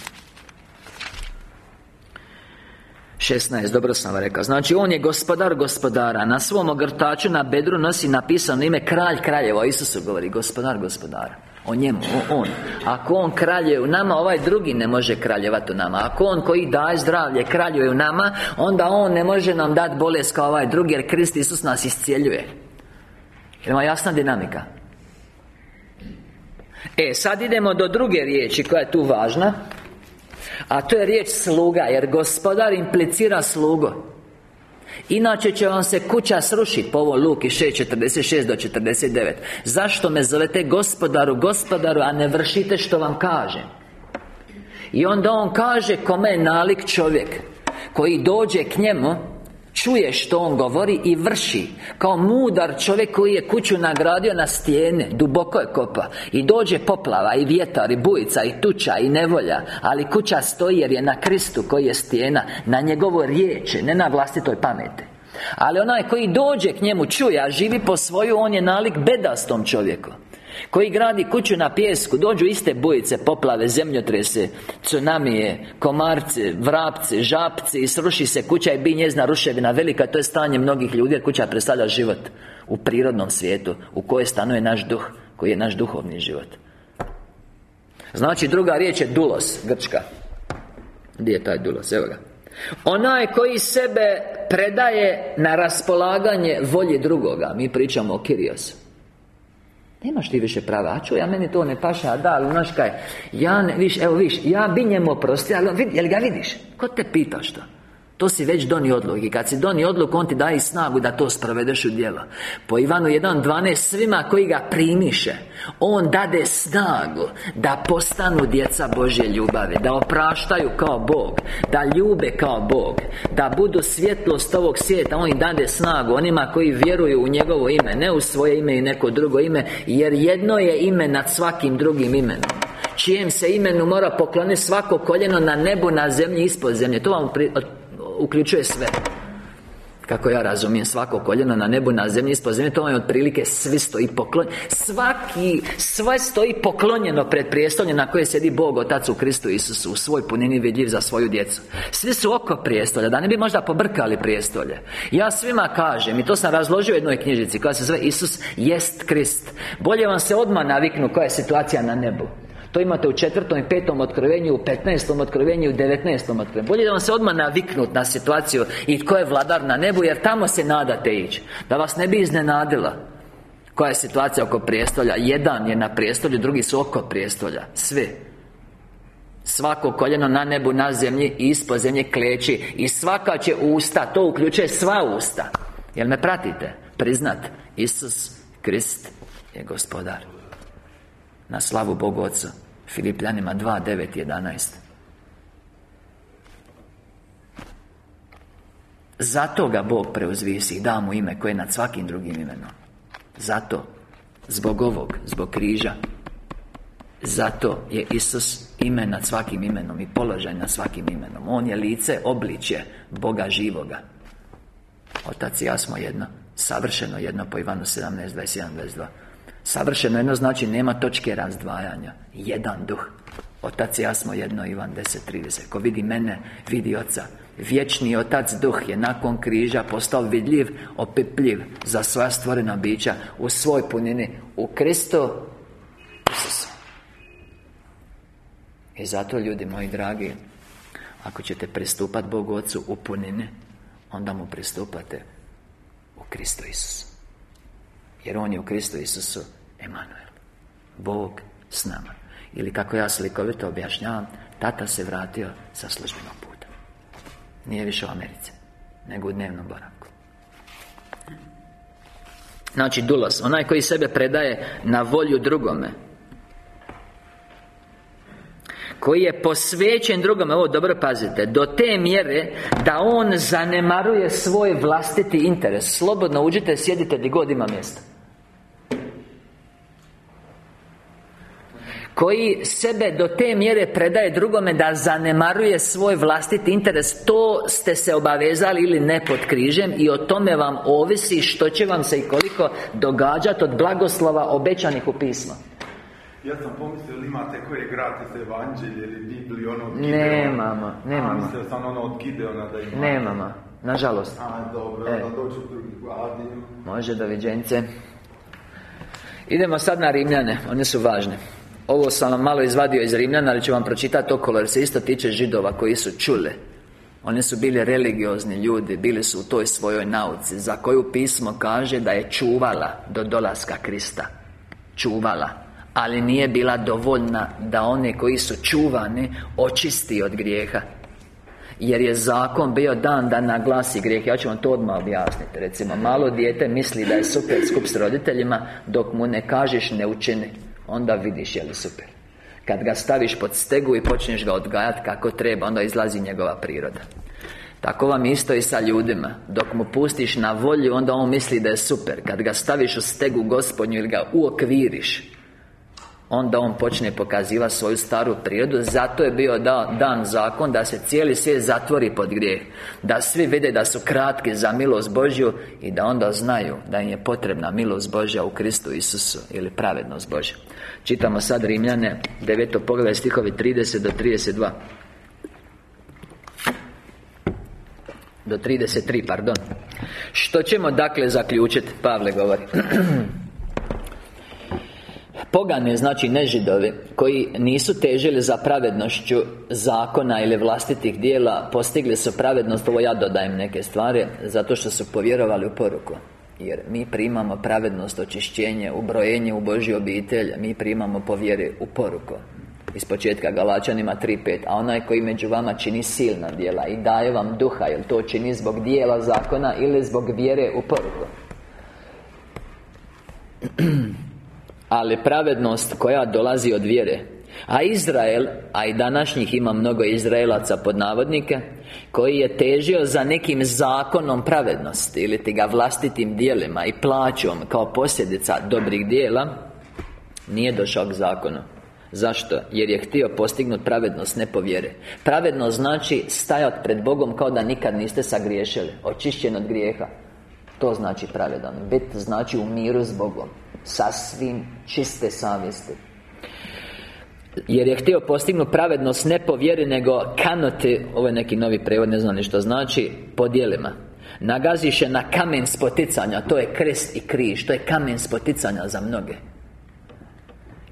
16, dobro sam vam rekao. Znači, on je gospodar gospodara. Na svom ogrtaču na bedru nosi napisano ime Kralj kraljeva. Isusu govori Gospodar gospodara o njemu, o on. Ako on kralje u nama, ovaj drugi ne može kraljevati u nama. Ako on koji daje zdravlje kraljuje u nama Onda on ne može nam dati bolest kao ovaj drugi Jer Krist Isus nas iscijeljuje. Ima jasna dinamika? E, sad idemo do druge riječi koja je tu važna A to je riječ sluga Jer gospodar implicira slugo Inače će vam se kuća srušiti Po ovo Luki 6.46 do 49 Zašto me zovete gospodaru, gospodaru A ne vršite što vam kažem? I onda on kaže kome je nalik čovjek Koji dođe k njemu Čuje što on govori i vrši Kao mudar čovjek koji je kuću nagradio na stijene Duboko je kopa I dođe poplava i vjetar i bujica i tuča i nevolja Ali kuća stoji jer je na Kristu koji je stijena Na njegovo riječi, ne na vlastitoj pameti. Ali onaj koji dođe k njemu čuje, a živi po svoju On je nalik bedastom čovjeku koji gradi kuću na pjesku Dođu iste bujice, poplave, zemljotrese Tsunamije, komarce, vrapce, žapci I sruši se kuća i bi njezna ruševina velika. To je stanje mnogih ljudi jer kuća predstavlja život U prirodnom svijetu U kojoj stanuje naš duh Koji je naš duhovni život. Znači druga riječ je dulos, grčka. Gdje je taj dulos? Evo ga. Onaj koji sebe predaje na raspolaganje volje drugoga. Mi pričamo o Kirios Nemaš ti više prava, a čuj, a meni to ne paša, a da, ali znaš kaj Ja ne, viš, evo viš, ja bi njemu oprostio, ali jel ga vidiš? Ko te pita što? To si već donio odluku I kad si donio odluku, On ti daje snagu da to sprovedeš u djelo. Po Ivanu 1.12 Svima koji ga primiše On dade snagu Da postanu djeca Božje ljubave Da opraštaju kao Bog Da ljube kao Bog Da budu svjetlost ovog svijeta. On im dade snagu Onima koji vjeruju u njegovo ime Ne u svoje ime i neko drugo ime Jer jedno je ime nad svakim drugim imenom Čijem se imenu mora pokloniti svako koljeno na nebu, na zemlji, ispod zemlje. To vam uključuje sve. Kako ja razumijem svako koljeno na nebu, na zemlji, ispod zemlje To je otprilike svi stoji poklon Svaki, sve stoji poklonjeno pred prijestoljem Na koje sjedi Bog Otac u Kristu Isusu U svoj punini vidljiv za svoju djecu. Svi su oko prijestolja Da ne bi možda pobrkali prijestolje. Ja svima kažem I to sam razložio u jednoj knjižici Koja se zove Isus jest Krist. Bolje vam se odmah naviknu koja je situacija na nebu to imate u četvrtom i petom otkrivenju, u petnaestom otkrivenju, u devetnaestom otkrivenju Bolje da vam se odmah naviknut na situaciju I tko je vladar na nebu, jer tamo se nadate ići Da vas ne bi iznenadila Koja je situacija oko prijestolja. Jedan je na prijestolju, drugi su oko prijestolja. Sve Svako koljeno na nebu, na zemlji i ispod zemlje kleči I svaka će usta, to uključuje sva usta. Jel me pratite? Priznat Isus Krist je gospodar. Na slavu Bogu Otca Filipljanima 2, 9, 11 Zato ga Bog preuzvisi i da mu ime koje je nad svakim drugim imenom. Zato Zbog ovog, zbog križa. Zato je Isus ime nad svakim imenom I položaj nad svakim imenom. On je lice, obličje Boga živoga. Otac i ja smo jedno Savršeno jedno po Ivanu 17, 21, 22 Savršeno jedno znači nema točke razdvajanja. Jedan duh. Otac i ja smo jedno Ivan 10.30 Ko vidi mene, vidi Oca. Vječni Otac Duh je nakon križa postao vidljiv, opipljiv Za sva stvorena bića U svoj punini U Kristu Isusu I zato ljudi moji dragi Ako ćete pristupati Bogu Ocu u punini Onda mu pristupate U Kristu Isusu. Jer On je u Kristu Isusu Emanuel Bog s nama. Ili kako ja slikovito objašnjavam Tata se vratio sa službenog puta. Nije više u Americi Nego u dnevnom boravku. Znači dulos Onaj koji sebe predaje na volju drugome koji je posvećen drugome Ovo dobro pazite Do te mjere Da on zanemaruje svoj vlastiti interes. Slobodno uđite, sjedite gdje god ima mjesta Koji sebe do te mjere predaje drugome Da zanemaruje svoj vlastiti interes To ste se obavezali ili ne pod križem I o tome vam ovisi što će vam se i koliko događati Od blagoslova obećanih u pisma ja sam pomislio, ili imate koje gratis evanđelje ili Bibliju, ono od Nemamo, nemamo. A, mislio sam ono od Gideona da ima. Nemamo, nažalost. A, dobro, e. onda dođu drugi gladi. Može, doviđence. Idemo sad na Rimljane, one su važne. Ovo sam vam malo izvadio iz Rimljana, ali ću vam pročitati okolo, jer se isto tiče židova koji su čule. Oni su bili religiozni ljudi, bili su u toj svojoj nauci, za koju pismo kaže da je čuvala do dolaska Krista. Čuvala. Ali nije bila dovoljna da one koji su čuvani očisti od grijeha. Jer je zakon bio dan da naglasi grijeh. Ja ću vam to odmah objasniti. Recimo, malo dijete misli da je super skup s roditeljima Dok mu ne kažeš ne učini Onda vidiš je li super. Kad ga staviš pod stegu i počneš ga odgajati kako treba Onda izlazi njegova priroda. Tako vam isto i sa ljudima. Dok mu pustiš na volju Onda on misli da je super. Kad ga staviš u stegu gospodnju Ili ga uokviriš Onda on počne pokazivati svoju staru prirodu. Zato je bio dan zakon Da se cijeli svijet zatvori pod grijeh. Da svi vide da su kratki za milost Božju I da onda znaju Da im je potrebna milost Božja u Kristu Isusu Ili pravednost Božja. Čitamo sad Rimljane 9. poglavlje stihovi 30 do 32 Do 33, pardon. Što ćemo dakle zaključiti Pavle govori [CLEARS THROAT] Pogane, znači nežidovi Koji nisu težili za pravednošću Zakona ili vlastitih dijela Postigli su pravednost Ovo ja dodajem neke stvari Zato što su povjerovali u poruku. Jer mi primamo pravednost, očišćenje, ubrojenje u Božju obitelj Mi primamo povjere u poruku. Iz početka Galačanima 3.5 A onaj koji među vama čini silna dijela I daje vam duha Jel to čini zbog dijela zakona Ili zbog vjere u poruku [CLEARS THROAT] ali pravednost koja dolazi od vjere. A Izrael, a i današnjih ima mnogo Izraelaca pod navodnike Koji je težio za nekim zakonom pravednosti Ili ti ga vlastitim dijelima i plaćom kao posljedica dobrih dijela Nije došao k zakonu. Zašto? Jer je htio postignuti pravednost, ne po vjere Pravednost znači stajati pred Bogom kao da nikad niste sagriješili Očišćen od grijeha. To znači pravedan. Bit znači u miru s Bogom Sasvim čiste savjesti. Jer je htio postignuti pravednost ne po vjeri nego kanoti Ovo je neki novi prevod, ne znam ni što znači Po dijelima Nagaziše na kamen spoticanja To je krest i križ To je kamen spoticanja za mnoge.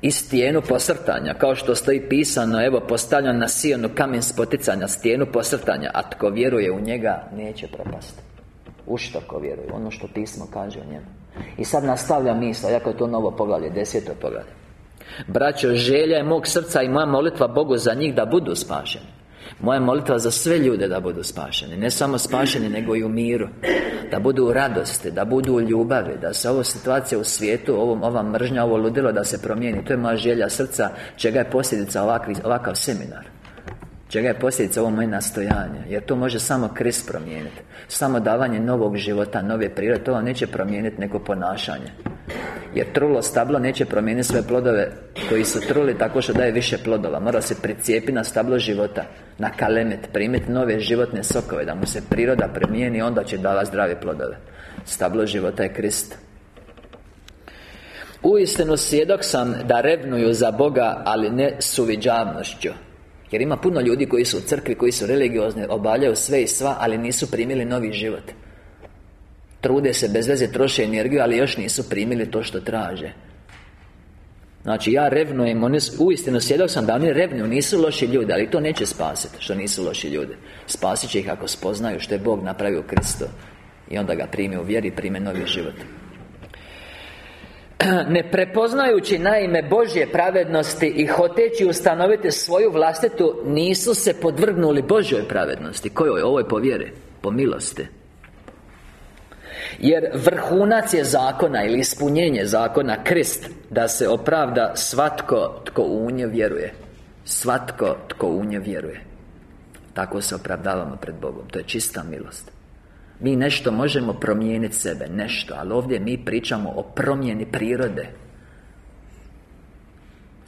I stijenu posrtanja Kao što stoji pisano Evo postavljam na Sijonu kamen spoticanja Stijenu posrtanja A tko vjeruje u njega Neće propasti. U što ko vjeruje? Ono što pismo kaže o njemu I sad nastavlja misla Jako je to novo poglavlje Deseto poglavlje. Braćo, želja je mog srca i moja molitva Bogu za njih da budu spašeni. Moja molitva za sve ljude da budu spašeni. Ne samo spašeni, nego i u miru. Da budu u radosti, da budu u ljubavi Da se ova situacija u svijetu, ovom, ova mržnja, ovo ludilo da se promijeni. To je moja želja srca Čega je posljedica ovakav seminar Čega je posljedica ovo moje nastojanje Jer to može samo Krist promijeniti. Samo davanje novog života, nove prirode To neće promijeniti neko ponašanje. Jer trulo stablo neće promijeniti sve plodove Koji su truli tako što daje više plodova. Mora se pricijepiti na stablo života Na kalemet Primiti nove životne sokove Da mu se priroda promijeni Onda će davati zdrave plodove. Stablo života je Krist. Uistinu svjedok sam da revnuju za Boga, ali ne suviđavnošću jer ima puno ljudi koji su u crkvi, koji su religiozni, obavljaju sve i sva, ali nisu primili novi život. Trude se bez veze, troše energiju, ali još nisu primili to što traže. Znači, ja revnujem, oni, uistinu svjedok sam da oni revnuju, nisu loši ljudi, ali to neće spasiti, što nisu loši ljudi. Spasit će ih ako spoznaju što je Bog napravio u Kristu I onda ga primi u vjeri prime novi život [CLEARS THROAT] ne prepoznajući naime Božje pravednosti i hoteći ustanoviti svoju vlastitu nisu se podvrgnuli Božjoj pravednosti. Kojoj? Ovoj po vjeri po milosti. Jer vrhunac je zakona ili ispunjenje zakona Krist da se opravda svatko tko u nje vjeruje. Svatko tko u nje vjeruje. Tako se opravdavamo pred Bogom. To je čista milost mi nešto možemo promijeniti sebe, nešto Ali ovdje mi pričamo o promjeni prirode.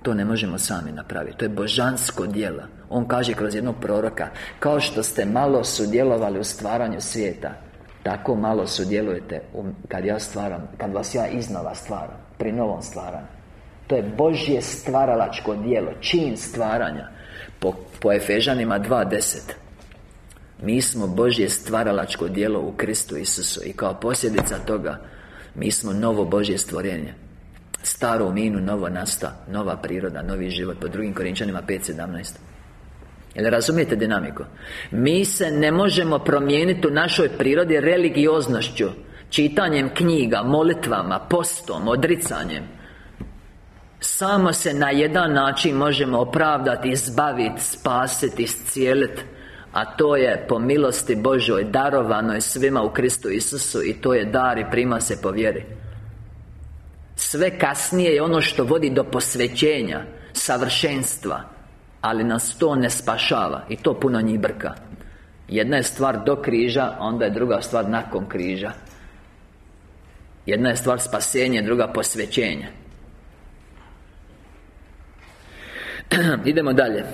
To ne možemo sami napraviti To je božansko djelo. On kaže kroz jednog proroka Kao što ste malo sudjelovali u stvaranju svijeta Tako malo sudjelujete kad ja stvaram Kad vas ja iznova stvaram Pri novom stvaranju. To je Božje stvaralačko djelo Čin stvaranja. Po, po Efežanima 2.10 mi smo Božje stvaralačko djelo u Kristu Isusu I kao posljedica toga Mi smo novo Božje stvorenje. Staro u minu, novo nasta Nova priroda, novi život Po drugim Korinčanima 5.17 Jel razumijete dinamiku? Mi se ne možemo promijeniti u našoj prirodi religioznošću Čitanjem knjiga, molitvama, postom, odricanjem. Samo se na jedan način možemo opravdati, izbaviti, spasiti, iscijeliti a to je po milosti Božoj darovano je svima u Kristu Isusu I to je dar i prima se po vjeri. Sve kasnije je ono što vodi do posvećenja Savršenstva Ali nas to ne spašava I to puno njih brka. Jedna je stvar do križa Onda je druga stvar nakon križa. Jedna je stvar spasenje Druga posvećenje. [CLEARS THROAT] Idemo dalje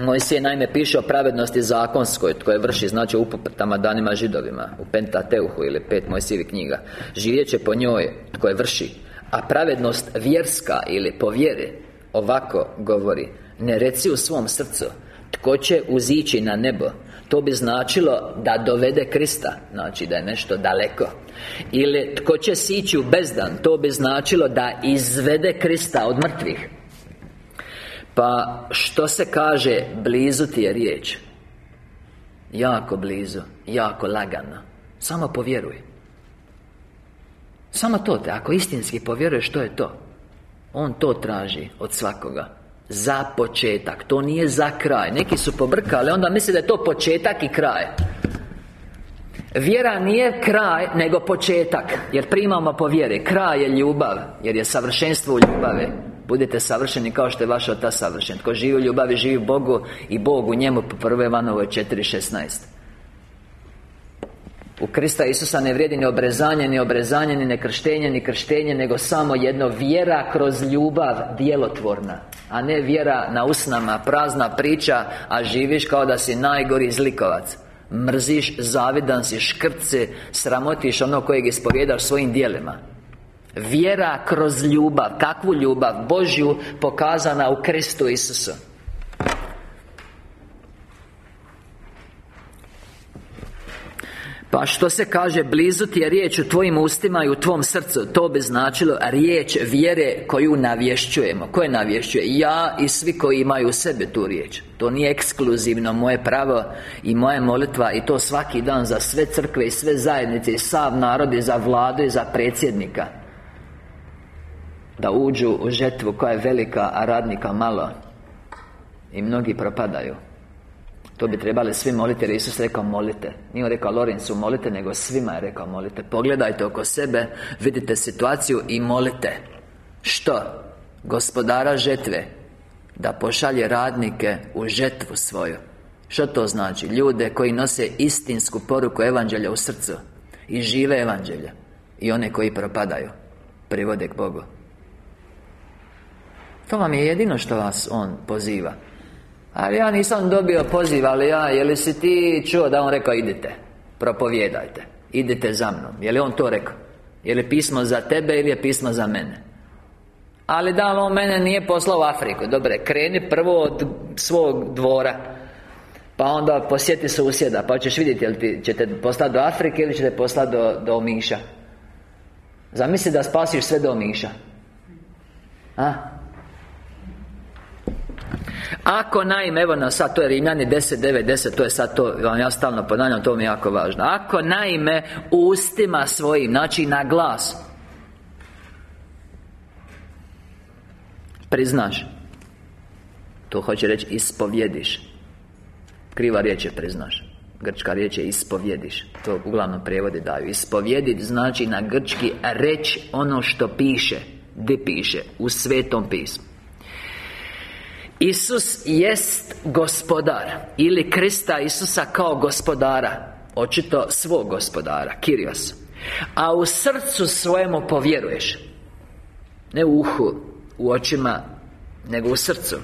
Mojsije naime piše o pravednosti zakonskoj Tko je vrši, znači u uputama danima židovima U Pentateuhu ili pet Mojsijevih knjiga. Živjet će po njoj Tko je vrši. A pravednost vjerska ili po vjeri Ovako govori Ne reci u svom srcu Tko će uzići na nebo. To bi značilo da dovede Krista Znači da je nešto daleko. Ili tko će sići u bezdan To bi značilo da izvede Krista od mrtvih pa što se kaže blizu ti je riječ? Jako blizu, jako lagano. Samo povjeruj. Samo to te, ako istinski povjeruješ što je to? On to traži od svakoga. Za početak, to nije za kraj. Neki su pobrkali, onda misle da je to početak i kraj. Vjera nije kraj, nego početak Jer primamo po vjeri. Kraj je ljubav Jer je savršenstvo u ljubave Budite savršeni kao što je vaš Otac savršen. Tko živi u ljubavi, živi u Bogu I Bog u njemu po prve Ivanovoj 4.16 u Krista Isusa ne vrijedi ni obrezanje, ni obrezanje, ni nekrštenje, ni krštenje Nego samo jedno vjera kroz ljubav djelotvorna A ne vjera na usnama, prazna priča A živiš kao da si najgori zlikovac. Mrziš, zavidan si, škrci Sramotiš ono kojeg ispovjedaš svojim dijelima Vjera kroz ljubav Kakvu ljubav? Božju pokazana u Kristu Isusu Pa što se kaže blizu ti je riječ u tvojim ustima i u tvom srcu To bi značilo riječ vjere koju navješćujemo Koje navješćuje? Ja i svi koji imaju u sebi tu riječ To nije ekskluzivno moje pravo i moja molitva I to svaki dan za sve crkve i sve zajednice I sav narod i za vladu i za predsjednika Da uđu u žetvu koja je velika, a radnika malo. I mnogi propadaju. To bi trebali svi moliti jer Isus rekao molite. Nije rekao Lorencu molite nego svima je rekao molite. Pogledajte oko sebe Vidite situaciju i molite. Što? Gospodara žetve Da pošalje radnike u žetvu svoju. Što to znači? Ljude koji nose istinsku poruku Evanđelja u srcu I žive Evanđelja I one koji propadaju Privode k Bogu To vam je jedino što vas On poziva Ali ja nisam dobio poziv, ali ja, je li si ti čuo da on rekao idite Propovijedajte Idite za mnom, je li on to rekao? Je li pismo za tebe ili je pismo za mene? Ali da, on mene nije poslao u Afriku Dobre, kreni prvo od svog dvora Pa onda posjeti susjeda Pa ćeš vidjeti jel ti ćete poslati do Afrike ili ćete poslati do, do Omiša Zamisli da spasiš sve do Omiša A? Ako naime, evo na sad, to je Rimljani 10, 9, 10 To je sad to, vam ja stalno ponavljam, to mi je jako važno. Ako naime ustima svojim, znači na glas Priznaš To hoće reći ispovjediš. Kriva riječ je priznaš Grčka riječ je ispovjediš. To uglavnom prijevodi daju. Ispovjedit znači na grčki reći ono što piše Gdje piše? U Svetom pismu Isus jest gospodar Ili Krista Isusa kao gospodara Očito svog gospodara Kirios A u srcu svojemu povjeruješ. Ne u uhu U očima Nego u srcu.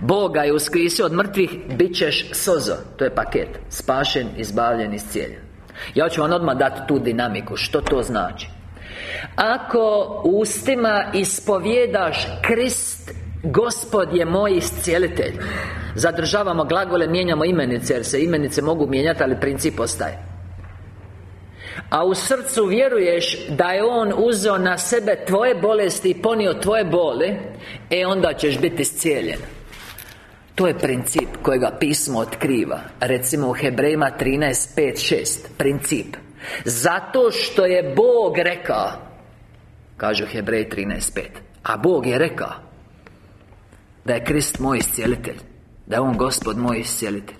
Boga je uskrisio od mrtvih Bit ćeš sozo. To je paket. Spašen, izbavljen, iscijeljen. Ja ću vam odmah dati tu dinamiku Što to znači. Ako ustima ispovjedaš Krist Gospod je moj iscijelitelj. Zadržavamo glagole, mijenjamo imenice Jer se imenice mogu mijenjati, ali princip ostaje. A u srcu vjeruješ da je On uzeo na sebe tvoje bolesti I ponio tvoje bole E onda ćeš biti iscijeljen. To je princip kojega pismo otkriva. Recimo u Hebrejima 13, 5, 6 Princip. Zato što je Bog rekao Kažu Hebrej 13, 5 A Bog je rekao da je Krist moj iscijelitelj Da je On Gospod moj iscijelitelj.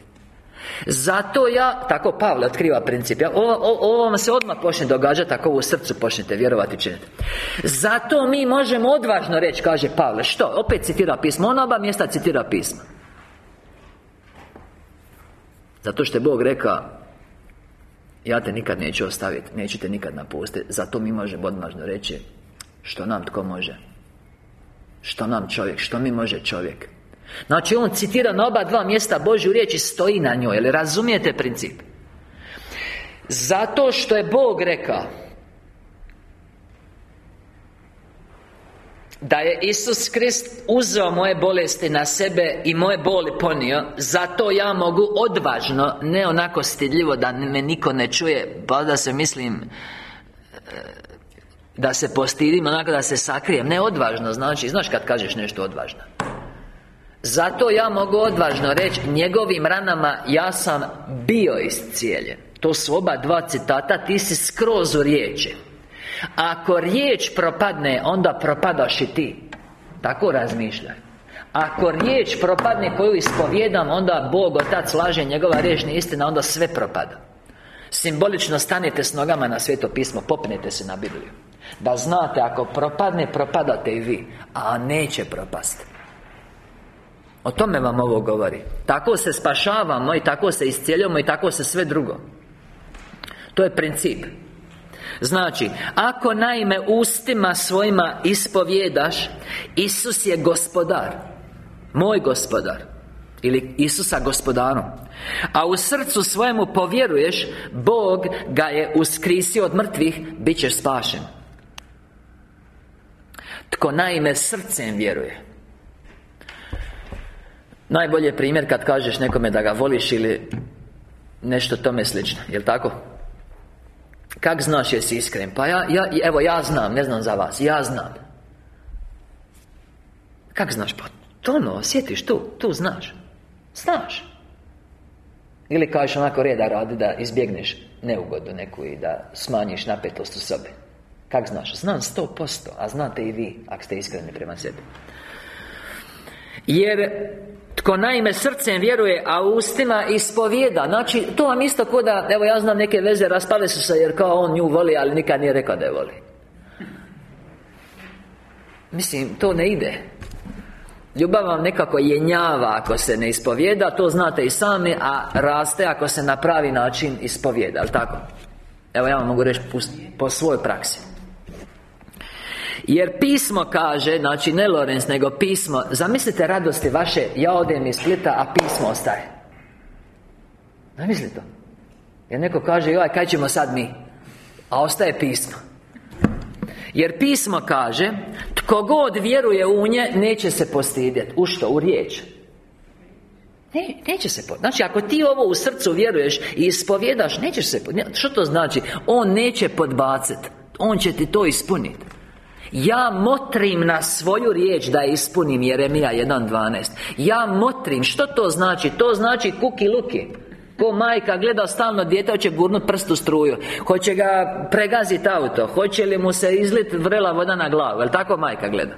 Zato ja, tako Pavle otkriva princip ja, ovo, ovo vam se odmah počne događati Ako u srcu počnete vjerovati činite Zato mi možemo odvažno reći, kaže Pavle Što? Opet citira pismo On oba mjesta citira pismo. Zato što je Bog rekao Ja te nikad neću ostaviti Neću te nikad napustiti Zato mi možemo odvažno reći Što nam tko može što nam čovjek, što mi može čovjek? Znači on citira na oba dva mjesta Božju riječ i stoji na njoj. Jel razumijete princip? Zato što je Bog rekao Da je Isus Krist uzeo moje bolesti na sebe I moje boli ponio Zato ja mogu odvažno Ne onako stidljivo da me niko ne čuje Pa da se mislim da se postidim, onako da se sakrijem. Ne odvažno, znači, znaš kad kažeš nešto odvažno. Zato ja mogu odvažno reći Njegovim ranama ja sam bio iscijeljen. To su oba dva citata, ti si skroz u riječi. Ako riječ propadne, onda propadaš i ti. Tako razmišljaj. Ako riječ propadne koju ispovjedam Onda Bog, Otac laže njegova riječ nije istina Onda sve propada. Simbolično stanite s nogama na sveto pismo Popnete se na Bibliju da znate, ako propadne, propadate i vi A neće propasti O tome vam ovo govori. Tako se spašavamo i tako se iscijeljujemo i tako se sve drugo. To je princip. Znači, ako naime ustima svojima ispovjedaš Isus je gospodar Moj gospodar Ili Isusa gospodarom A u srcu svojemu povjeruješ Bog ga je uskrisio od mrtvih Bit ćeš spašen tko naime srcem vjeruje Najbolji je primjer kad kažeš nekome da ga voliš ili Nešto tome slično, jel tako? Kak znaš jesi iskren? Pa ja, ja, evo ja znam, ne znam za vas, ja znam Kak znaš? Pa to ono, osjetiš tu, tu znaš Znaš Ili kažeš onako reda radi da izbjegneš neugodu neku i da smanjiš napetost u sobi Kak znaš? Znam sto posto, a znate i vi, ako ste iskreni prema sebi. Jer Tko naime srcem vjeruje, a ustima ispovijeda. Znači, to vam isto ko da, evo ja znam neke veze, raspale su se jer kao on nju voli, ali nikad nije rekao da je voli. Mislim, to ne ide. Ljubav vam nekako jenjava ako se ne ispovijeda To znate i sami A raste ako se na pravi način ispovijeda Ali tako? Evo ja vam mogu reći po svojoj praksi jer pismo kaže, znači ne Lorenz, nego pismo Zamislite radosti vaše Ja odem iz Splita, a pismo ostaje. Zamislite to. Jer neko kaže, joj, kaj ćemo sad mi? A ostaje pismo. Jer pismo kaže Tko god vjeruje u nje Neće se postidjeti U što? U riječ. Ne, neće se po... Znači, ako ti ovo u srcu vjeruješ I ispovjedaš, nećeš se Što to znači? On neće podbaciti On će ti to ispuniti ja motrim na svoju riječ da ispunim Jeremija 1.12 Ja motrim, što to znači? To znači kuki luki. Ko majka gleda stalno dijete hoće gurnut prst u struju. Hoće ga pregaziti auto. Hoće li mu se izlit vrela voda na glavu? Jel tako majka gleda?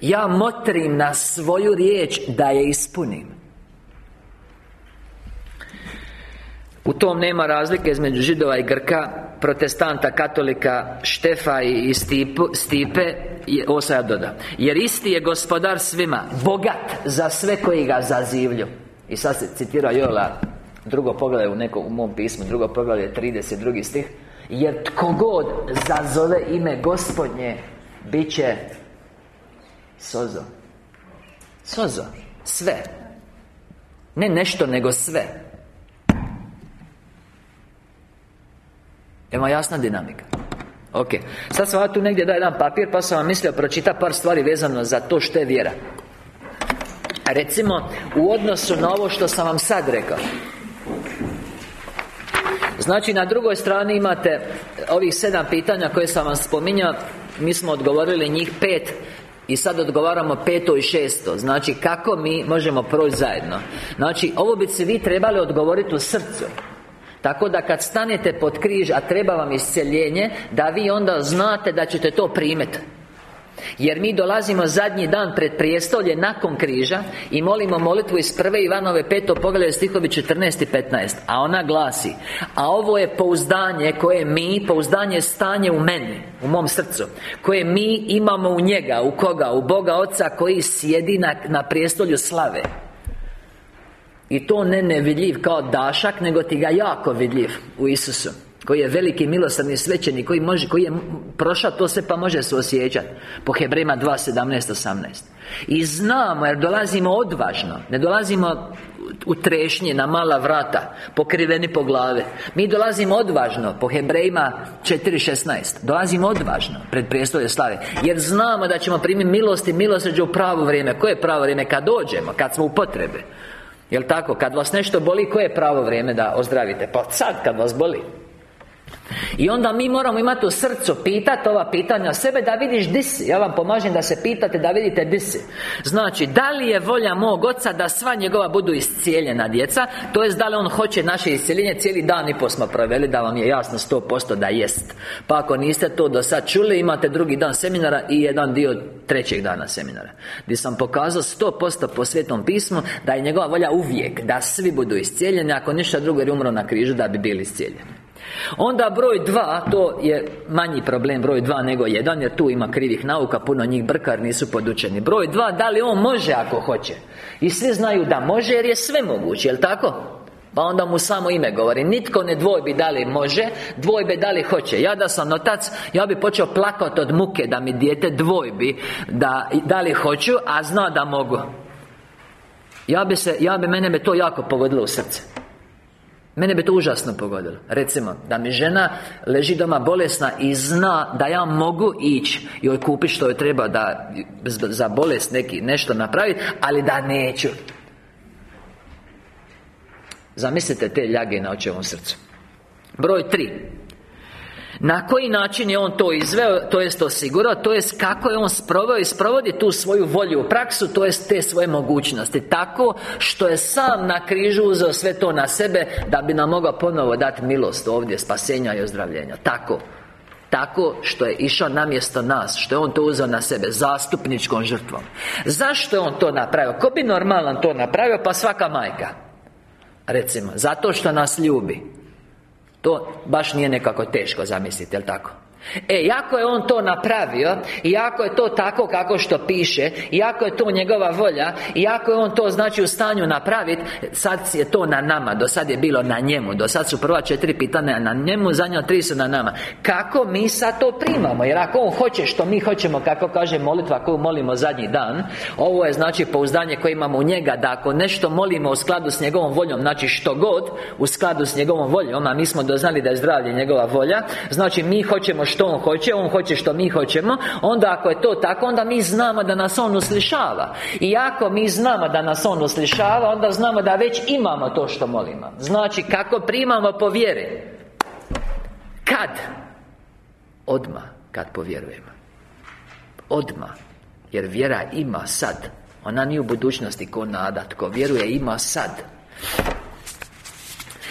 Ja motrim na svoju riječ da je ispunim U tom nema razlike između židova i Grka Protestanta, katolika, Štefa i Stipu, Stipe Ovo se ja doda Jer isti je gospodar svima Bogat za sve koji ga zazivlju. I sad se citira Jola Drugo poglavlje u nekom u mom pismu Drugo poglavlje 32. stih. Jer tko god zazove ime gospodnje Bit će Sozo. Sozo. Sve. Ne nešto, nego sve Ima jasna dinamika? Ok. Sad sam tu negdje da jedan papir Pa sam vam mislio pročitati par stvari vezano za to što je vjera. Recimo U odnosu na ovo što sam vam sad rekao. Znači na drugoj strani imate Ovih sedam pitanja koje sam vam spominjao. Mi smo odgovorili njih pet i sad odgovaramo peto i šesto. Znači kako mi možemo proći zajedno? Znači ovo bi se vi trebali odgovoriti u srcu tako da kad stanete pod križ, a treba vam isceljenje Da vi onda znate da ćete to primiti jer mi dolazimo zadnji dan pred prijestolje nakon križa I molimo molitvu iz prve Ivanove peto poglavlje stihovi 14 i 15 A ona glasi A ovo je pouzdanje koje mi Pouzdanje stanje u meni U mom srcu Koje mi imamo u njega U koga? U Boga Oca koji sjedi na, na prijestolju slave i to ne nevidljiv kao dašak Nego ti ga jako vidljiv U Isusu koji je veliki milosrdni svećenik Koji može, koji je prošao to sve pa može se osjećati Po Hebrejima 2.17.18 I znamo jer dolazimo odvažno Ne dolazimo u trešnje na mala vrata Pokriveni po glave Mi dolazimo odvažno Po Hebrejima 4.16 Dolazimo odvažno Pred prijestolje slave Jer znamo da ćemo primiti milost i milosrđe u pravo vrijeme. Koje je pravo vrijeme? Kad dođemo Kad smo u potrebe Jel tako? Kad vas nešto boli, koje je pravo vrijeme da ozdravite? Pa sad kad vas boli i onda mi moramo imati u srcu pitati ova pitanja sebe da vidiš di si. Ja vam pomažem da se pitate da vidite di si. Znači, da li je volja mog oca da sva njegova budu iscijeljena djeca? To jest da li on hoće naše iscijeljenje? Cijeli dan i po smo proveli da vam je jasno 100% da jest. Pa ako niste to do sad čuli imate drugi dan seminara i jedan dio trećeg dana seminara Gdje sam pokazao 100% po Svetom pismu da je njegova volja uvijek da svi budu iscijeljeni Ako ništa drugo jer umro na križu da bi bili iscijeljeni Onda broj dva, to je manji problem broj dva nego jedan Jer tu ima krivih nauka, puno njih brkar nisu podučeni. Broj dva, da li on može ako hoće? I svi znaju da može jer je sve moguće, jel tako? Pa onda mu samo ime govori. Nitko ne dvojbi da li može Dvojbe da li hoće. Ja da sam otac Ja bi počeo plakati od muke Da mi dijete dvojbi Da, da li hoću A zna da mogu. Ja bi se Ja bi mene me to jako pogodilo u srce Mene bi to užasno pogodilo. Recimo, da mi žena leži doma bolesna I zna da ja mogu ići Joj kupiti što joj treba da Za bolest neki nešto napraviti Ali da neću. Zamislite te ljage na očevom srcu. Broj tri na koji način je on to izveo, to jest osigurao, to jest kako je on sproveo i sprovodi tu svoju volju u praksu, to jest te svoje mogućnosti. Tako što je sam na križu uzeo sve to na sebe Da bi nam mogao ponovo dati milost ovdje, spasenja i ozdravljenja. Tako tako što je išao namjesto nas Što je On to uzeo na sebe Zastupničkom žrtvom. Zašto je On to napravio? Ko bi normalan to napravio? Pa svaka majka. Recimo Zato što nas ljubi to baš nije nekako teško zamisliti, jel tako? E, jako je on to napravio I ako je to tako kako što piše I ako je to njegova volja I ako je on to znači u stanju napraviti Sad je to na nama Do sad je bilo na njemu Do sad su prva četiri pitanja na njemu Zadnja tri su na nama. Kako mi sad to primamo? Jer ako on hoće što mi hoćemo Kako kaže molitva koju molimo zadnji dan Ovo je znači pouzdanje koje imamo u njega Da ako nešto molimo u skladu s njegovom voljom Znači što god U skladu s njegovom voljom A mi smo doznali da je zdravlje njegova volja Znači mi hoćemo što on hoće On hoće što mi hoćemo Onda ako je to tako Onda mi znamo da nas On uslišava. I ako mi znamo da nas On uslišava Onda znamo da već imamo to što molimo. Znači kako primamo po vjeri? Kad? Odma kad povjerujemo. Odma. Jer vjera ima sad. Ona nije u budućnosti ko nada. Tko vjeruje ima sad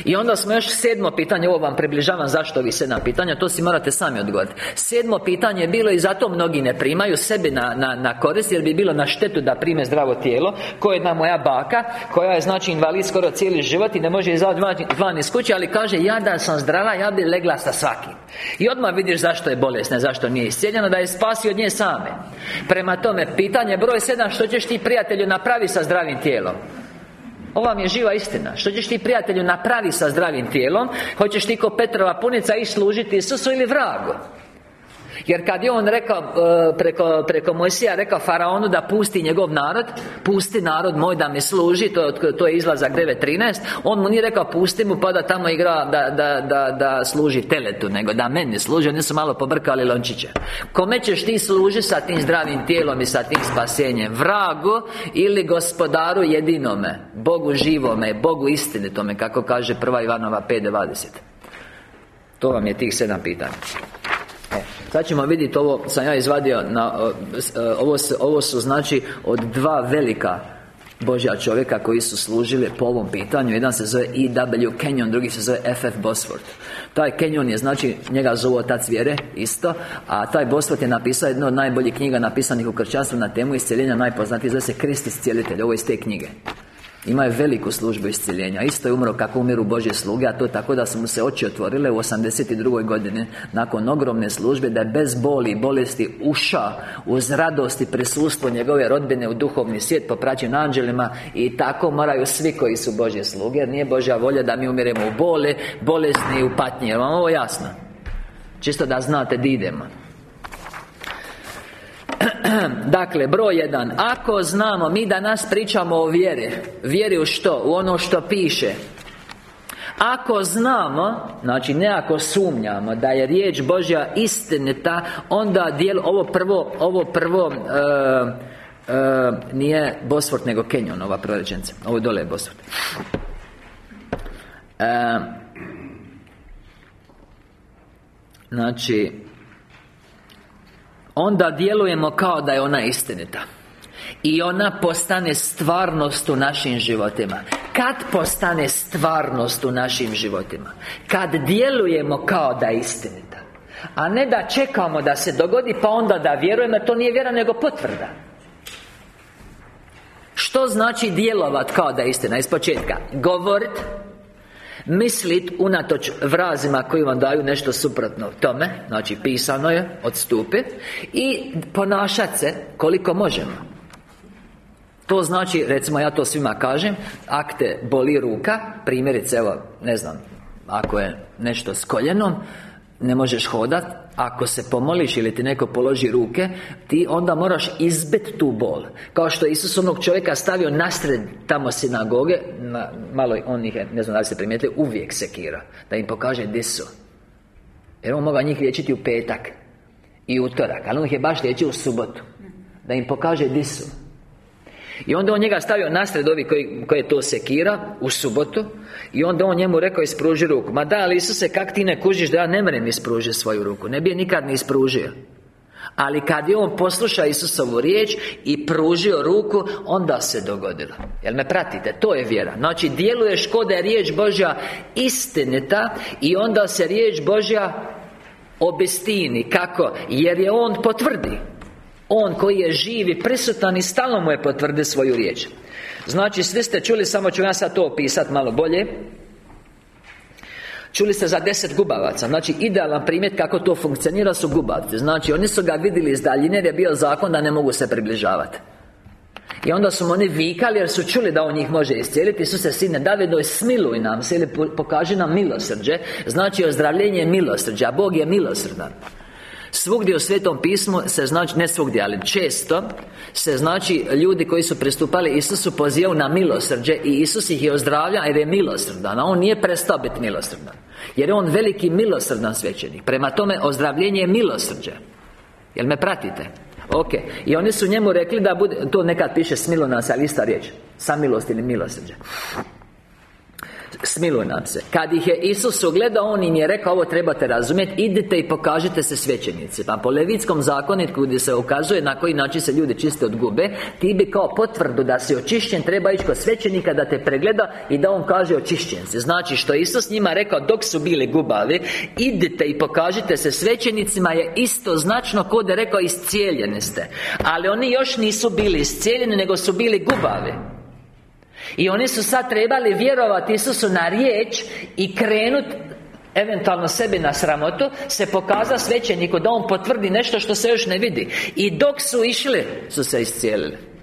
i onda smo još sedmo pitanje, ovo vam približavam zašto ovih sedam pitanja, to si morate sami odgovoriti. Sedmo pitanje je bilo i zato mnogi ne primaju sebi na, na, na korist Jer bi bilo na štetu da prime zdravo tijelo Koja je jedna moja baka Koja je znači invalid skoro cijeli život I ne može izaći van, van iz kuće Ali kaže, ja da sam zdrava, ja bi legla sa svakim. I odmah vidiš zašto je bolesna, zašto nije iscijeljena Da je spasi od nje same. Prema tome, pitanje broj sedam Što ćeš ti prijatelju napraviti sa zdravim tijelom ovo vam je živa istina. Što ćeš ti prijatelju napravi sa zdravim tijelom? Hoćeš ti ko Petrova punica i služiti Isusu ili vragu jer kad je on rekao e, preko, preko Mojsija rekao Faraonu da pusti njegov narod Pusti narod moj da mi služi To, to je izlazak 9.13 On mu nije rekao pusti mu pa da tamo igra da, da, da, da služi teletu Nego da meni služi Oni su malo pobrkali lončiće. Kome ćeš ti služi sa tim zdravim tijelom i sa tim spasenjem? Vragu ili gospodaru jedinome Bogu živome, Bogu istinitome Kako kaže prva Ivanova 5.20 To vam je tih sedam pitanja sad ćemo vidjeti ovo, sam ja izvadio na, e, ovo, ovo su znači od dva velika Božja čovjeka koji su služili po ovom pitanju Jedan se zove E.W. Kenyon, drugi se zove F.F. Bosworth Taj Kenyon je, znači, njega zovu otac vjere, isto A taj Bosworth je napisao jednu od najboljih knjiga napisanih u kršćanstvu na temu iscjeljenja Najpoznatiji zove se Krist iscijelitelj, ovo iz te knjige Imaju veliku službu isciljenja Isto je umro kako umiru Božje sluge A to je tako da su mu se oči otvorile u 82. godine Nakon ogromne službe Da je bez boli i bolesti ušao Uz radost i prisustvo njegove rodbine U duhovni svijet popraćen anđelima I tako moraju svi koji su Božje sluge Jer nije Božja volja da mi umiremo u bole Bolesni i u patnji Jer vam ovo jasno? Čisto da znate di idemo [CLEARS THROAT] Dakle, broj jedan. Ako znamo, mi danas pričamo o vjeri Vjeri u što? U ono što piše. Ako znamo, znači ne ako sumnjamo da je riječ Božja istinita Onda dijel, ovo prvo, ovo prvo e, e, Nije Bosford nego Kenyon, ova prorečenca Ovo dole je Bosford e, Znači Onda djelujemo kao da je ona istinita. I ona postane stvarnost u našim životima. Kad postane stvarnost u našim životima? Kad djelujemo kao da je istinita. A ne da čekamo da se dogodi pa onda da vjerujemo To nije vjera nego potvrda. Što znači djelovat kao da je istina? Iz početka. Govorit Mislit unatoč vrazima koji vam daju nešto suprotno tome Znači pisano je, odstupi I ponašat se koliko možemo. To znači, recimo ja to svima kažem Akte boli ruka Primjerice, evo, ne znam Ako je nešto s koljenom Ne možeš hodat ako se pomoliš ili ti neko položi ruke Ti onda moraš izbit tu bol. Kao što Isus onog čovjeka stavio nasred tamo sinagoge na, Malo on ih ne znam da li ste primijetili Uvijek sekira Da im pokaže di su. Jer on mogao njih liječiti u petak I utorak Ali on ih je baš liječio u subotu Da im pokaže di su i onda on njega stavio nasred ovi koji, koji to sekira U subotu I onda on njemu rekao ispruži ruku. Ma da, ali Isuse, kak ti ne kužiš da ja ne mrem ispružiti svoju ruku? Ne bi je nikad ni ispružio. Ali kad je on poslušao Isusovu riječ I pružio ruku Onda se dogodilo. Jel me pratite? To je vjera. Znači djeluješ kod je riječ Božja istinita I onda se riječ Božja Obestini Kako? Jer je on potvrdi on koji je živ i prisutan i stalno mu je potvrdi svoju riječ. Znači, svi ste čuli, samo ću ja sad to opisati malo bolje. Čuli ste za deset gubavaca. Znači, idealan primjer kako to funkcionira su gubavci. Znači, oni su ga vidjeli iz daljine jer je bio zakon da ne mogu se približavati i onda su oni vikali jer su čuli da on njih može iscijeliti. Se sine Davidoj smiluj nam se ili pokaži nam milosrđe. Znači ozdravljenje je milosrđe A Bog je milosrdan Svugdje u Svetom pismu se znači, ne svugdje, ali često Se znači ljudi koji su pristupali Isusu pozivaju na milosrđe I Isus ih je ozdravlja jer je milosrdan A on nije prestao biti milosrdan Jer je on veliki milosrdan svećenik. Prema tome ozdravljenje je milosrđe. Jel me pratite? Ok. I oni su njemu rekli da bude To nekad piše smilo nas, ali ista riječ Samilost ili milosrđe Smiluj nam se. Kad ih je Isus ugledao On im je rekao Ovo trebate razumjeti Idite i pokažite se svećenici. Pa po levitskom zakoniku gdje se ukazuje Na koji način se ljudi čiste od gube Ti bi kao potvrdu da si očišćen Treba ići kod svećenika da te pregleda I da on kaže očišćen si Znači što Isus njima rekao Dok su bili gubavi Idite i pokažite se svećenicima Je isto značno Kod je rekao Iscijeljeni ste. Ali oni još nisu bili iscijeljeni Nego su bili gubavi i oni su sad trebali vjerovati Isusu na riječ I krenut Eventualno sebi na sramotu Se pokaza svećeniku Da on potvrdi nešto što se još ne vidi. I dok su išli Su se iscijelili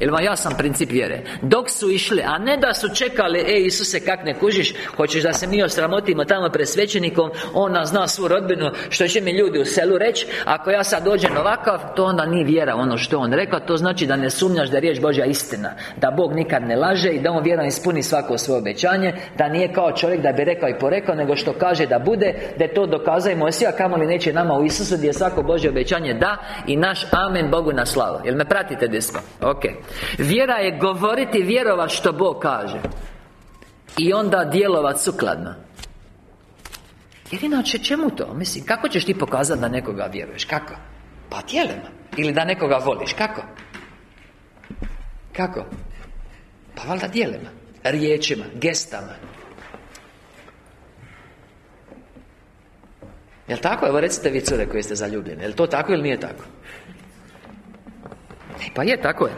Jel vam jasan princip vjere? Dok su išli, a ne da su čekali E Isuse, kak ne kužiš? Hoćeš da se mi osramotimo tamo pred svećenikom? On nas zna svu rodbinu Što će mi ljudi u selu reći Ako ja sad dođem ovakav To onda nije vjera ono što on rekao. To znači da ne sumnjaš da je riječ Božja istina. Da Bog nikad ne laže I da On vjeran ispuni svako svoje obećanje. Da nije kao čovjek da bi rekao i porekao Nego što kaže da bude Da je to dokazao i Mojsija Kamoli neće nama u Isusu Gdje je svako Božje obećanje da I naš amen Bogu na slavu. Jel me pratite disco? Ok Vjera je govoriti vjerovat što Bog kaže I onda djelovat sukladno Jer inače čemu to? Mislim, kako ćeš ti pokazati da nekoga vjeruješ? Kako? Pa tijelima Ili da nekoga voliš, kako? Kako? Pa valjda dijelima Riječima, gestama Jel' tako? Evo recite vi cure koji ste zaljubljeni Jel' to tako ili nije tako? Pa je, tako je.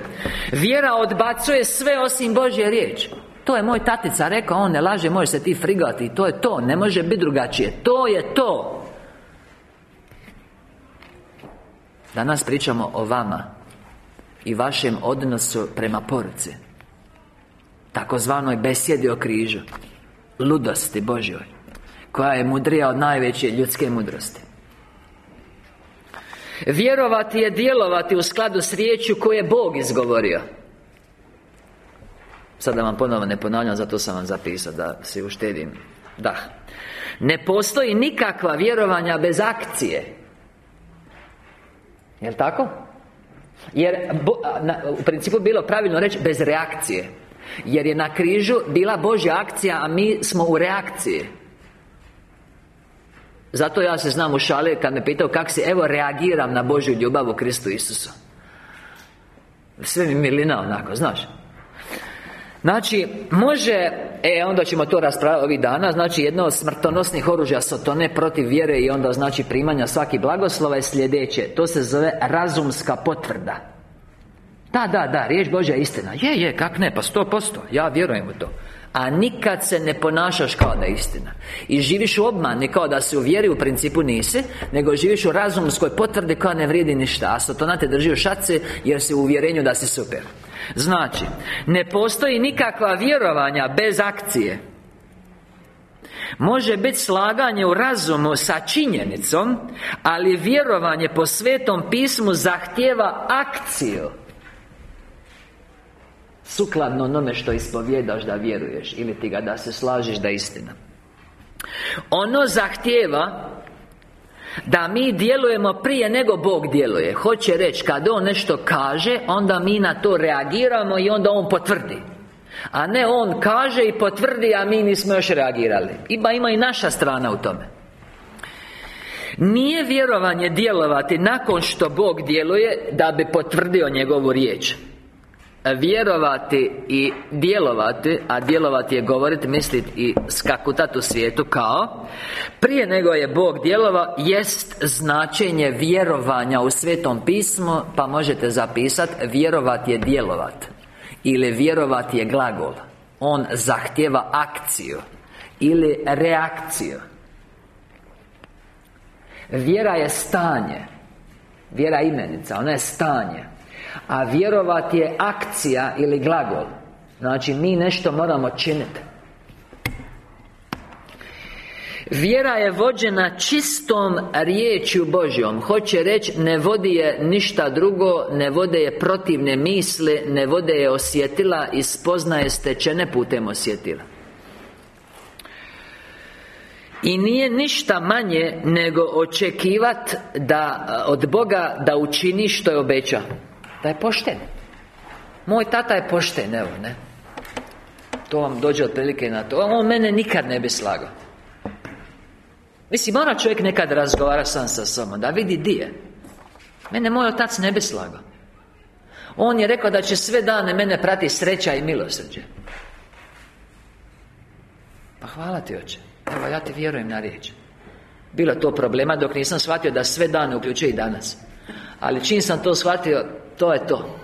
Vjera odbacuje sve osim Božje riječ To je moj tatica rekao, on ne laže, može se ti frigati To je to, ne može biti drugačije. To je to. Danas pričamo o vama I vašem odnosu prema poruci Takozvanoj besjedi o križu Ludosti Božjoj Koja je mudrija od najveće ljudske mudrosti Vjerovati je djelovati u skladu s riječju koje je Bog izgovorio. Sad da vam ponovno ne ponavljam, zato sam vam zapisao da se uštedim. Da. Ne postoji nikakva vjerovanja bez akcije. Jel' tako? Jer, u principu bilo pravilno reći bez reakcije. Jer je na križu bila Božja akcija, a mi smo u reakciji zato ja se znam u šale kad me pitao kak se Evo reagiram na Božju ljubav u Kristu Isusu. Sve mi milina onako, znaš. Znači, može E, onda ćemo to raspraviti ovih dana Znači, jedno od smrtonosnih oružja Sotone protiv vjere I onda znači primanja svaki blagoslova je sljedeće To se zove razumska potvrda. Da, da, da, riječ Božja istina. Je, je, kak ne, pa sto posto Ja vjerujem u to a nikad se ne ponašaš kao da je istina. I živiš u obmani kao da se uvjeri u principu nisi Nego živiš u razumskoj potvrdi koja ne vrijedi ništa. A to te drži u šaci jer si u uvjerenju da si super. Znači, ne postoji nikakva vjerovanja bez akcije. Može biti slaganje u razumu sa činjenicom Ali vjerovanje po Svetom pismu zahtjeva akciju Sukladno onome što ispovjedaš da vjeruješ Ili ti ga da se slažiš da je istina. Ono zahtjeva da mi djelujemo prije nego Bog djeluje. Hoće reći, kad On nešto kaže Onda mi na to reagiramo i onda On potvrdi. A ne On kaže i potvrdi, a mi nismo još reagirali. Ima, ima i naša strana u tome. Nije vjerovanje djelovati nakon što Bog djeluje Da bi potvrdio njegovu riječ vjerovati i djelovati A djelovati je govoriti, misliti i skakutati u svijetu kao Prije nego je Bog djelovao Jest značenje vjerovanja u Svetom pismu Pa možete zapisati Vjerovati je djelovat Ili vjerovati je glagol. On zahtjeva akciju Ili reakciju. Vjera je stanje Vjera imenica, ona je stanje A vjerovati je akcija ili glagol. Znači, mi nešto moramo činiti Vjera je vođena čistom riječju Božjom. Hoće reći, ne vodi je ništa drugo Ne vode je protivne misli Ne vode je osjetila I spoznaje stečene putem osjetila. I nije ništa manje nego očekivat da od Boga da učini što je obećao Da je pošten. Moj tata je pošten, evo, ne. To vam dođe otprilike na to. On mene nikad ne bi slagao. Mislim, mora čovjek nekad razgovara sam sa sobom Da vidi di je. Mene moj otac ne bi slagao. On je rekao da će sve dane mene prati sreća i milosrđe. Pa hvala ti oče. Evo, ja ti vjerujem na riječ. Bilo to problema dok nisam shvatio da sve dane uključuje i danas. Ali čim sam to shvatio, to je to.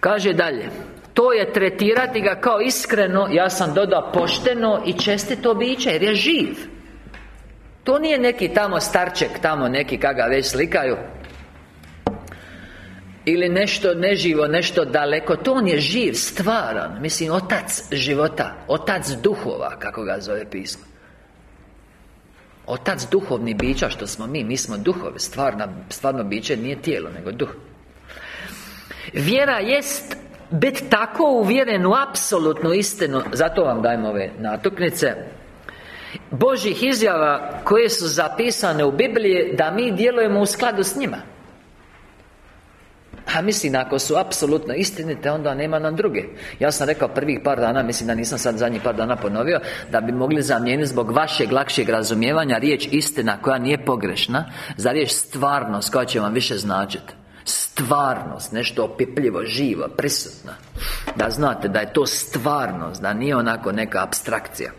Kaže dalje To je tretirati ga kao iskreno Ja sam dodao pošteno i čestito biće Jer je živ. To nije neki tamo starček Tamo neki kaga već slikaju ili nešto neživo, nešto daleko. To on je živ, stvaran. Mislim, otac života Otac duhova, kako ga zove pismo Otac duhovni bića, što smo mi Mi smo duhove, stvarno, stvarno biće nije tijelo, nego duh. Vjera jest biti tako uvjeren u apsolutnu istinu Zato vam dajemo ove natuknice Božih izjava koje su zapisane u Bibliji Da mi djelujemo u skladu s njima a mislim, ako su apsolutno istinite, onda nema nam druge. Ja sam rekao prvih par dana, mislim da nisam sad zadnjih par dana ponovio Da bi mogli zamijeniti zbog vašeg lakšeg razumijevanja Riječ istina koja nije pogrešna Za riječ stvarnost koja će vam više značiti Stvarnost, nešto opipljivo, živo, prisutno. Da znate da je to stvarnost Da nije onako neka abstrakcija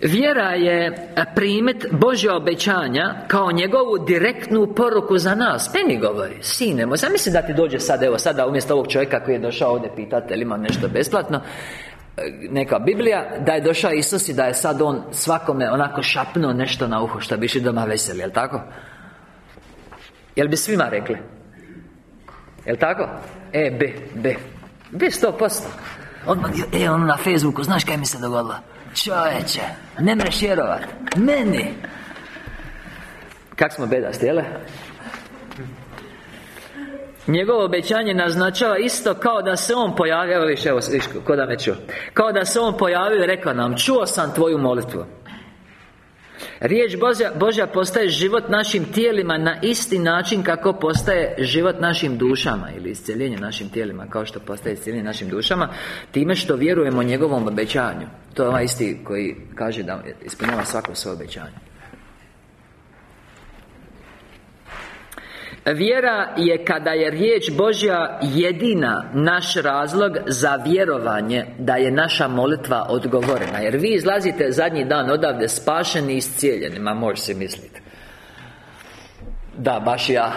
Vjera je primet Božja obećanja Kao njegovu direktnu poruku za nas Meni govori Sine moj, zamisli da ti dođe sad Evo sada umjesto ovog čovjeka koji je došao ovdje pitati Ili ima nešto besplatno neka Biblija Da je došao Isus i da je sad on svakome onako šapnuo nešto na uho Što bi išli doma veseli, jel tako? Jel bi svima rekli? Jel tako? E, B, B B sto posto on, E, on na Facebooku, znaš kaj mi se dogodilo? Čovječe, ne mreš vjerovat Meni. Kak smo bedasti, jele? Njegovo obećanje naznačava isto kao da se On pojavio Evo više, evo, viš, ko da me čuo? Kao da se On pojavio i rekao nam Čuo sam tvoju molitvu Riječ Božja, Božja postaje život našim tijelima na isti način kako postaje život našim dušama Ili iscjeljenje našim tijelima Kao što postaje iscjeljenje našim dušama Time što vjerujemo njegovom obećanju. To je ovaj isti koji kaže da ispunjava svako svoje obećanje Vjera je kada je riječ Božja jedina naš razlog za vjerovanje da je naša molitva odgovorena. Jer vi izlazite zadnji dan odavde spašeni i iscijeljeni Ma može se misliti Da, baš ja.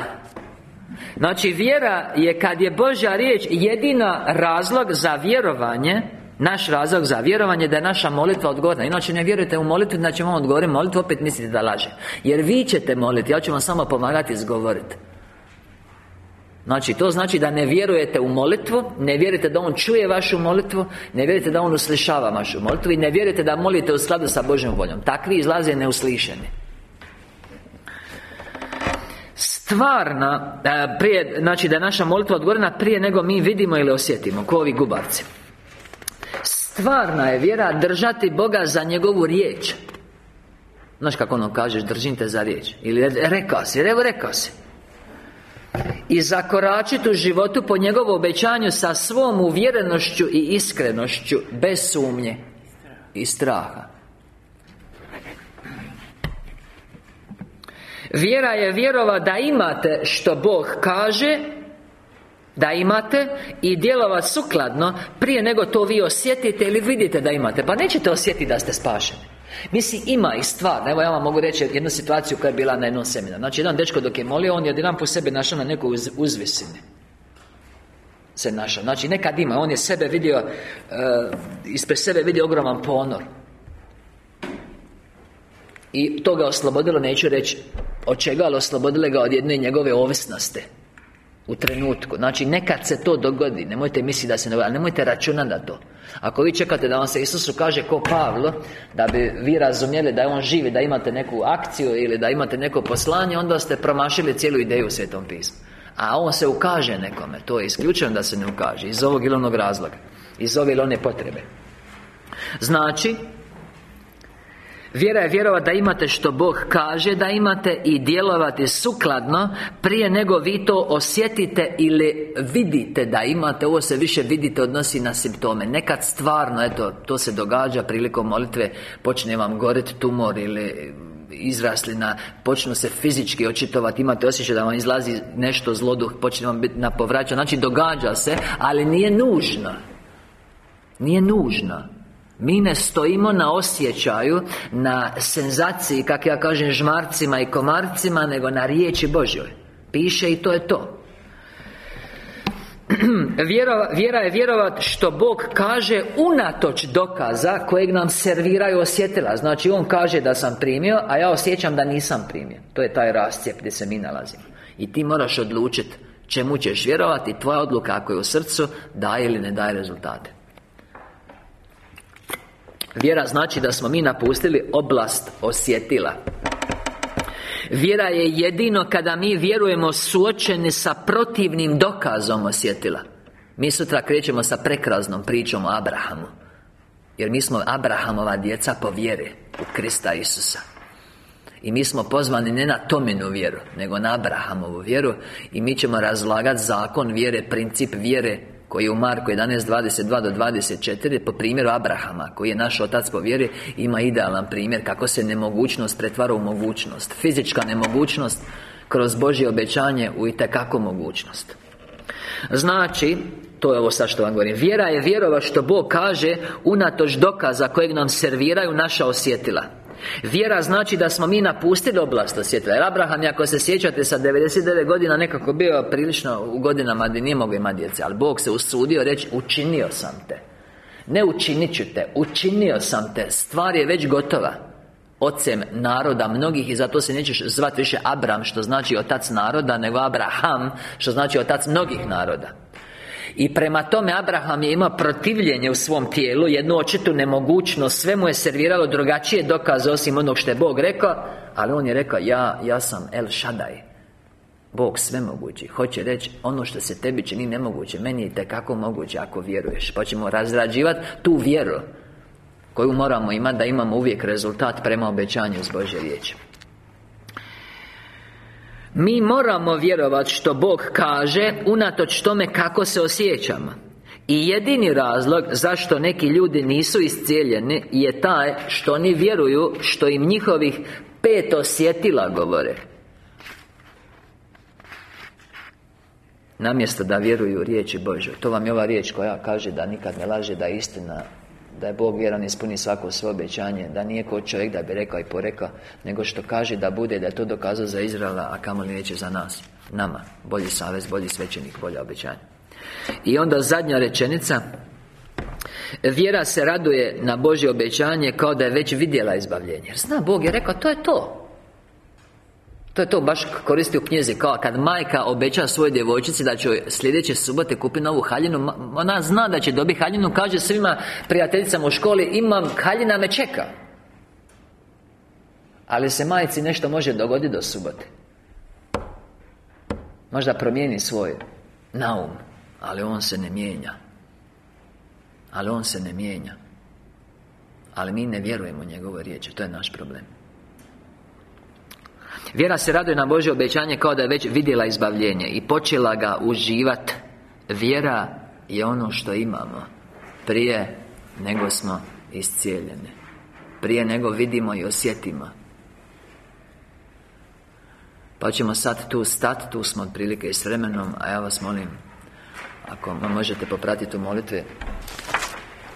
Znači vjera je kad je Božja riječ jedina razlog za vjerovanje naš razlog za vjerovanje da je naša molitva odgovorna Inače ne vjerujete u molitvu, ćemo vam odgovoriti molitvu Opet mislite da laže. Jer vi ćete moliti, ja ću vam samo pomagati izgovoriti Znači, to znači da ne vjerujete u molitvu Ne vjerujete da On čuje vašu molitvu Ne vjerujete da On uslišava vašu molitvu I ne vjerujete da molite u skladu sa Božjom voljom. Takvi izlaze neuslišeni. Stvarna e, prije, Znači da je naša molitva odgovorena Prije nego mi vidimo ili osjetimo Ko ovi gubavci Stvarna je vjera držati Boga za njegovu riječ. Znaš kako ono kažeš, držim te za riječ? Ili rekao si, evo rekao si i zakoračiti u životu po njegovu obećanju sa svom uvjerenošću i iskrenošću bez sumnje i straha. Vjera je vjerova da imate što Bog kaže Da imate I djelovati sukladno Prije nego to vi osjetite ili vidite da imate. Pa nećete osjetiti da ste spašeni Mislim, ima i stvar Evo ja vam mogu reći jednu situaciju koja je bila na jednom seminaru. Znači, jedan dečko dok je molio On je jedan po sebi našao na nekoj uz, uzvisini. Se našao. Znači nekad ima, on je sebe vidio uh, Ispred sebe vidio ogroman ponor. I to ga oslobodilo, neću reći Od čega, ali oslobodilo ga od jedne njegove ovisnosti u trenutku. Znači nekad se to dogodi. Nemojte misliti da se ne ali nemojte računati na to. Ako vi čekate da vam se Isusu kaže ko Pavlo Da bi vi razumjeli da je on živi Da imate neku akciju ili da imate neko poslanje Onda ste promašili cijelu ideju u Svetom pismu. A on se ukaže nekome. To je isključeno da se ne ukaže Iz ovog ili onog razloga. Iz ove ili one potrebe. Znači Vjera je vjerovati da imate što Bog kaže da imate I djelovati sukladno. Prije nego vi to osjetite ili vidite da imate Ovo se više vidite odnosi na simptome. Nekad stvarno, eto, to se događa prilikom molitve Počne vam goriti tumor ili izraslina Počnu se fizički očitovati Imate osjećaj da vam izlazi nešto zloduh Počne vam biti na povraćanju Znači događa se, ali nije nužno. Nije nužno mi ne stojimo na osjećaju Na senzaciji, kako ja kažem, žmarcima i komarcima Nego na riječi Božjoj. Piše i to je to. [CLEARS THROAT] Vjera, vjera je vjerovat što Bog kaže unatoč dokaza kojeg nam serviraju osjetila. Znači On kaže da sam primio, a ja osjećam da nisam primio. To je taj rascijep gdje se mi nalazimo. I ti moraš odlučiti čemu ćeš vjerovati Tvoja odluka ako je u srcu daje ili ne daje rezultate Vjera znači da smo mi napustili oblast osjetila. Vjera je jedino kada mi vjerujemo suočeni sa protivnim dokazom osjetila. Mi sutra krećemo sa prekraznom pričom o Abrahamu Jer mi smo Abrahamova djeca po vjeri U Krista Isusa. I mi smo pozvani ne na Tominu vjeru Nego na Abrahamovu vjeru I mi ćemo razlagati zakon vjere, princip vjere koji je u Marku 11.22 do 24 Po primjeru Abrahama Koji je naš otac po vjeri Ima idealan primjer kako se nemogućnost pretvara u mogućnost. Fizička nemogućnost Kroz Božje obećanje u itekako mogućnost. Znači to je ovo sad što vam govorim. Vjera je vjerova što Bog kaže Unatoč dokaza kojeg nam serviraju naša osjetila Vjera znači da smo mi napustili oblast osjetila Jer Abraham, ako se sjećate, sa 99 godina nekako bio prilično u godinama gdje nije mogao imati djece Ali Bog se usudio reći, učinio sam te. Ne učinit ću te, učinio sam te. Stvar je već gotova. Ocem naroda mnogih i zato se nećeš zvati više Abram Što znači otac naroda Nego Abraham Što znači otac mnogih naroda i prema tome Abraham je imao protivljenje u svom tijelu Jednu očitu nemogućnost. Sve mu je serviralo drugačije dokaze Osim onog što je Bog rekao Ali on je rekao Ja, ja sam El Shaddai Bog sve mogući Hoće reći Ono što se tebi čini nemoguće Meni je tekako moguće ako vjeruješ. Pa ćemo razrađivati tu vjeru Koju moramo imati Da imamo uvijek rezultat prema obećanju iz Božje riječi mi moramo vjerovati što Bog kaže Unatoč tome kako se osjećamo. I jedini razlog zašto neki ljudi nisu iscijeljeni Je taj što oni vjeruju Što im njihovih pet osjetila govore. Namjesto da vjeruju riječi Bože To vam je ova riječ koja kaže da nikad ne laže Da je istina da je Bog vjeran ispuni svako svoje obećanje Da nije ko čovjek da bi rekao i porekao Nego što kaže da bude Da je to dokazao za Izraela A kamo neće za nas Nama Bolji savez, bolji svećenik, bolja obećanja. I onda zadnja rečenica Vjera se raduje na Božje obećanje Kao da je već vidjela izbavljenje. Jer zna Bog je rekao To je to to je to baš koristi u knjizi Kao kad majka obeća svojoj djevojčici Da će sljedeće subote kupi novu haljinu Ona zna da će dobiti haljinu Kaže svima prijateljicama u školi Imam, haljina me čeka. Ali se majci nešto može dogoditi do subote. Možda promijeni svoj naum Ali on se ne mijenja. Ali on se ne mijenja. Ali mi ne vjerujemo njegove riječi To je naš problem Vjera se raduje na Božje obećanje kao da je već vidjela izbavljenje I počela ga uživat. Vjera je ono što imamo Prije nego smo iscijeljeni Prije nego vidimo i osjetimo. Pa ćemo sad tu stati, tu smo otprilike i s vremenom A ja vas molim Ako možete popratiti u molitvi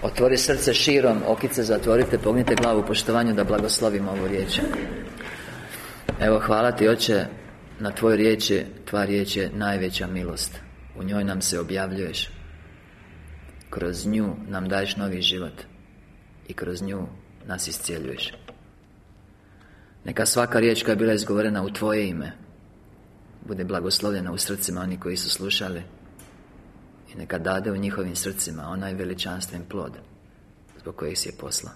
Otvori srce širom, okice zatvorite, pognite glavu u poštovanju da blagoslovimo ovu riječ Evo, hvala ti, Oče, na Tvoj riječi, Tva riječ je najveća milost. U njoj nam se objavljuješ. Kroz nju nam daješ novi život. I kroz nju nas iscijeljuješ. Neka svaka riječ koja je bila izgovorena u Tvoje ime Bude blagoslovljena u srcima oni koji su slušali. I neka dade u njihovim srcima onaj veličanstven plod Zbog kojih si je posla.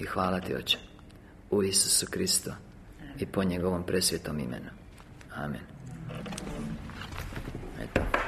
I hvala Ti, Oče U Isusu Kristu I po njegovom presvjetom imenu Amen. Eto